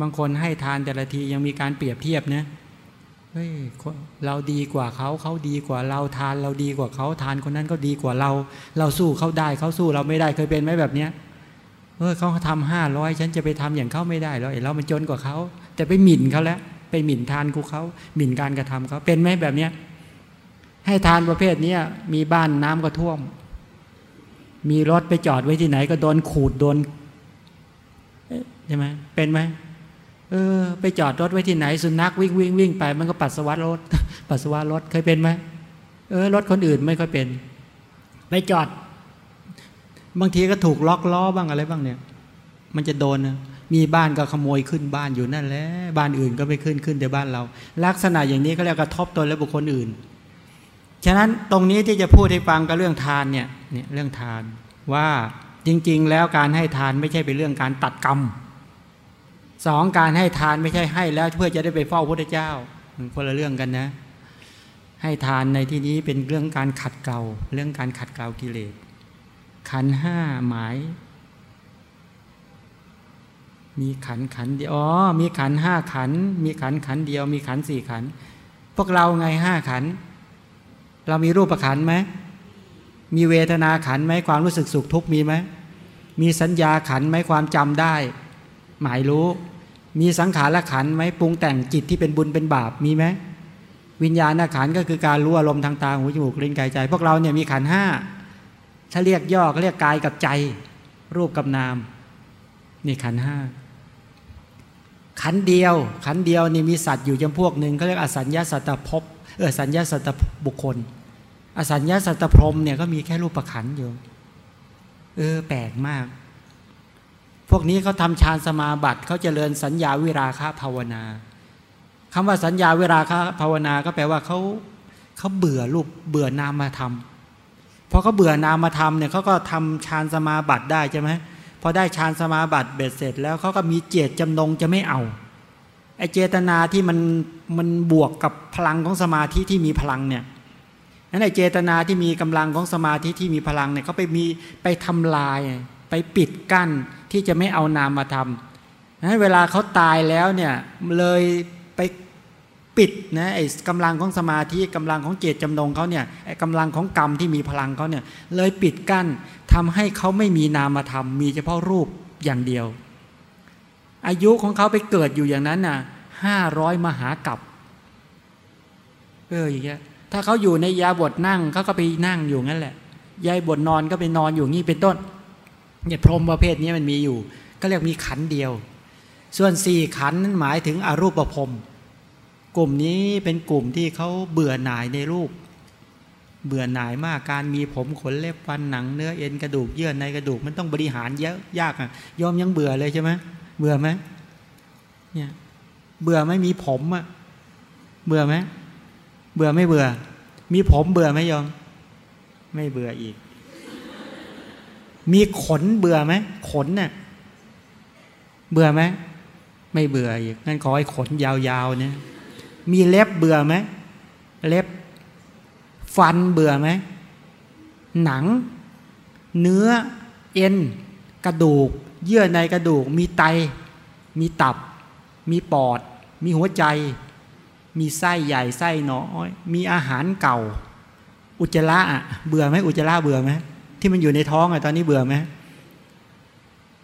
S1: บางคนให้ทานแต่ละทียังมีการเปรียบเทียบนะเฮ้ยเราดีกว่าเขาเขาดีกว่าเราทานเราดีกว่าเขาทานคนนั้นก็ดีกว่าเรา เราสู้เขาได้เขาสู้เราไม่ได้เคยเป็นไหมแบบเนี้ยเออเขาทำห้าร้อยฉันจะไปทำอย่างเขาไม่ได้แล้วไอ้เรามันจนกว่าเขาแต่ไปหมิ่นเขาแล้ว ไปหมิ่นทานกูเขาหมิ่นการกระทำเขาเป็นไหมแบบเนี้ยให้ทานประเภทเนี้ยมีบ้านน้ำก็ท่วม มีรถไปจอดไว้ที่ไหน ก็โดนขูดโดนใช่ไหมเป็นไหมเออ ไปจอดรถไว้ที่ไหน สุนัขวิ่งวิ่งวิ่งไป มันก็ปัสสาวะรถ ปัสสาวะรถเคยเป็นไหมเออรถคนอื่นไม่ค่อยเป็น ไปจอด บางทีก็ถูกล็อกล้อบ้างอะไรบ้างเนี่ย มันจะโดนนะ มีบ้านก็ขโมยขึ้นบ้านอยู่นั่นแหละบ้านอื่นก็ไม่ขึ้นขึ้นแต่บ้านเรา ลักษณะอย่างนี้ก็เรียกกระทบตนและบุคคลอื่น ฉะนั้นตรงนี้ที่จะพูดให้ฟังก็เรื่องทานเนี่ยเนี่ยเรื่องทานว่าจริง ๆ แล้วการให้ทานไม่ใช่เป็นเรื่องการตัดกรรมสองการให้ทานไม่ใช่ให้แล้วเพื่อจะได้ไปเฝ้าพระเจ้ามันคนละเรื่องกันนะ ให้ทานในที่นี้เป็นเรื่องการขัดเกลาเรื่องการขัดเกลากิเลสขันห้าหมาย มีขันขันเดียวอ๋อมีขันห้าขัน มีขันขันเดียว มีขันสี่ขัน พวกเราไงห้าขัน เรามีรูปขันไหมมีเวทนาขันไหมความรู้สึกสุขทุกข์มีไหมมีสัญญาขันไหมความจำได้ หมายรู้ มีสังขารขันไหมปรุงแต่งจิตที่เป็นบุญเป็นบาปมีไหมวิญญาณขันก็คือการรู้อารมณ์ทางตาหูจมูกลิ้นกายใจ พวกเราเนี่ยมีขันห้าถ้าเรียกย่อก็เรียกกายกับใจ รูปกับนาม นี่ขันห้า ขันเดียว ขันเดียวนี่มีสัตว์อยู่จำพวกหนึ่งเขาเรียกอสัญญาสัตตภพเออสัญญาสัตตบุคคล อสัญญาสัตตพรมเนี่ยก็มีแค่รูปประขันอยู่เออแปลกมาก พวกนี้เขาทำฌานสมาบัติเขาเจริญสัญญาวิราคะภาวนาคำว่าสัญญาวิราคะภาวนาก็แปลว่าเขาเขาเบื่อรูปเบื่อนามธรรมพอเขาเบื่อนามธรรมเนี่ยเขาก็ทำฌานสมาบัติได้ใช่ไหม พอได้ฌานสมาบัติเบ็ดเสร็จแล้วเขาก็มีเจตจำนงจะไม่เอาไอเจตนาที่มันมันบวกกับพลังของสมาธิที่มีพลังเนี่ยนั้นไอเจตนาที่มีกำลังของสมาธิที่มีพลังเนี่ยเขาไปมีไปทำลาย ไปปิดกั้นที่จะไม่เอานามมาทำนั้นเวลาเขาตายแล้วเนี่ยเลย ปิดนะไอ้กำลังของสมาธิกำลังของเจตจำนงเขาเนี่ยไอ้กำลังของกรรมที่มีพลังเขาเนี่ยเลยปิดกั้นทำให้เขาไม่มีนามธรรม มีเฉพาะรูปอย่างเดียว อายุของเขาไปเกิดอยู่อย่างนั้นน่ะห้าร้อยมหากับเอออย่างเงี้ยถ้าเขาอยู่ในยาบทนั่งเขาก็ไปนั่งอยู่งั้นแหละยายบทนอนก็ไปนอนอยู่งี้เป็นต้นเนี่ยพรหมประเภทนี้มันมีอยู่ ก็เรียกมีขันเดียว ส่วนสี่ขันนั้นหมายถึงอรูปะพรม กลุ่มนี้เป็นกลุ่มที่เขาเบื่อหน่ายในรูป เบื่อหน่ายมากการมีผมขนเล็บฟันหนังเนื้อเอ็นกระดูกเยื่อในกระดูกมันต้องบริหารเยอะยากอะยอมยังเบื่อเลยใช่ไหมเบื่อไหมเนี่ยเบื่อไม่มีผมอะเบื่อไหมเบื่อไม่เบื่อ มีผมเบื่อไหมยอม ไม่เบื่ออีก มีขนเบื่อไหมขนเนี่ยเบื่อไหมไม่เบื่ออีกงั้นขอให้ขนยาวๆเนี่ย มีเล็บเบื่อไหมเล็บ ฟันเบื่อไหมหนัง เนื้อเอ็น กระดูก เยื่อในกระดูก มีไต มีตับ มีปอด มีหัวใจ มีไส้ใหญ่ไส้น้อย มีอาหารเก่า อุจจาระเบื่อไหมอุจจาระเบื่อไหมที่มันอยู่ในท้องอะตอนนี้เบื่อไหม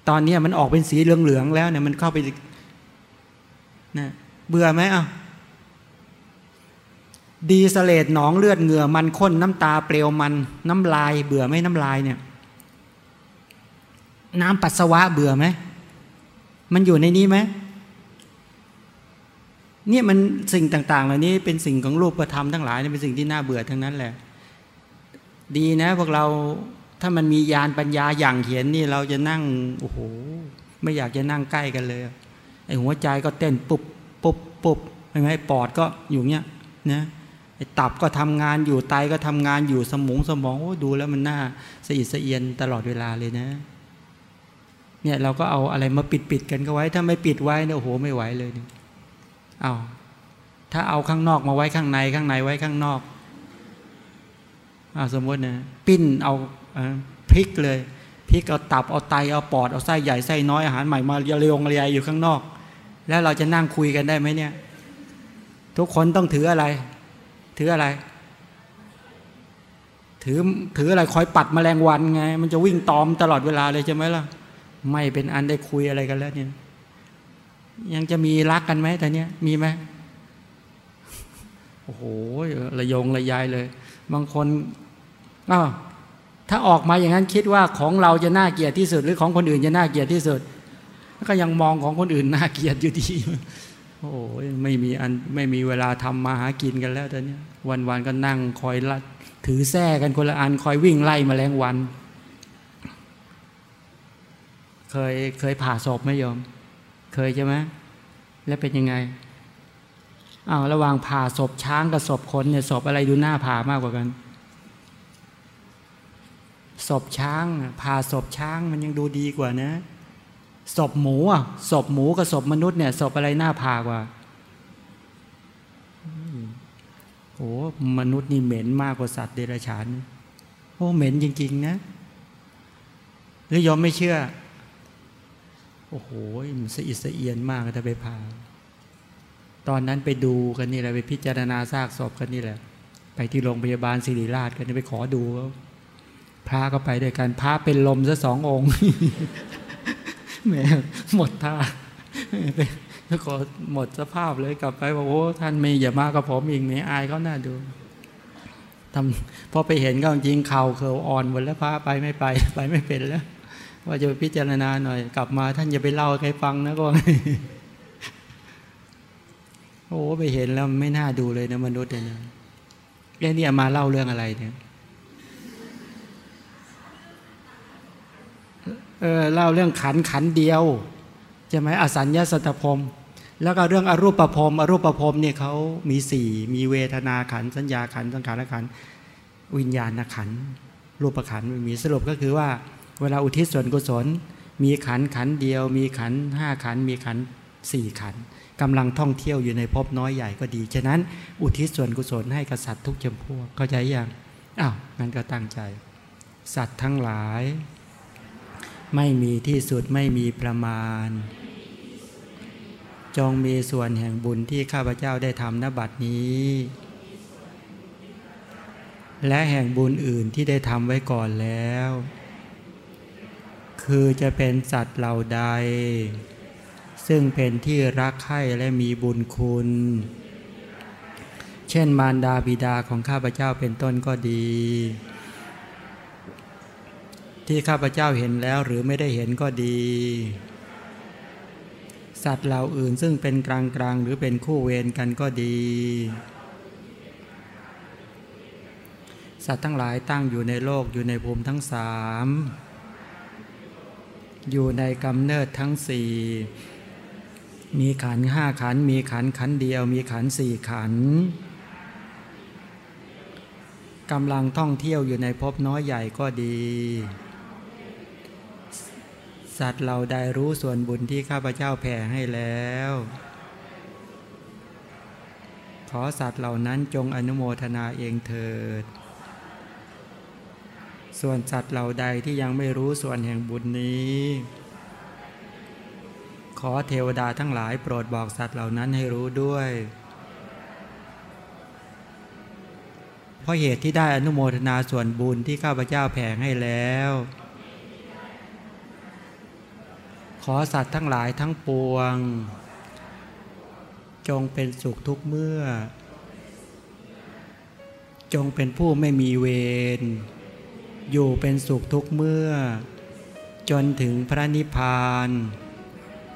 S1: ตอนนี้มันออกเป็นสีเหลืองๆแล้วเนี่ยมันเข้าไปนะเบื่อไหมอะ ดีสเลดหนองเลือดเหงื่อมันข้นน้ำตาเปลวมันน้ำลาย เบื่อไหมน้ำลายเนี่ย น้ำปัสสาวะเบื่อไหมมันอยู่ในนี้ไหมเนี่ยมันสิ่งต่าง ๆ เหล่านี้เป็นสิ่งของรูปธรรมทั้งหลายเป็นสิ่งที่น่าเบื่อทั้งนั้นแหละ ดีนะพวกเราถ้ามันมียานปัญญาอย่างเขียนนี่เราจะนั่งโอ้โหไม่อยากจะนั่งใกล้กันเลยไอ้หัวใจก็เต้นปุบปุบปุบใช่ไหมปอดก็อยู่เนี้ยนะ ตับก็ทำงานอยู่ไตก็ทำงานอยู่สมองสมองโอ้ดูแล้วมันน่าสะอิดสะเอียนตลอดเวลาเลยนะเนี่ยเราก็เอาอะไรมาปิดปิดกันก็ไว้ ถ้าไม่ปิดไว้เนี่ยโอ้โหไม่ไหวเลยนี่เอาถ้าเอาข้างนอกมาไว้ข้างในข้างในไว้ข้างนอกอาสมมตินะปิ้นเอาพลิกเลยพลิกเอาตับเอาไตเอาปอดเอาไส้ใหญ่ไส้น้อยอาหารใหม่มาเรียงเรียอยู่ข้างนอก แล้วเราจะนั่งคุยกันได้ไหมเนี่ย ทุกคนต้องถืออะไร ถืออะไร ถือถืออะไรคอยปัดแมลงวันไง มันจะวิ่งตอมตลอดเวลาเลยใช่ไหมล่ะ ไม่เป็นอันได้คุยอะไรกันแล้วเนี่ยยังจะมีรักกันไหมแต่เนี้ยมีไหมโอ้โหระยงระยายเลย บางคนอ้าวถ้าออกมาอย่างนั้นคิดว่าของเราจะน่าเกลียดที่สุด หรือของคนอื่นจะน่าเกลียดที่สุด ก็ยังมองของคนอื่นน่าเกลียดอยู่ดี โอ้ยไม่มีอันไม่มีเวลาทำมาหากินกันแล้วตอนนี้วันๆก็นั่งคอยลัดถือแส้กันคนละอันคอยวิ่งไล่มแมลงวัน เคยเคยผ่าศพไหมโยม เคยใช่ไหมแล้วเป็นยังไงอ้าวระหว่างผ่าศพช้างกับศพคนเนี่ยศพอะไรดูหน้าผ่ามากกว่ากันศพช้างผ่าศพช้างมันยังดูดีกว่านะ ศพหมูอะศพหมูกับศพมนุษย์เนี่ยศพอะไรหน้าผ่ากว่าโอ้มนุษย์นี่เหม็นมากกว่าสัตว์เดรัจฉานโอ้เหม็นจริง ๆ นะหรือยอมไม่เชื่อ โอ้โหมันสะอิดสะเอียนมากถ้าไปผ่าตอนนั้นไปดูกันนี่แหละไปพิจารณาซากศพกันนี่แหละ ไปที่โรงพยาบาลศิริราชกันไปขอดูพระก็ไปด้วยกันพระเป็นลมซะสององค์ แหมหมดท่าไปขอหมดสภาพเลยกลับไปบอกโอ้ท่านไม่อย่ามากับผมอีกไม่อายเขาหน้าดูทำพอไปเห็นก็จริงเข่าเข่าอ่อนหมดแล้วพระไปไม่ไป ไปไม่เป็นแล้ว ว่าจะพิจารณาหน่อย กลับมาท่านอย่าไปเล่าใครฟังนะก็โอ้ไปเห็นแล้วไม่น่าดูเลยนะมนุษย์เนี่ยเรื่องนี้มาเล่าเรื่องอะไรเนี่ย เออเล่าเรื่องขันขันเดียวใช่ไหมอสัญญาสัตพรมแล้วก็เรื่องอรูปภพมอรูปภพมเนี่ยเขามีสี่มีเวทนาขันสัญญาขันสังขารขันวิญญาณขันรูปขันมีสรุปก็คือว่า เวลาอุทิศส่วนกุศล มีขันขันเดียว มีขันห้าขันมีขันสี่ขันกำลังท่องเที่ยวอยู่ในภพน้อยใหญ่ก็ดี ฉะนั้น อุทิศส่วนกุศลให้กษัตริย์ทุกจำพวกเข้าใจยังอ้าวงั้นก็ตั้งใจ สัตว์ทั้งหลาย ไม่มีที่สุดไม่มีประมาณ จงมีส่วนแห่งบุญที่ข้าพเจ้าได้ทำนบัดนี้ และแห่งบุญอื่นที่ได้ทำไว้ก่อนแล้ว คือจะเป็นสัตว์เหล่าใด ซึ่งเป็นที่รักใคร่และมีบุญคุณ เช่นมารดาบิดาของข้าพเจ้าเป็นต้นก็ดี ที่ข้าพเจ้าเห็นแล้วหรือไม่ได้เห็นก็ดี สัตว์เหล่าอื่นซึ่งเป็นกลางกลางหรือเป็นคู่เวรกันก็ดี สัตว์ทั้งหลายตั้งอยู่ในโลกอยู่ในภูมิทั้งสามอยู่ในกำเนิดทั้งสี่มีขันห้าขัน มีขันขันเดียว มีขันสี่ขันกำลังท่องเที่ยวอยู่ในภพน้อยใหญ่ก็ดี สัตว์เราได้รู้ส่วนบุญที่ข้าพเจ้าแผ่ให้แล้ว ขอสัตว์เหล่านั้นจงอนุโมทนาเองเถิด ส่วนสัตว์เหล่าใดที่ยังไม่รู้ส่วนแห่งบุญนี้ ขอเทวดาทั้งหลายโปรดบอกสัตว์เหล่านั้นให้รู้ด้วย เพราะเหตุที่ได้อนุโมทนาส่วนบุญที่ข้าพเจ้าแผ่ให้แล้ว ขอสัตว์ทั้งหลายทั้งปวง จงเป็นสุขทุกเมื่อ จงเป็นผู้ไม่มีเวร อยู่เป็นสุขทุกเมื่อ จนถึงพระนิพพาน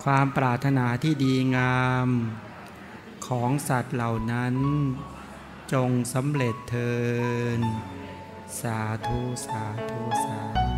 S1: ความปรารถนาที่ดีงาม ของสัตว์เหล่านั้น จงสำเร็จเทิน สาธุ สาธุ สาธุ